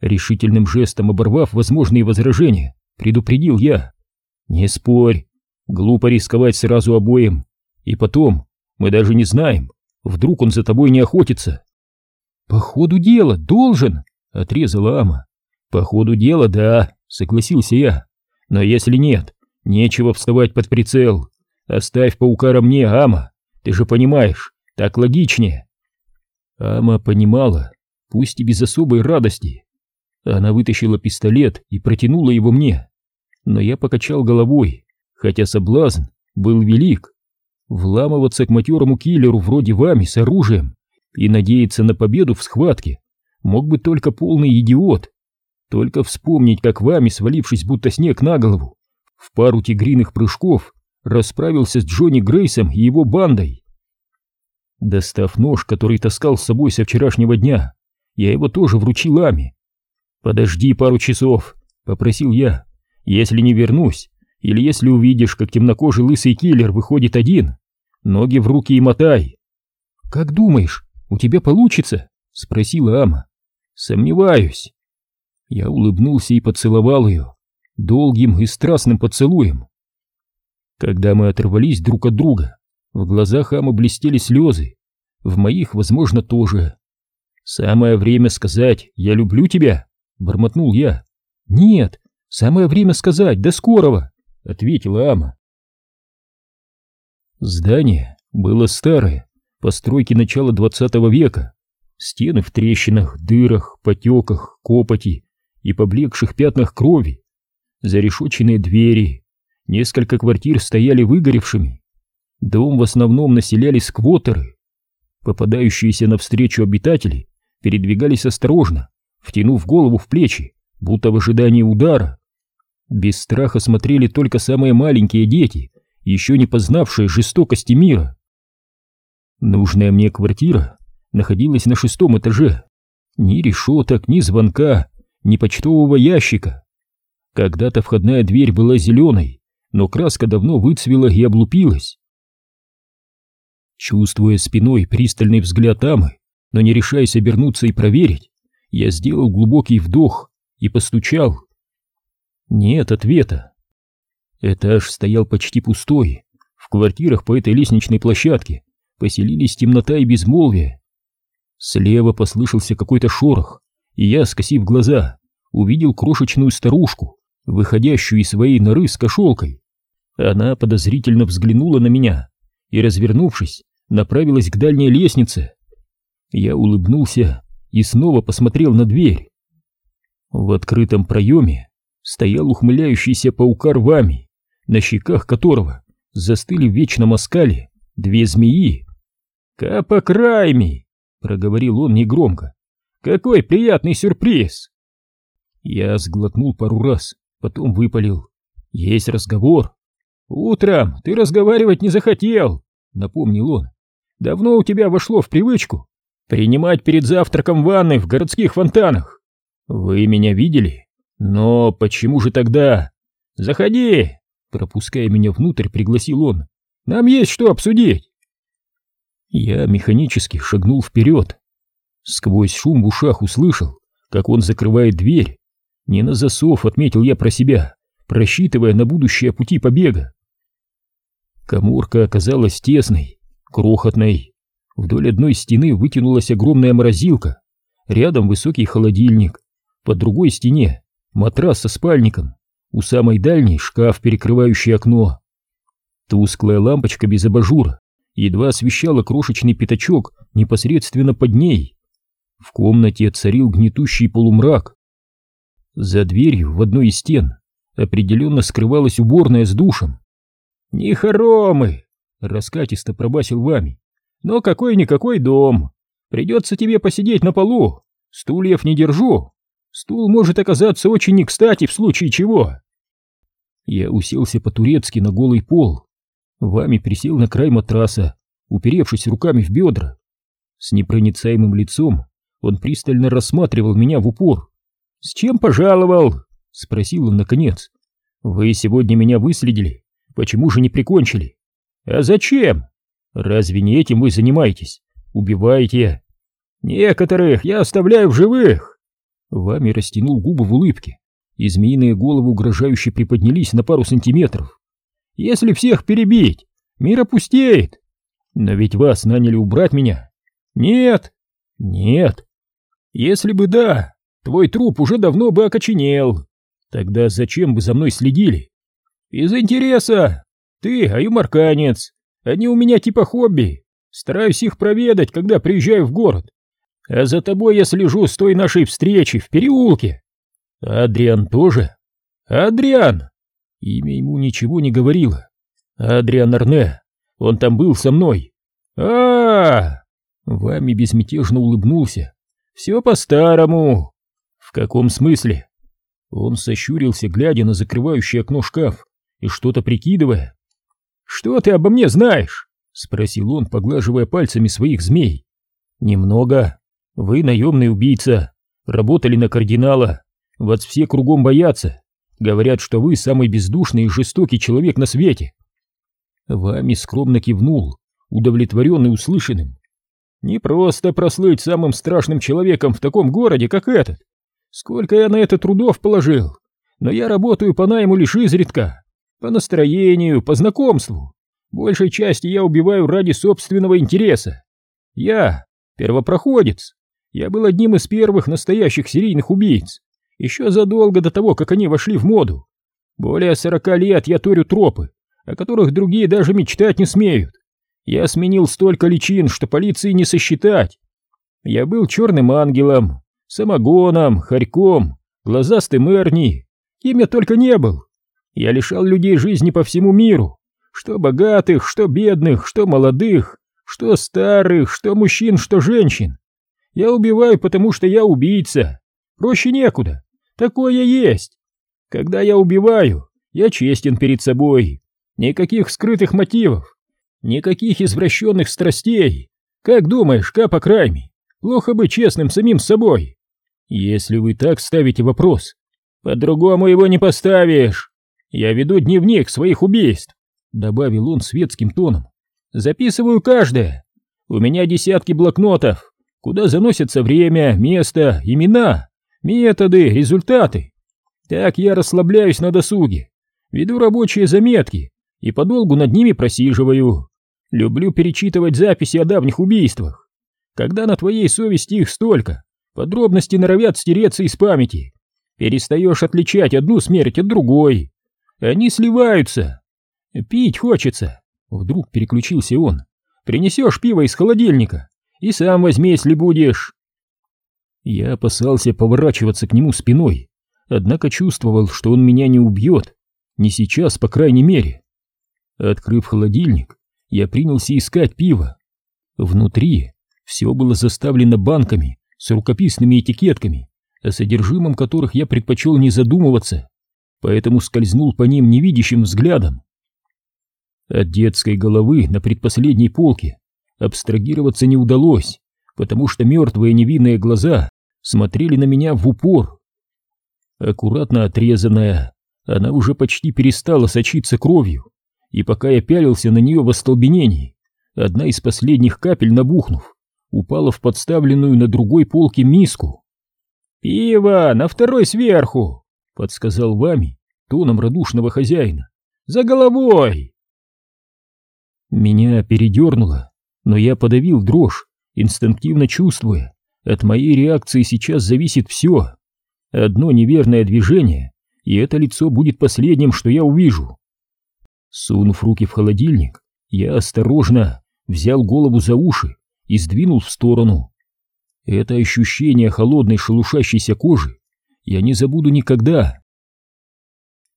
Решительным жестом оборвав возможные возражения, предупредил я. Не спорь, глупо рисковать сразу обоим. И потом, мы даже не знаем, вдруг он за тобой не охотится. По ходу дела, должен, отрезала Ама. По ходу дела, да, согласился я. Но если нет, нечего вставать под прицел. Оставь паукара мне, Ама. Ты же понимаешь, так логичнее. Ама понимала, пусть и без особой радости. Она вытащила пистолет и протянула его мне. Но я покачал головой, хотя соблазн был велик. Вламываться к матерому киллеру вроде вами с оружием и надеяться на победу в схватке мог бы только полный идиот. Только вспомнить, как вами, свалившись будто снег на голову, в пару тигриных прыжков расправился с Джонни Грейсом и его бандой. Достав нож, который таскал с собой со вчерашнего дня, я его тоже вручил Ами. «Подожди пару часов», — попросил я. «Если не вернусь, или если увидишь, как темнокожий лысый киллер выходит один, ноги в руки и мотай». «Как думаешь, у тебя получится?» — спросила Ама. «Сомневаюсь». Я улыбнулся и поцеловал ее, долгим и страстным поцелуем. Когда мы оторвались друг от друга, в глазах Амы блестели слезы, в моих, возможно, тоже. «Самое время сказать «я люблю тебя», — бормотнул я. «Нет, самое время сказать «до скорого», — ответила Ама. Здание было старое, постройки начала двадцатого века. Стены в трещинах, дырах, потеках, копоти и поблекших пятнах крови. Зарешоченные двери, Несколько квартир стояли выгоревшими. Дом в основном населяли сквотеры. Попадающиеся навстречу обитатели передвигались осторожно, втянув голову в плечи, будто в ожидании удара. Без страха смотрели только самые маленькие дети, еще не познавшие жестокости мира. Нужная мне квартира находилась на шестом этаже. Ни решеток, ни звонка, ни почтового ящика. Когда-то входная дверь была зеленой, но краска давно выцвела и облупилась. Чувствуя спиной пристальный взгляд Амы, но не решаясь обернуться и проверить, я сделал глубокий вдох и постучал. Нет ответа. Этаж стоял почти пустой. В квартирах по этой лестничной площадке поселились темнота и безмолвие. Слева послышался какой-то шорох, и я, скосив глаза, увидел крошечную старушку, выходящую из своей норы с кошелкой. Она подозрительно взглянула на меня и, развернувшись, направилась к дальней лестнице. Я улыбнулся и снова посмотрел на дверь. В открытом проеме стоял ухмыляющийся паука рвами, на щеках которого застыли в вечном оскале две змеи. «Капокрайми!» — проговорил он негромко. «Какой приятный сюрприз!» Я сглотнул пару раз, потом выпалил. «Есть разговор!» «Утром ты разговаривать не захотел», — напомнил он. «Давно у тебя вошло в привычку принимать перед завтраком ванны в городских фонтанах. Вы меня видели? Но почему же тогда...» «Заходи!» — пропуская меня внутрь, пригласил он. «Нам есть что обсудить!» Я механически шагнул вперед. Сквозь шум в ушах услышал, как он закрывает дверь. Не на засов, отметил я про себя, просчитывая на будущее пути побега. Коморка оказалась тесной, крохотной. Вдоль одной стены вытянулась огромная морозилка, рядом высокий холодильник, под другой стене матрас со спальником, у самой дальней шкаф, перекрывающий окно. Тусклая лампочка без абажура едва освещала крошечный пятачок непосредственно под ней. В комнате царил гнетущий полумрак. За дверью в одной из стен определенно скрывалась уборная с душем. «Не хоромы!» — раскатисто пробасил вами. «Но какой-никакой дом. Придется тебе посидеть на полу. Стульев не держу. Стул может оказаться очень не кстати в случае чего». Я уселся по-турецки на голый пол. Вами присел на край матраса, уперевшись руками в бедра. С непроницаемым лицом он пристально рассматривал меня в упор. «С чем пожаловал?» — спросил он наконец. Вы сегодня меня выследили, почему же не прикончили? А зачем? Разве не этим вы занимаетесь? Убиваете. Некоторых я оставляю в живых. Вами растянул губы в улыбке, и змеиные головы угрожающе приподнялись на пару сантиметров. Если всех перебить, мир опустеет. Но ведь вас наняли убрать меня. Нет, нет. Если бы да, твой труп уже давно бы окоченел. Тогда зачем бы за мной следили? Из интереса. Ты аюмарканец. Они у меня типа хобби. Стараюсь их проведать, когда приезжаю в город. А за тобой я слежу с той нашей встречи в переулке. Адриан тоже? Адриан! Имя ему ничего не говорило. Адриан Арне. Он там был со мной. а, -а, -а Вами безмятежно улыбнулся. Все по-старому. В каком смысле? Он сощурился, глядя на закрывающий окно шкаф и что-то прикидывая. «Что ты обо мне знаешь?» — спросил он, поглаживая пальцами своих змей. «Немного. Вы наемный убийца. Работали на кардинала. Вас все кругом боятся. Говорят, что вы самый бездушный и жестокий человек на свете». Вами скромно кивнул, удовлетворенный услышанным. «Не просто прослыть самым страшным человеком в таком городе, как этот. Сколько я на это трудов положил. Но я работаю по найму лишь изредка. По настроению, по знакомству. Большей части я убиваю ради собственного интереса. Я первопроходец. Я был одним из первых настоящих серийных убийц. Еще задолго до того, как они вошли в моду. Более сорока лет я торю тропы, о которых другие даже мечтать не смеют. Я сменил столько личин, что полиции не сосчитать. Я был черным ангелом, самогоном, хорьком, глазастым Эрни, кем я только не был. Я лишал людей жизни по всему миру, что богатых, что бедных, что молодых, что старых, что мужчин, что женщин. Я убиваю, потому что я убийца. Проще некуда. Такое есть. Когда я убиваю, я честен перед собой. Никаких скрытых мотивов. Никаких извращенных страстей. Как думаешь, Капа Крайми, плохо быть честным самим собой? Если вы так ставите вопрос, по-другому его не поставишь. Я веду дневник своих убийств, добавил он светским тоном. Записываю каждое. У меня десятки блокнотов, куда заносятся время, место, имена, методы, результаты. Так я расслабляюсь на досуге, веду рабочие заметки и подолгу над ними просиживаю. Люблю перечитывать записи о давних убийствах. Когда на твоей совести их столько, подробности норовят стереться из памяти. Перестаешь отличать одну смерть от другой. Они сливаются. Пить хочется. Вдруг переключился он. Принесешь пиво из холодильника и сам возьми, если будешь. Я опасался поворачиваться к нему спиной, однако чувствовал, что он меня не убьет. Не сейчас, по крайней мере. Открыв холодильник, я принялся искать пиво. Внутри все было заставлено банками с рукописными этикетками, о содержимом которых я предпочел не задумываться, поэтому скользнул по ним невидящим взглядом. От детской головы на предпоследней полке абстрагироваться не удалось, потому что мертвые невинные глаза смотрели на меня в упор. Аккуратно отрезанная, она уже почти перестала сочиться кровью, и пока я пялился на нее в остолбенении, одна из последних капель, набухнув, упала в подставленную на другой полке миску. «Пиво на второй сверху!» — подсказал Вами тоном радушного хозяина. «За головой!» Меня передернуло, но я подавил дрожь, инстинктивно чувствуя, от моей реакции сейчас зависит все. Одно неверное движение, и это лицо будет последним, что я увижу. Сунув руки в холодильник, я осторожно взял голову за уши и сдвинул в сторону. Это ощущение холодной шелушащейся кожи я не забуду никогда.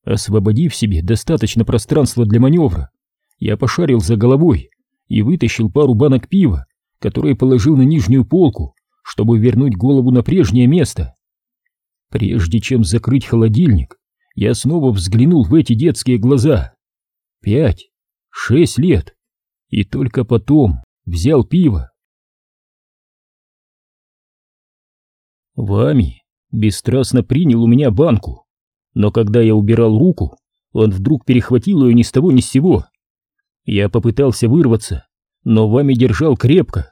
Освободив себе достаточно пространства для маневра, я пошарил за головой и вытащил пару банок пива, которые положил на нижнюю полку, чтобы вернуть голову на прежнее место. Прежде чем закрыть холодильник, я снова взглянул в эти детские глаза пять, шесть лет, и только потом взял пиво. Вами бесстрастно принял у меня банку, но когда я убирал руку, он вдруг перехватил ее ни с того ни с сего. Я попытался вырваться, но вами держал крепко.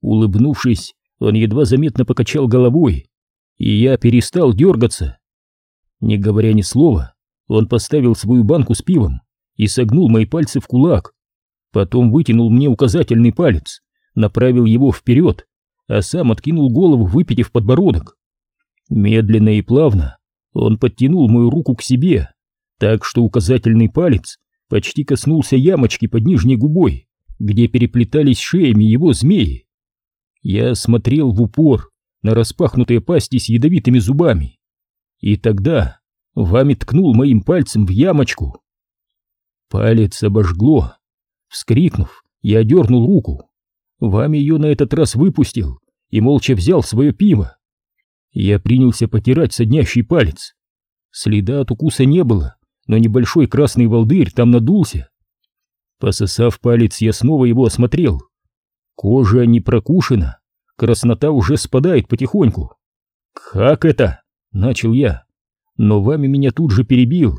Улыбнувшись, он едва заметно покачал головой, и я перестал дергаться. Не говоря ни слова, он поставил свою банку с пивом и согнул мои пальцы в кулак. Потом вытянул мне указательный палец, направил его вперед, а сам откинул голову, выпитив подбородок. Медленно и плавно он подтянул мою руку к себе, так что указательный палец почти коснулся ямочки под нижней губой, где переплетались шеями его змеи. Я смотрел в упор на распахнутые пасти с ядовитыми зубами, и тогда вами ткнул моим пальцем в ямочку. Палец обожгло. Вскрикнув, я дернул руку. Вами ее на этот раз выпустил и молча взял свое пиво. Я принялся потирать соднящий палец. Следа от укуса не было, но небольшой красный волдырь там надулся. Пососав палец, я снова его осмотрел. Кожа не прокушена, краснота уже спадает потихоньку. «Как это?» — начал я. Но вами меня тут же перебил.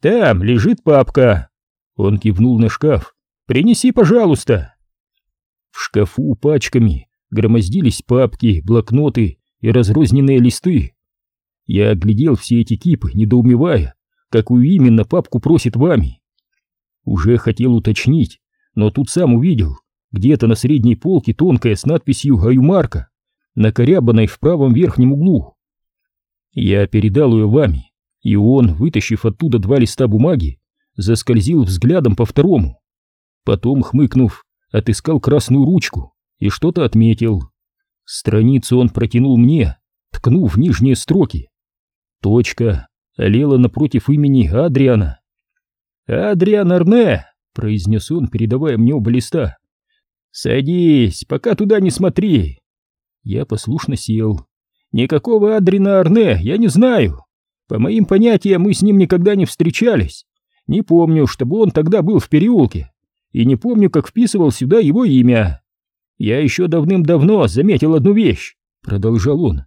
«Там лежит папка!» Он кивнул на шкаф. «Принеси, пожалуйста!» В шкафу пачками громоздились папки, блокноты и разрозненные листы. Я оглядел все эти кипы, недоумевая, какую именно папку просит вами. Уже хотел уточнить, но тут сам увидел, где-то на средней полке тонкая с надписью «Аюмарка», накорябанной в правом верхнем углу. Я передал ее вами, и он, вытащив оттуда два листа бумаги, заскользил взглядом по второму. Потом, хмыкнув, отыскал красную ручку и что-то отметил. Страницу он протянул мне, ткнув нижние строки. Точка олела напротив имени Адриана. «Адриан Арне!» — произнес он, передавая мне оба листа. «Садись, пока туда не смотри!» Я послушно сел. «Никакого Адрина Арне я не знаю. По моим понятиям, мы с ним никогда не встречались. Не помню, чтобы он тогда был в переулке, и не помню, как вписывал сюда его имя. Я еще давным-давно заметил одну вещь, продолжал он.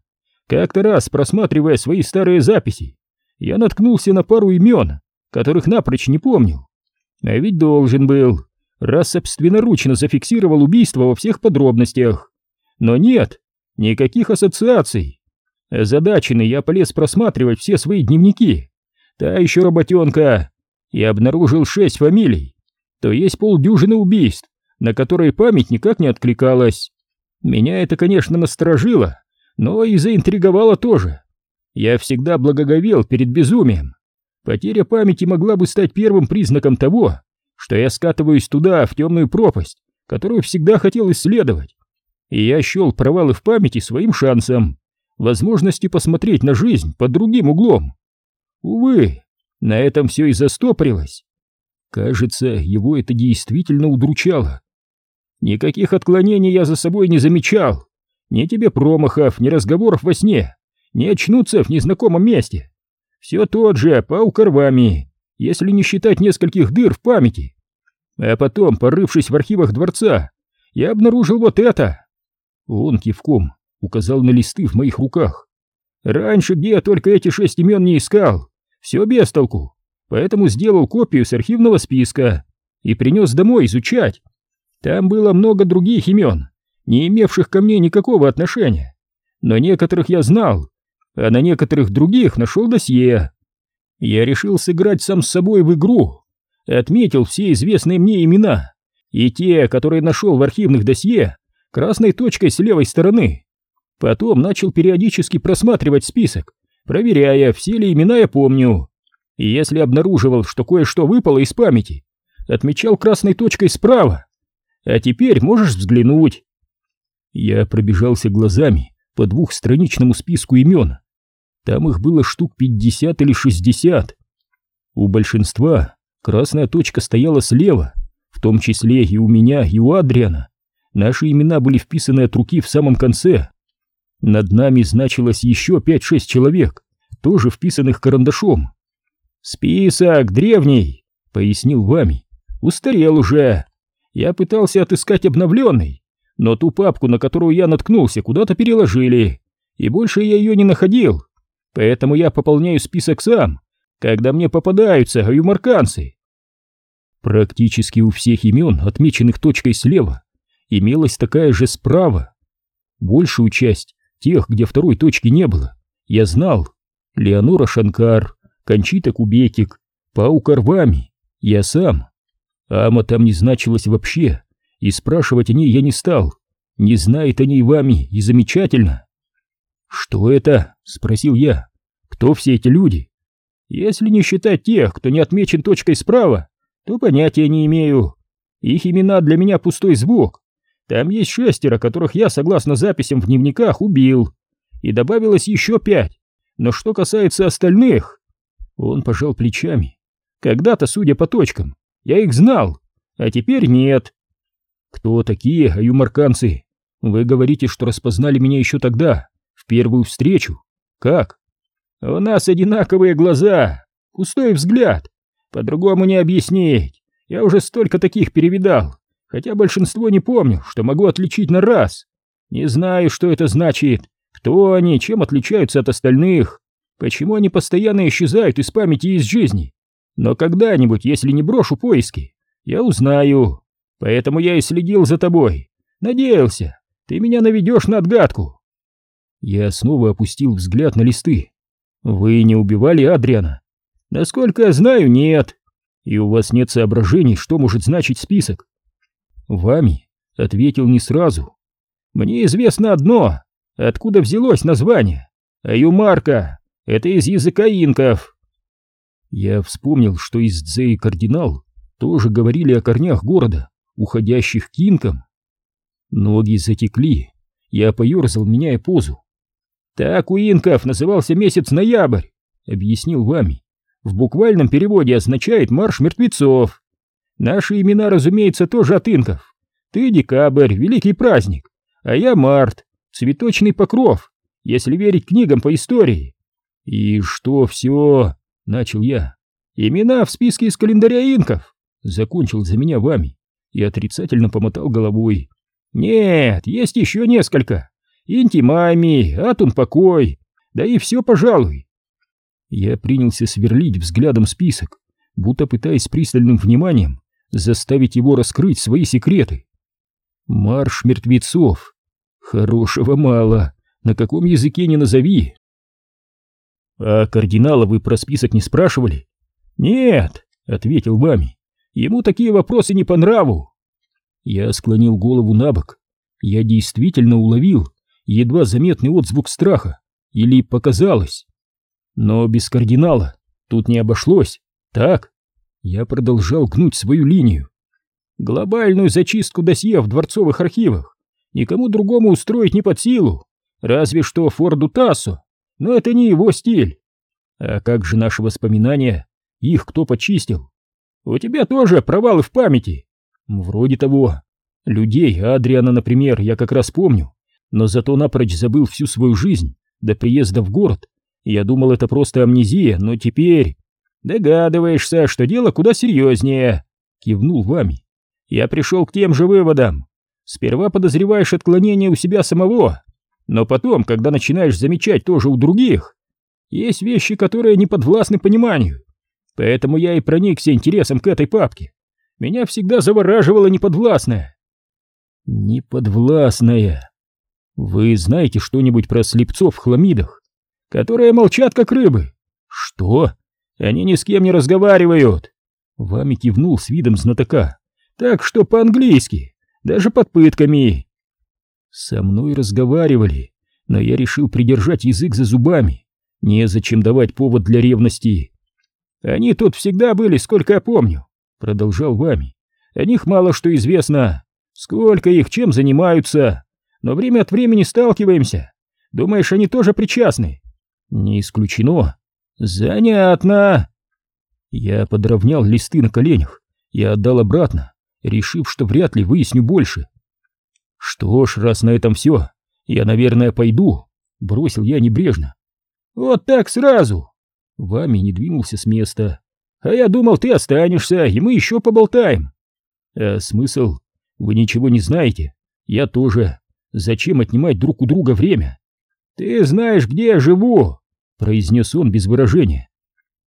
Как-то раз, просматривая свои старые записи, я наткнулся на пару имен, которых напрочь не помнил. А ведь должен был, раз собственноручно зафиксировал убийство во всех подробностях. Но нет, никаких ассоциаций. Озадаченный я полез просматривать все свои дневники. Та еще работенка, и обнаружил шесть фамилий, то есть полдюжины убийств, на которые память никак не откликалась. Меня это, конечно, насторожило, но и заинтриговало тоже. Я всегда благоговел перед безумием. Потеря памяти могла бы стать первым признаком того, что я скатываюсь туда, в темную пропасть, которую всегда хотел исследовать. И я счел провалы в памяти своим шансом, возможностью посмотреть на жизнь под другим углом. Увы, на этом все и застопорилось. Кажется, его это действительно удручало. Никаких отклонений я за собой не замечал. Ни тебе промахов, ни разговоров во сне, ни очнуться в незнакомом месте. Все тот же, паук рвами, если не считать нескольких дыр в памяти. А потом, порывшись в архивах дворца, я обнаружил вот это. Он кивком указал на листы в моих руках. Раньше где я только эти шесть имен не искал, все без толку, поэтому сделал копию с архивного списка и принес домой изучать. Там было много других имен, не имевших ко мне никакого отношения, но некоторых я знал, а на некоторых других нашел досье. Я решил сыграть сам с собой в игру, отметил все известные мне имена и те, которые нашел в архивных досье, красной точкой с левой стороны. Потом начал периодически просматривать список проверяя, все ли имена я помню. И если обнаруживал, что кое-что выпало из памяти, отмечал красной точкой справа. А теперь можешь взглянуть. Я пробежался глазами по двухстраничному списку имен. Там их было штук пятьдесят или шестьдесят. У большинства красная точка стояла слева, в том числе и у меня, и у Адриана. Наши имена были вписаны от руки в самом конце. Над нами значилось еще пять-шесть человек, тоже вписанных карандашом. «Список древний», — пояснил вами. «Устарел уже. Я пытался отыскать обновленный, но ту папку, на которую я наткнулся, куда-то переложили, и больше я ее не находил. Поэтому я пополняю список сам, когда мне попадаются аюмарканцы. Практически у всех имен, отмеченных точкой слева, имелась такая же справа. Большую часть тех, где второй точки не было, я знал. Леонора Шанкар, Кончита Кубекик, Пау Карвами, я сам. Ама там не значилась вообще, и спрашивать о ней я не стал. Не знает о ней вами, и замечательно. «Что это?» — спросил я. «Кто все эти люди?» «Если не считать тех, кто не отмечен точкой справа, то понятия не имею. Их имена для меня пустой звук. Там есть шестеро, которых я, согласно записям в дневниках, убил. И добавилось еще пять. Но что касается остальных... Он пожал плечами. Когда-то, судя по точкам, я их знал, а теперь нет. Кто такие аюмарканцы? Вы говорите, что распознали меня еще тогда, в первую встречу. Как? У нас одинаковые глаза, пустой взгляд. По-другому не объяснить. Я уже столько таких перевидал, хотя большинство не помню, что могу отличить на раз. Не знаю, что это значит, кто они, чем отличаются от остальных, почему они постоянно исчезают из памяти и из жизни. Но когда-нибудь, если не брошу поиски, я узнаю. Поэтому я и следил за тобой. Надеялся, ты меня наведешь на отгадку. Я снова опустил взгляд на листы. Вы не убивали Адриана? Насколько я знаю, нет. И у вас нет соображений, что может значить список? Вами ответил не сразу. Мне известно одно. Откуда взялось название? Аюмарка. Это из языка инков. Я вспомнил, что из Дзей кардинал тоже говорили о корнях города, уходящих к инкам. Ноги затекли. Я поерзал, меняя позу. Так у инков назывался месяц ноябрь, объяснил Вами в буквальном переводе означает «марш мертвецов». Наши имена, разумеется, тоже от инков. Ты декабрь, великий праздник, а я март, цветочный покров, если верить книгам по истории. И что все, начал я, имена в списке из календаря инков, закончил за меня вами и отрицательно помотал головой. Нет, есть еще несколько. Интимами, Атун покой, да и все, пожалуй. Я принялся сверлить взглядом список, будто пытаясь пристальным вниманием заставить его раскрыть свои секреты. Марш мертвецов. Хорошего мало, на каком языке не назови. А кардинала вы про список не спрашивали? Нет, ответил Бами. Ему такие вопросы не по нраву. Я склонил голову на бок. Я действительно уловил едва заметный отзвук страха. Или показалось. Но без кардинала тут не обошлось, так? Я продолжал гнуть свою линию. Глобальную зачистку досье в дворцовых архивах никому другому устроить не под силу, разве что Форду Тассо, но это не его стиль. А как же наши воспоминания? Их кто почистил? У тебя тоже провалы в памяти. Вроде того. Людей, Адриана, например, я как раз помню, но зато напрочь забыл всю свою жизнь до приезда в город я думал, это просто амнезия, но теперь... Догадываешься, что дело куда серьезнее. Кивнул вами. Я пришел к тем же выводам. Сперва подозреваешь отклонение у себя самого, но потом, когда начинаешь замечать тоже у других, есть вещи, которые не подвластны пониманию. Поэтому я и проникся интересом к этой папке. Меня всегда завораживало неподвластное. Неподвластное. Вы знаете что-нибудь про слепцов в хламидах? которые молчат, как рыбы. Что? Они ни с кем не разговаривают. Вами кивнул с видом знатока. Так что по-английски, даже под пытками. Со мной разговаривали, но я решил придержать язык за зубами. Незачем давать повод для ревности. Они тут всегда были, сколько я помню, продолжал Вами. О них мало что известно. Сколько их, чем занимаются. Но время от времени сталкиваемся. Думаешь, они тоже причастны? Не исключено. Занятно. Я подровнял листы на коленях и отдал обратно, решив, что вряд ли выясню больше. Что ж, раз на этом все, я, наверное, пойду, бросил я небрежно. Вот так сразу. Вами не двинулся с места. А я думал, ты останешься, и мы еще поболтаем. А смысл? Вы ничего не знаете. Я тоже. Зачем отнимать друг у друга время? Ты знаешь, где я живу, произнес он без выражения.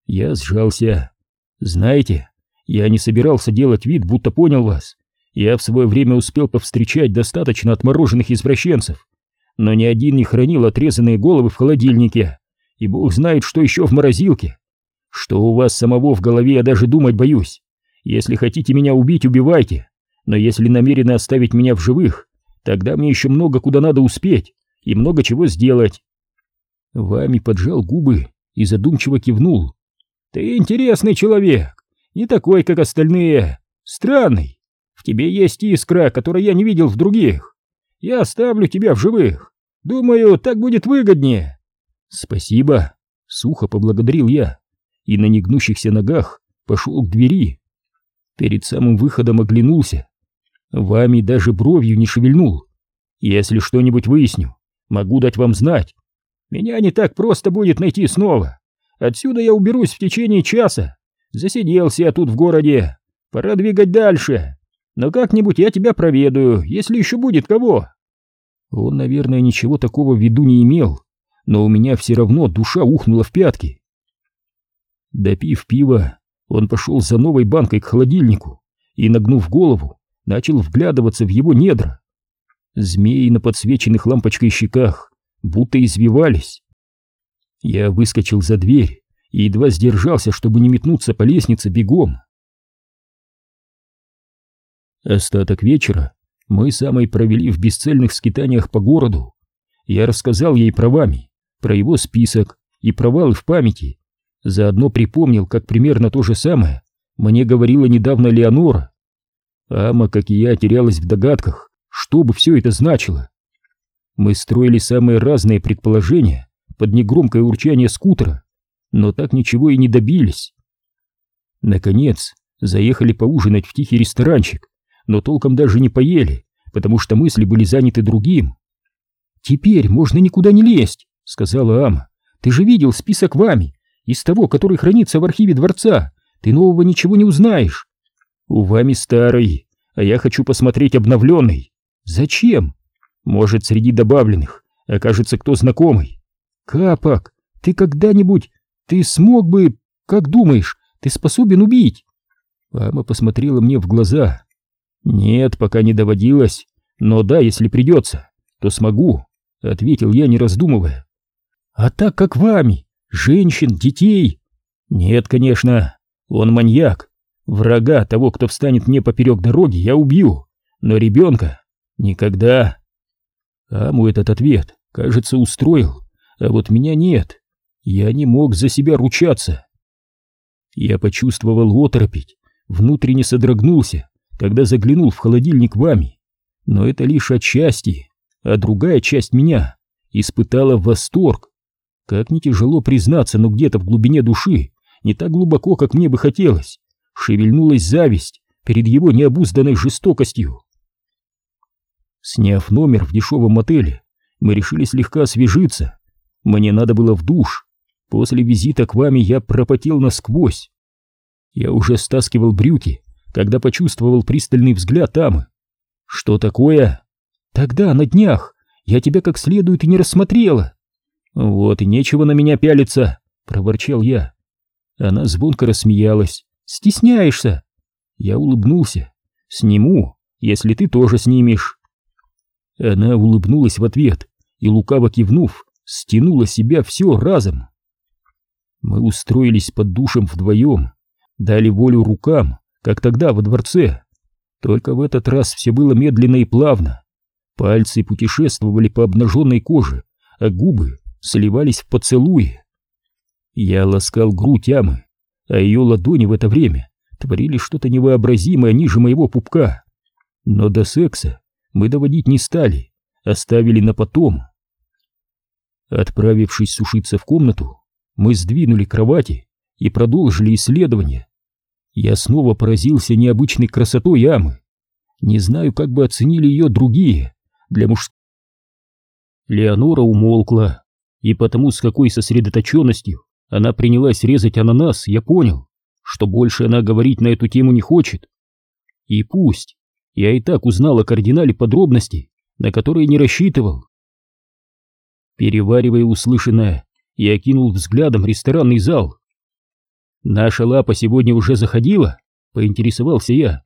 Я сжался. Знаете, я не собирался делать вид, будто понял вас. Я в свое время успел повстречать достаточно отмороженных извращенцев, но ни один не хранил отрезанные головы в холодильнике, и бог знает, что еще в морозилке. Что у вас самого в голове, я даже думать боюсь. Если хотите меня убить, убивайте, но если намерены оставить меня в живых, тогда мне еще много куда надо успеть и много чего сделать. Вами поджал губы и задумчиво кивнул. Ты интересный человек, не такой, как остальные, странный. В тебе есть искра, которой я не видел в других. Я оставлю тебя в живых. Думаю, так будет выгоднее. Спасибо, сухо поблагодарил я и на негнущихся ногах пошел к двери. Перед самым выходом оглянулся. Вами даже бровью не шевельнул. Если что-нибудь выясню, могу дать вам знать. Меня не так просто будет найти снова. Отсюда я уберусь в течение часа. Засиделся я тут в городе. Пора двигать дальше. Но как-нибудь я тебя проведаю, если еще будет кого. Он, наверное, ничего такого в виду не имел, но у меня все равно душа ухнула в пятки. Допив пива, он пошел за новой банкой к холодильнику и, нагнув голову, начал вглядываться в его недра. Змеи на подсвеченных лампочкой щеках будто извивались. Я выскочил за дверь и едва сдержался, чтобы не метнуться по лестнице бегом. Остаток вечера мы с Амой провели в бесцельных скитаниях по городу. Я рассказал ей про вами, про его список и провалы в памяти. Заодно припомнил, как примерно то же самое мне говорила недавно Леонора. Ама, как и я, терялась в догадках, что бы все это значило. Мы строили самые разные предположения под негромкое урчание скутера, но так ничего и не добились. Наконец, заехали поужинать в тихий ресторанчик, но толком даже не поели, потому что мысли были заняты другим. «Теперь можно никуда не лезть», — сказала Ама. «Ты же видел список вами, из того, который хранится в архиве дворца. Ты нового ничего не узнаешь». «У вами старый, а я хочу посмотреть обновленный». «Зачем?» «Может, среди добавленных окажется кто знакомый». «Капок, ты когда-нибудь... Ты смог бы... Как думаешь, ты способен убить?» Ама посмотрела мне в глаза. «Нет, пока не доводилось, но да, если придется, то смогу», — ответил я, не раздумывая. «А так как вами, женщин, детей?» «Нет, конечно, он маньяк. Врага того, кто встанет мне поперек дороги, я убью, но ребенка никогда». Аму этот ответ, кажется, устроил, а вот меня нет. Я не мог за себя ручаться. Я почувствовал оторопить, внутренне содрогнулся когда заглянул в холодильник вами, но это лишь отчасти, а другая часть меня испытала восторг. Как не тяжело признаться, но где-то в глубине души, не так глубоко, как мне бы хотелось, шевельнулась зависть перед его необузданной жестокостью. Сняв номер в дешевом отеле, мы решили слегка освежиться. Мне надо было в душ. После визита к вами я пропотел насквозь. Я уже стаскивал брюки, когда почувствовал пристальный взгляд Амы. «Что такое?» «Тогда, на днях, я тебя как следует и не рассмотрела». «Вот и нечего на меня пялиться», — проворчал я. Она звонко рассмеялась. «Стесняешься?» Я улыбнулся. «Сниму, если ты тоже снимешь». Она улыбнулась в ответ и, лукаво кивнув, стянула себя все разом. Мы устроились под душем вдвоем, дали волю рукам, как тогда во дворце. Только в этот раз все было медленно и плавно. Пальцы путешествовали по обнаженной коже, а губы сливались в поцелуи. Я ласкал грудь Амы, а ее ладони в это время творили что-то невообразимое ниже моего пупка. Но до секса мы доводить не стали, оставили на потом. Отправившись сушиться в комнату, мы сдвинули кровати и продолжили исследование. Я снова поразился необычной красотой ямы. Не знаю, как бы оценили ее другие. Для муж... Леонора умолкла, и потому с какой сосредоточенностью она принялась резать ананас, я понял, что больше она говорить на эту тему не хочет. И пусть, я и так узнал о кардинале подробностей, на которые не рассчитывал. Переваривая услышанное, я окинул взглядом ресторанный зал. «Наша лапа сегодня уже заходила?» — поинтересовался я.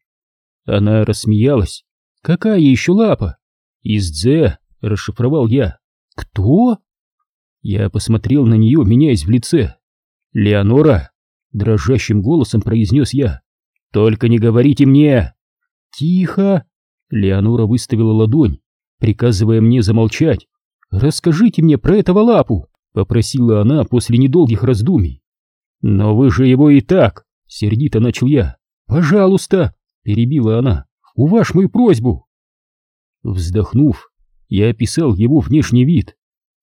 Она рассмеялась. «Какая еще лапа?» «Из Дзе», — расшифровал я. «Кто?» Я посмотрел на нее, меняясь в лице. «Леонора!» — дрожащим голосом произнес я. «Только не говорите мне!» «Тихо!» — Леонора выставила ладонь, приказывая мне замолчать. «Расскажите мне про этого лапу!» — попросила она после недолгих раздумий. «Но вы же его и так!» — сердито начал я. «Пожалуйста!» — перебила она. «Уваж мою просьбу!» Вздохнув, я описал его внешний вид,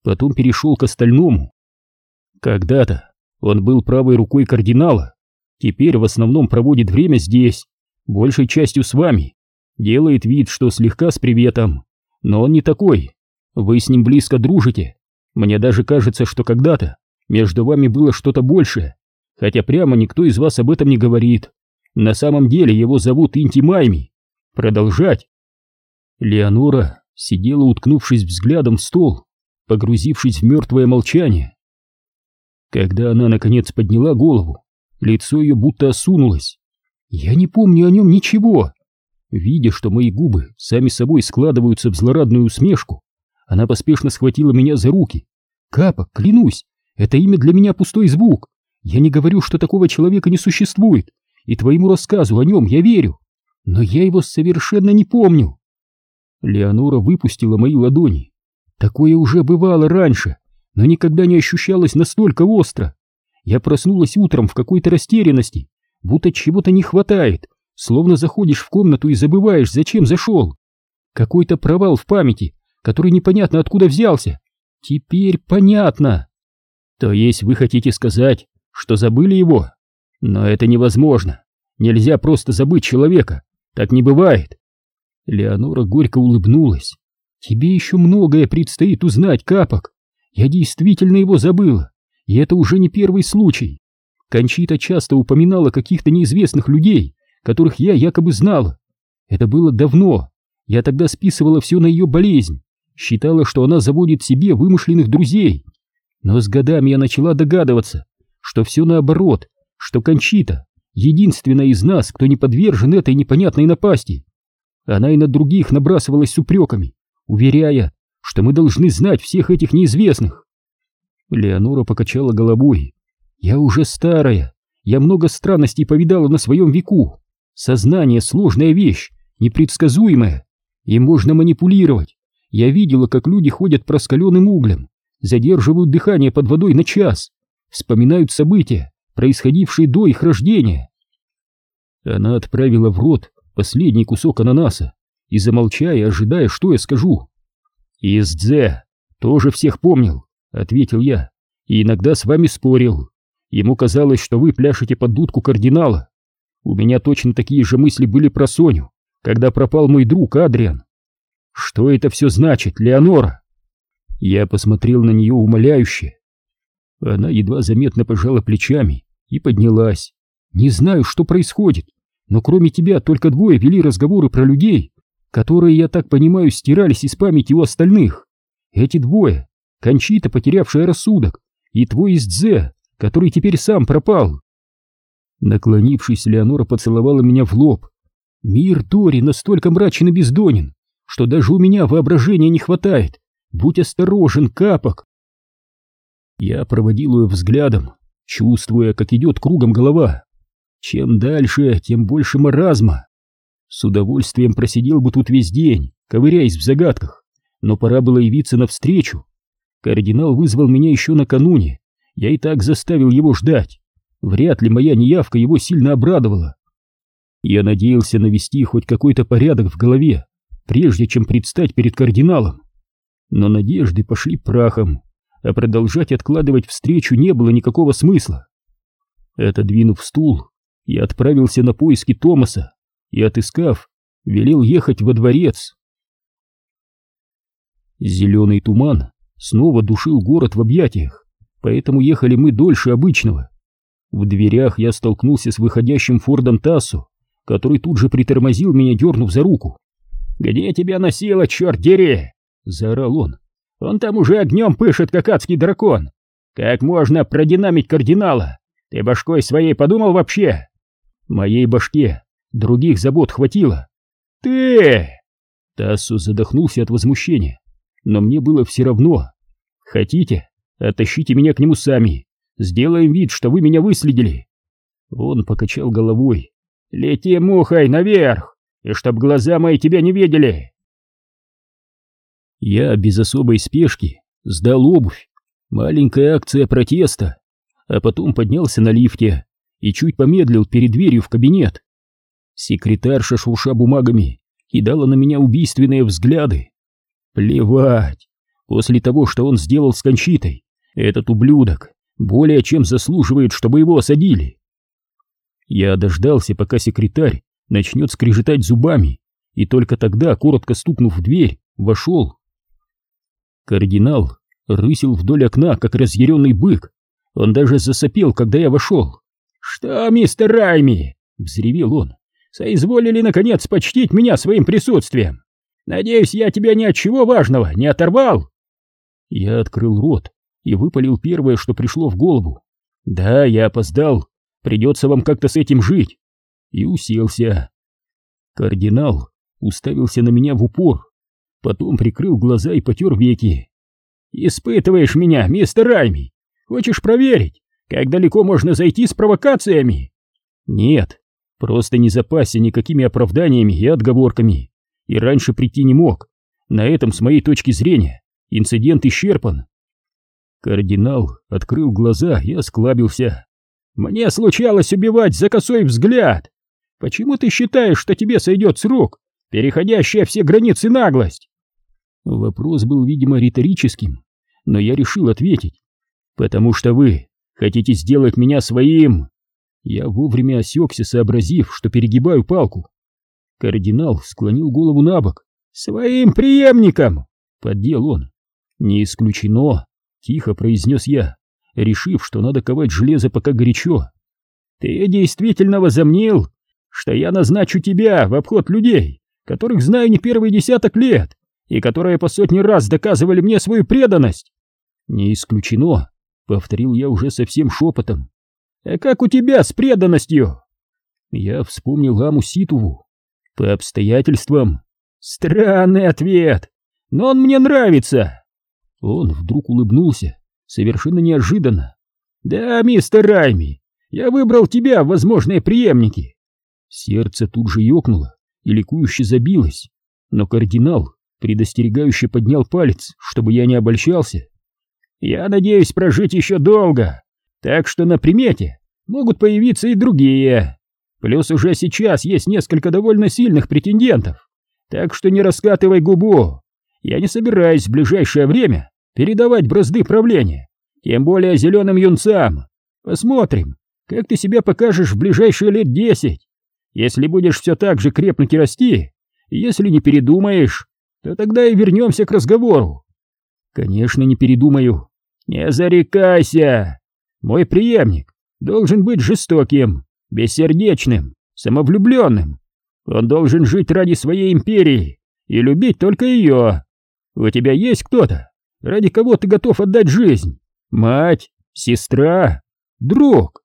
потом перешел к остальному. Когда-то он был правой рукой кардинала, теперь в основном проводит время здесь, большей частью с вами, делает вид, что слегка с приветом, но он не такой, вы с ним близко дружите, мне даже кажется, что когда-то между вами было что-то большее, хотя прямо никто из вас об этом не говорит. На самом деле его зовут Инти Майми. Продолжать. Леонора сидела, уткнувшись взглядом в стол, погрузившись в мертвое молчание. Когда она, наконец, подняла голову, лицо ее будто осунулось. «Я не помню о нем ничего!» Видя, что мои губы сами собой складываются в злорадную усмешку, она поспешно схватила меня за руки. «Капа, клянусь, это имя для меня пустой звук. Я не говорю, что такого человека не существует, и твоему рассказу о нем я верю, но я его совершенно не помню. Леонора выпустила мои ладони. Такое уже бывало раньше, но никогда не ощущалось настолько остро. Я проснулась утром в какой-то растерянности, будто чего-то не хватает, словно заходишь в комнату и забываешь, зачем зашел. Какой-то провал в памяти, который непонятно откуда взялся. Теперь понятно. То есть вы хотите сказать, что забыли его. Но это невозможно. Нельзя просто забыть человека. Так не бывает. Леонора горько улыбнулась. Тебе еще многое предстоит узнать, Капок. Я действительно его забыла. И это уже не первый случай. Кончита часто упоминала каких-то неизвестных людей, которых я якобы знала. Это было давно. Я тогда списывала все на ее болезнь. Считала, что она заводит себе вымышленных друзей. Но с годами я начала догадываться, что все наоборот, что Кончита — единственная из нас, кто не подвержен этой непонятной напасти. Она и на других набрасывалась с упреками, уверяя, что мы должны знать всех этих неизвестных. Леонора покачала головой. «Я уже старая, я много странностей повидала на своем веку. Сознание — сложная вещь, непредсказуемая, им можно манипулировать. Я видела, как люди ходят проскаленным углем, задерживают дыхание под водой на час, вспоминают события, происходившие до их рождения. Она отправила в рот последний кусок ананаса и, замолчая, ожидая, что я скажу. «Из Дзе тоже всех помнил», — ответил я, — «и иногда с вами спорил. Ему казалось, что вы пляшете под дудку кардинала. У меня точно такие же мысли были про Соню, когда пропал мой друг Адриан. Что это все значит, Леонора?» Я посмотрел на нее умоляюще, она едва заметно пожала плечами и поднялась. «Не знаю, что происходит, но кроме тебя только двое вели разговоры про людей, которые, я так понимаю, стирались из памяти у остальных. Эти двое — Кончита, потерявшая рассудок, и твой из Дзе, который теперь сам пропал». Наклонившись, Леонора поцеловала меня в лоб. «Мир Дори настолько мрачен и бездонен, что даже у меня воображения не хватает. Будь осторожен, капок!» Я проводил ее взглядом, чувствуя, как идет кругом голова. Чем дальше, тем больше маразма. С удовольствием просидел бы тут весь день, ковыряясь в загадках, но пора было явиться навстречу. Кардинал вызвал меня еще накануне, я и так заставил его ждать. Вряд ли моя неявка его сильно обрадовала. Я надеялся навести хоть какой-то порядок в голове, прежде чем предстать перед кардиналом. Но надежды пошли прахом а продолжать откладывать встречу не было никакого смысла. Отодвинув стул, я отправился на поиски Томаса и, отыскав, велел ехать во дворец. Зеленый туман снова душил город в объятиях, поэтому ехали мы дольше обычного. В дверях я столкнулся с выходящим Фордом Тассу, который тут же притормозил меня, дернув за руку. «Где тебя носило, черт дери?» — заорал он. Он там уже огнем пышет, как адский дракон. Как можно продинамить кардинала? Ты башкой своей подумал вообще? Моей башке других забот хватило. Ты! Тассу задохнулся от возмущения, но мне было все равно. Хотите, оттащите меня к нему сами. Сделаем вид, что вы меня выследили. Он покачал головой. Лети мухой наверх, и чтоб глаза мои тебя не видели. Я без особой спешки сдал обувь. Маленькая акция протеста. А потом поднялся на лифте и чуть помедлил перед дверью в кабинет. Секретарша, шурша бумагами, кидала на меня убийственные взгляды. Плевать. После того, что он сделал с Кончитой, этот ублюдок более чем заслуживает, чтобы его осадили. Я дождался, пока секретарь начнет скрежетать зубами, и только тогда, коротко стукнув в дверь, вошел. Кардинал рысил вдоль окна, как разъяренный бык. Он даже засопел, когда я вошел. «Что, мистер Райми?» — взревел он. «Соизволили, наконец, почтить меня своим присутствием. Надеюсь, я тебя ни от чего важного не оторвал?» Я открыл рот и выпалил первое, что пришло в голову. «Да, я опоздал. Придется вам как-то с этим жить». И уселся. Кардинал уставился на меня в упор, потом прикрыл глаза и потер веки. «Испытываешь меня, мистер Райми? Хочешь проверить, как далеко можно зайти с провокациями?» «Нет, просто не запасся никакими оправданиями и отговорками, и раньше прийти не мог. На этом, с моей точки зрения, инцидент исчерпан». Кардинал открыл глаза и осклабился. «Мне случалось убивать за косой взгляд. Почему ты считаешь, что тебе сойдет срок, переходящая все границы наглость?» Вопрос был, видимо, риторическим, но я решил ответить. «Потому что вы хотите сделать меня своим...» Я вовремя осекся, сообразив, что перегибаю палку. Кардинал склонил голову на бок. «Своим преемником!» — поддел он. «Не исключено», — тихо произнес я, решив, что надо ковать железо пока горячо. «Ты действительно возомнил, что я назначу тебя в обход людей, которых знаю не первый десяток лет, и которые по сотни раз доказывали мне свою преданность. Не исключено, повторил я уже совсем шепотом. А как у тебя с преданностью? Я вспомнил Аму Ситуву. По обстоятельствам. Странный ответ, но он мне нравится. Он вдруг улыбнулся, совершенно неожиданно. Да, мистер Райми, я выбрал тебя в возможные преемники. Сердце тут же ёкнуло и ликующе забилось, но кардинал предостерегающе поднял палец, чтобы я не обольщался. «Я надеюсь прожить еще долго, так что на примете могут появиться и другие. Плюс уже сейчас есть несколько довольно сильных претендентов, так что не раскатывай губу. Я не собираюсь в ближайшее время передавать бразды правления, тем более зеленым юнцам. Посмотрим, как ты себя покажешь в ближайшие лет десять. Если будешь все так же крепнуть и расти, если не передумаешь, то тогда и вернемся к разговору. Конечно, не передумаю. Не зарекайся. Мой преемник должен быть жестоким, бессердечным, самовлюбленным. Он должен жить ради своей империи и любить только ее. У тебя есть кто-то, ради кого ты готов отдать жизнь? Мать, сестра, друг?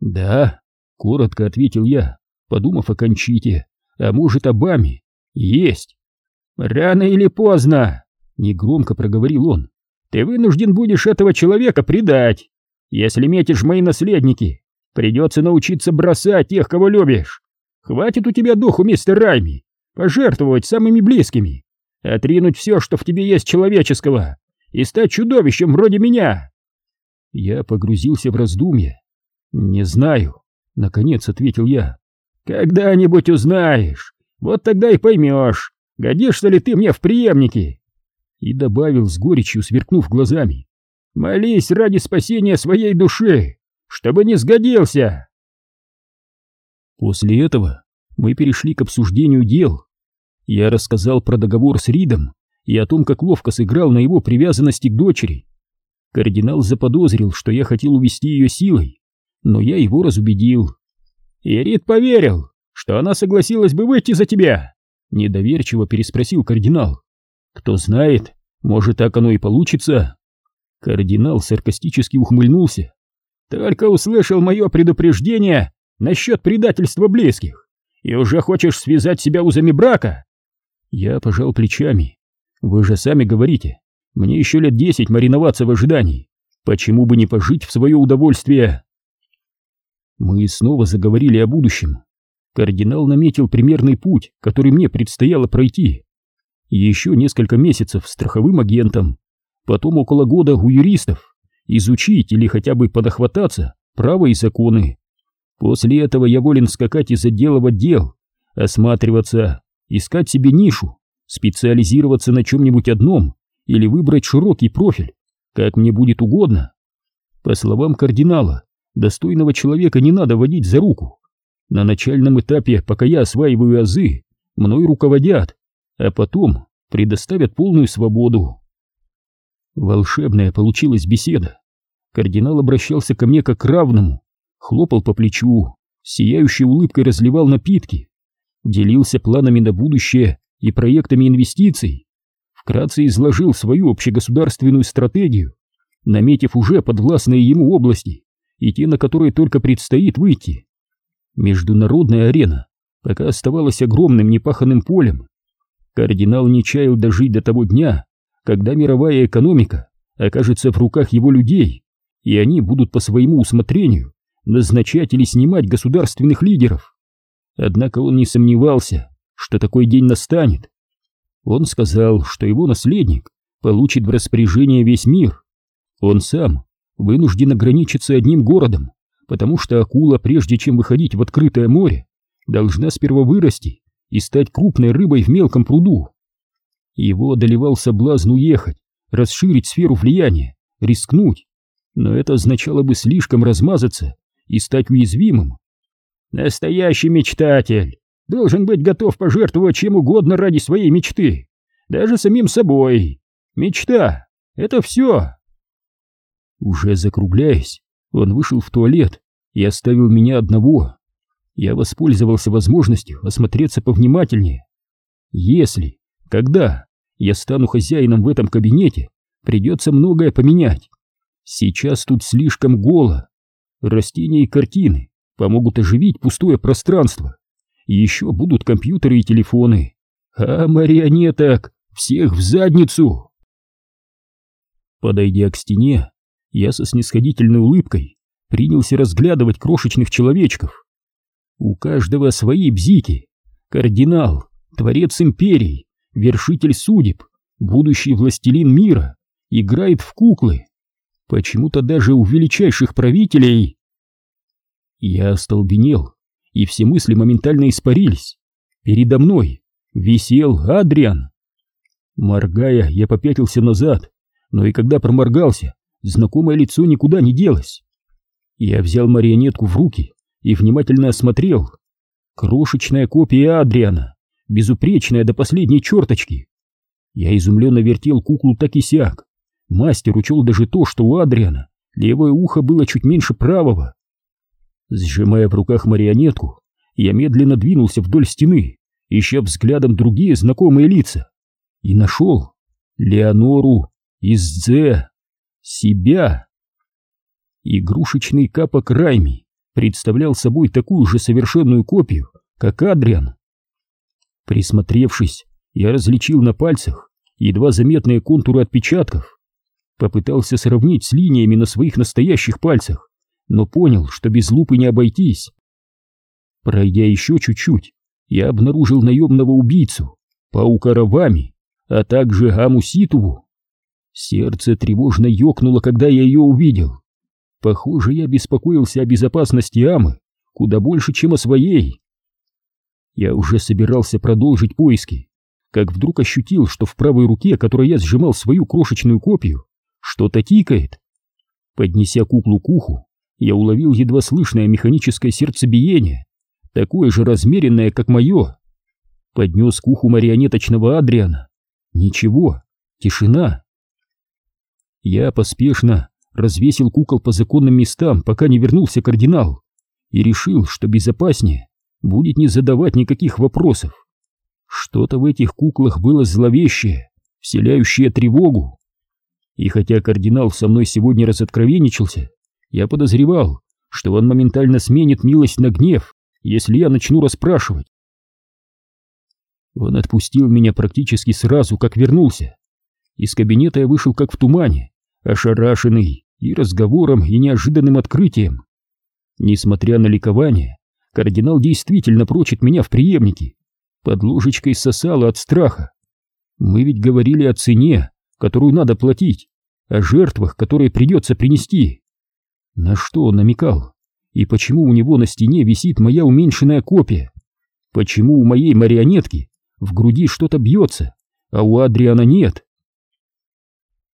Да, коротко ответил я, подумав о Кончите, а может, об Аме. Есть. «Рано или поздно», — негромко проговорил он, — «ты вынужден будешь этого человека предать. Если метишь мои наследники, придется научиться бросать тех, кого любишь. Хватит у тебя духу, мистер Райми, пожертвовать самыми близкими, отринуть все, что в тебе есть человеческого, и стать чудовищем вроде меня». Я погрузился в раздумье. «Не знаю», — наконец ответил я. «Когда-нибудь узнаешь, вот тогда и поймешь, Годишься ли ты мне в преемники?» И добавил с горечью, сверкнув глазами. «Молись ради спасения своей души, чтобы не сгодился!» После этого мы перешли к обсуждению дел. Я рассказал про договор с Ридом и о том, как ловко сыграл на его привязанности к дочери. Кардинал заподозрил, что я хотел увести ее силой, но я его разубедил. И Рид поверил, что она согласилась бы выйти за тебя. Недоверчиво переспросил кардинал. Кто знает, может так оно и получится. Кардинал саркастически ухмыльнулся. Только услышал мое предупреждение насчет предательства близких, и уже хочешь связать себя узами брака? Я пожал плечами. Вы же сами говорите, мне еще лет десять мариноваться в ожидании. Почему бы не пожить в свое удовольствие? Мы снова заговорили о будущем. Кардинал наметил примерный путь, который мне предстояло пройти. Еще несколько месяцев страховым агентом, потом около года у юристов, изучить или хотя бы подохвататься право и законы. После этого я волен скакать из отдела в отдел, осматриваться, искать себе нишу, специализироваться на чем-нибудь одном или выбрать широкий профиль, как мне будет угодно. По словам кардинала, достойного человека не надо водить за руку. На начальном этапе, пока я осваиваю азы, мной руководят, а потом предоставят полную свободу. Волшебная получилась беседа. Кардинал обращался ко мне как к равному, хлопал по плечу, сияющей улыбкой разливал напитки, делился планами на будущее и проектами инвестиций, вкратце изложил свою общегосударственную стратегию, наметив уже подвластные ему области и те, на которые только предстоит выйти. Международная арена пока оставалась огромным непаханным полем. Кардинал не чаял дожить до того дня, когда мировая экономика окажется в руках его людей, и они будут по своему усмотрению назначать или снимать государственных лидеров. Однако он не сомневался, что такой день настанет. Он сказал, что его наследник получит в распоряжение весь мир. Он сам вынужден ограничиться одним городом, потому что акула, прежде чем выходить в открытое море, должна сперва вырасти и стать крупной рыбой в мелком пруду. Его одолевал соблазн уехать, расширить сферу влияния, рискнуть, но это означало бы слишком размазаться и стать уязвимым. Настоящий мечтатель должен быть готов пожертвовать чем угодно ради своей мечты, даже самим собой. Мечта — это все. Уже закругляясь, он вышел в туалет и оставил меня одного. Я воспользовался возможностью осмотреться повнимательнее. Если, когда я стану хозяином в этом кабинете, придется многое поменять. Сейчас тут слишком голо. Растения и картины помогут оживить пустое пространство. Еще будут компьютеры и телефоны. А марионеток всех в задницу! Подойдя к стене, я со снисходительной улыбкой принялся разглядывать крошечных человечков. У каждого свои бзики. Кардинал, творец империй, вершитель судеб, будущий властелин мира, играет в куклы. Почему-то даже у величайших правителей... Я остолбенел, и все мысли моментально испарились. Передо мной висел Адриан. Моргая, я попятился назад, но и когда проморгался, знакомое лицо никуда не делось. Я взял марионетку в руки и внимательно осмотрел. Крошечная копия Адриана, безупречная до последней черточки. Я изумленно вертел куклу так и сяк, Мастер учел даже то, что у Адриана левое ухо было чуть меньше правого. Сжимая в руках марионетку, я медленно двинулся вдоль стены, ища взглядом другие знакомые лица, и нашел Леонору из Дзе, себя. Игрушечный капок Райми представлял собой такую же совершенную копию, как Адриан. Присмотревшись, я различил на пальцах едва заметные контуры отпечатков. Попытался сравнить с линиями на своих настоящих пальцах, но понял, что без лупы не обойтись. Пройдя еще чуть-чуть, я обнаружил наемного убийцу, паука Равами, а также Аму Ситуву. Сердце тревожно ёкнуло, когда я ее увидел. Похоже, я беспокоился о безопасности Амы куда больше, чем о своей. Я уже собирался продолжить поиски, как вдруг ощутил, что в правой руке, которой я сжимал свою крошечную копию, что-то тикает. Поднеся куклу к уху, я уловил едва слышное механическое сердцебиение, такое же размеренное, как мое. Поднес к уху марионеточного Адриана. Ничего, тишина. Я поспешно развесил кукол по законным местам, пока не вернулся кардинал, и решил, что безопаснее будет не задавать никаких вопросов. Что-то в этих куклах было зловещее, вселяющее тревогу. И хотя кардинал со мной сегодня разоткровенничался, Я подозревал, что он моментально сменит милость на гнев, если я начну расспрашивать. Он отпустил меня практически сразу, как вернулся. Из кабинета я вышел как в тумане, ошарашенный и разговором, и неожиданным открытием. Несмотря на ликование, кардинал действительно прочит меня в преемнике. Под ложечкой сосало от страха. Мы ведь говорили о цене, которую надо платить, о жертвах, которые придется принести. На что он намекал? И почему у него на стене висит моя уменьшенная копия? Почему у моей марионетки в груди что-то бьется, а у Адриана нет?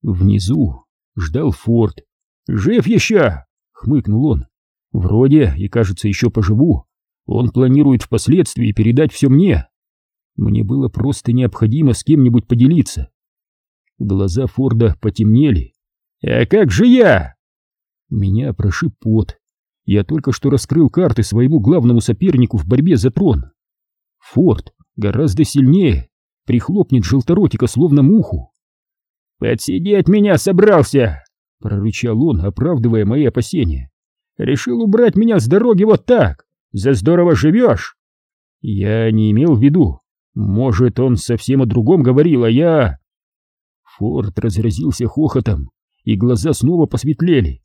Внизу ждал Форд. «Жив еще!» — хмыкнул он. «Вроде, и кажется, еще поживу. Он планирует впоследствии передать все мне. Мне было просто необходимо с кем-нибудь поделиться. Глаза Форда потемнели. «А как же я?» Меня прошиб пот. Я только что раскрыл карты своему главному сопернику в борьбе за трон. Форд гораздо сильнее, прихлопнет желторотика словно муху. «Подсидеть меня собрался!» — прорычал он, оправдывая мои опасения. «Решил убрать меня с дороги вот так! За здорово живешь!» Я не имел в виду. Может, он совсем о другом говорил, а я... Форд разразился хохотом, и глаза снова посветлели.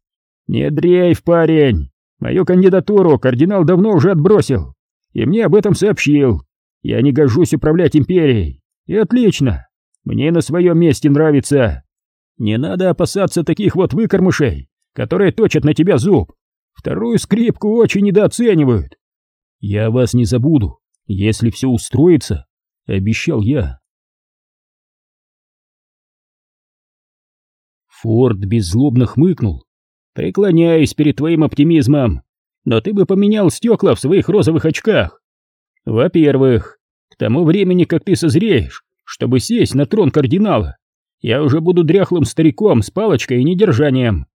«Не дрейф, парень! Мою кандидатуру кардинал давно уже отбросил, и мне об этом сообщил. Я не гожусь управлять империей. И отлично, мне на своем месте нравится. Не надо опасаться таких вот выкормышей, которые точат на тебя зуб. Вторую скрипку очень недооценивают. Я вас не забуду, если все устроится, обещал я. Форд беззлобно хмыкнул. «Преклоняюсь перед твоим оптимизмом, но ты бы поменял стекла в своих розовых очках. Во-первых, к тому времени, как ты созреешь, чтобы сесть на трон кардинала, я уже буду дряхлым стариком с палочкой и недержанием.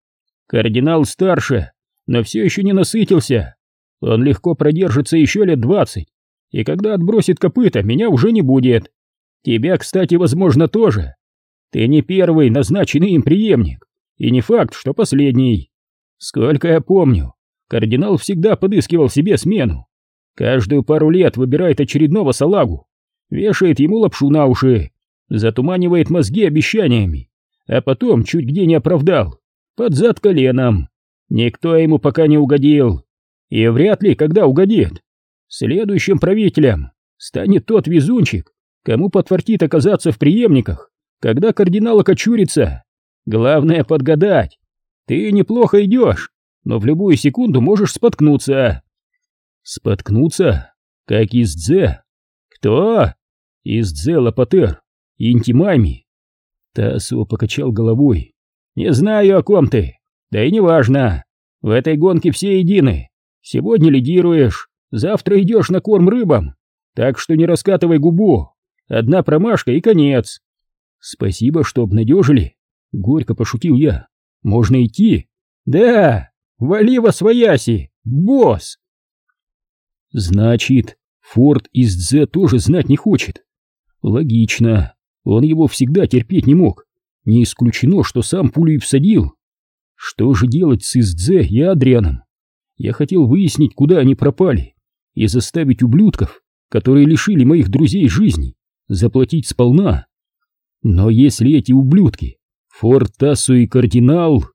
Кардинал старше, но все еще не насытился. Он легко продержится еще лет двадцать, и когда отбросит копыта, меня уже не будет. Тебя, кстати, возможно, тоже. Ты не первый назначенный им преемник, и не факт, что последний. Сколько я помню, кардинал всегда подыскивал себе смену. Каждую пару лет выбирает очередного салагу, вешает ему лапшу на уши, затуманивает мозги обещаниями, а потом чуть где не оправдал, под зад коленом. Никто ему пока не угодил, и вряд ли когда угодит. Следующим правителем станет тот везунчик, кому подфартит оказаться в преемниках когда кардинал окочурится. Главное подгадать. Ты неплохо идешь, но в любую секунду можешь споткнуться. Споткнуться? Как из Дзе? Кто? Из Дзе Лапатер, Интимами. Тасо покачал головой. Не знаю, о ком ты. Да и не важно. В этой гонке все едины. Сегодня лидируешь, завтра идешь на корм рыбам. Так что не раскатывай губу. Одна промашка и конец. «Спасибо, что обнадежили!» — горько пошутил я. «Можно идти?» «Да! Вали во свояси, босс!» «Значит, Форд из Дзе тоже знать не хочет?» «Логично. Он его всегда терпеть не мог. Не исключено, что сам пулю и всадил. Что же делать с Издзе и Адрианом? Я хотел выяснить, куда они пропали, и заставить ублюдков, которые лишили моих друзей жизни, заплатить сполна. Но если эти ублюдки, Фортасу и Кардинал...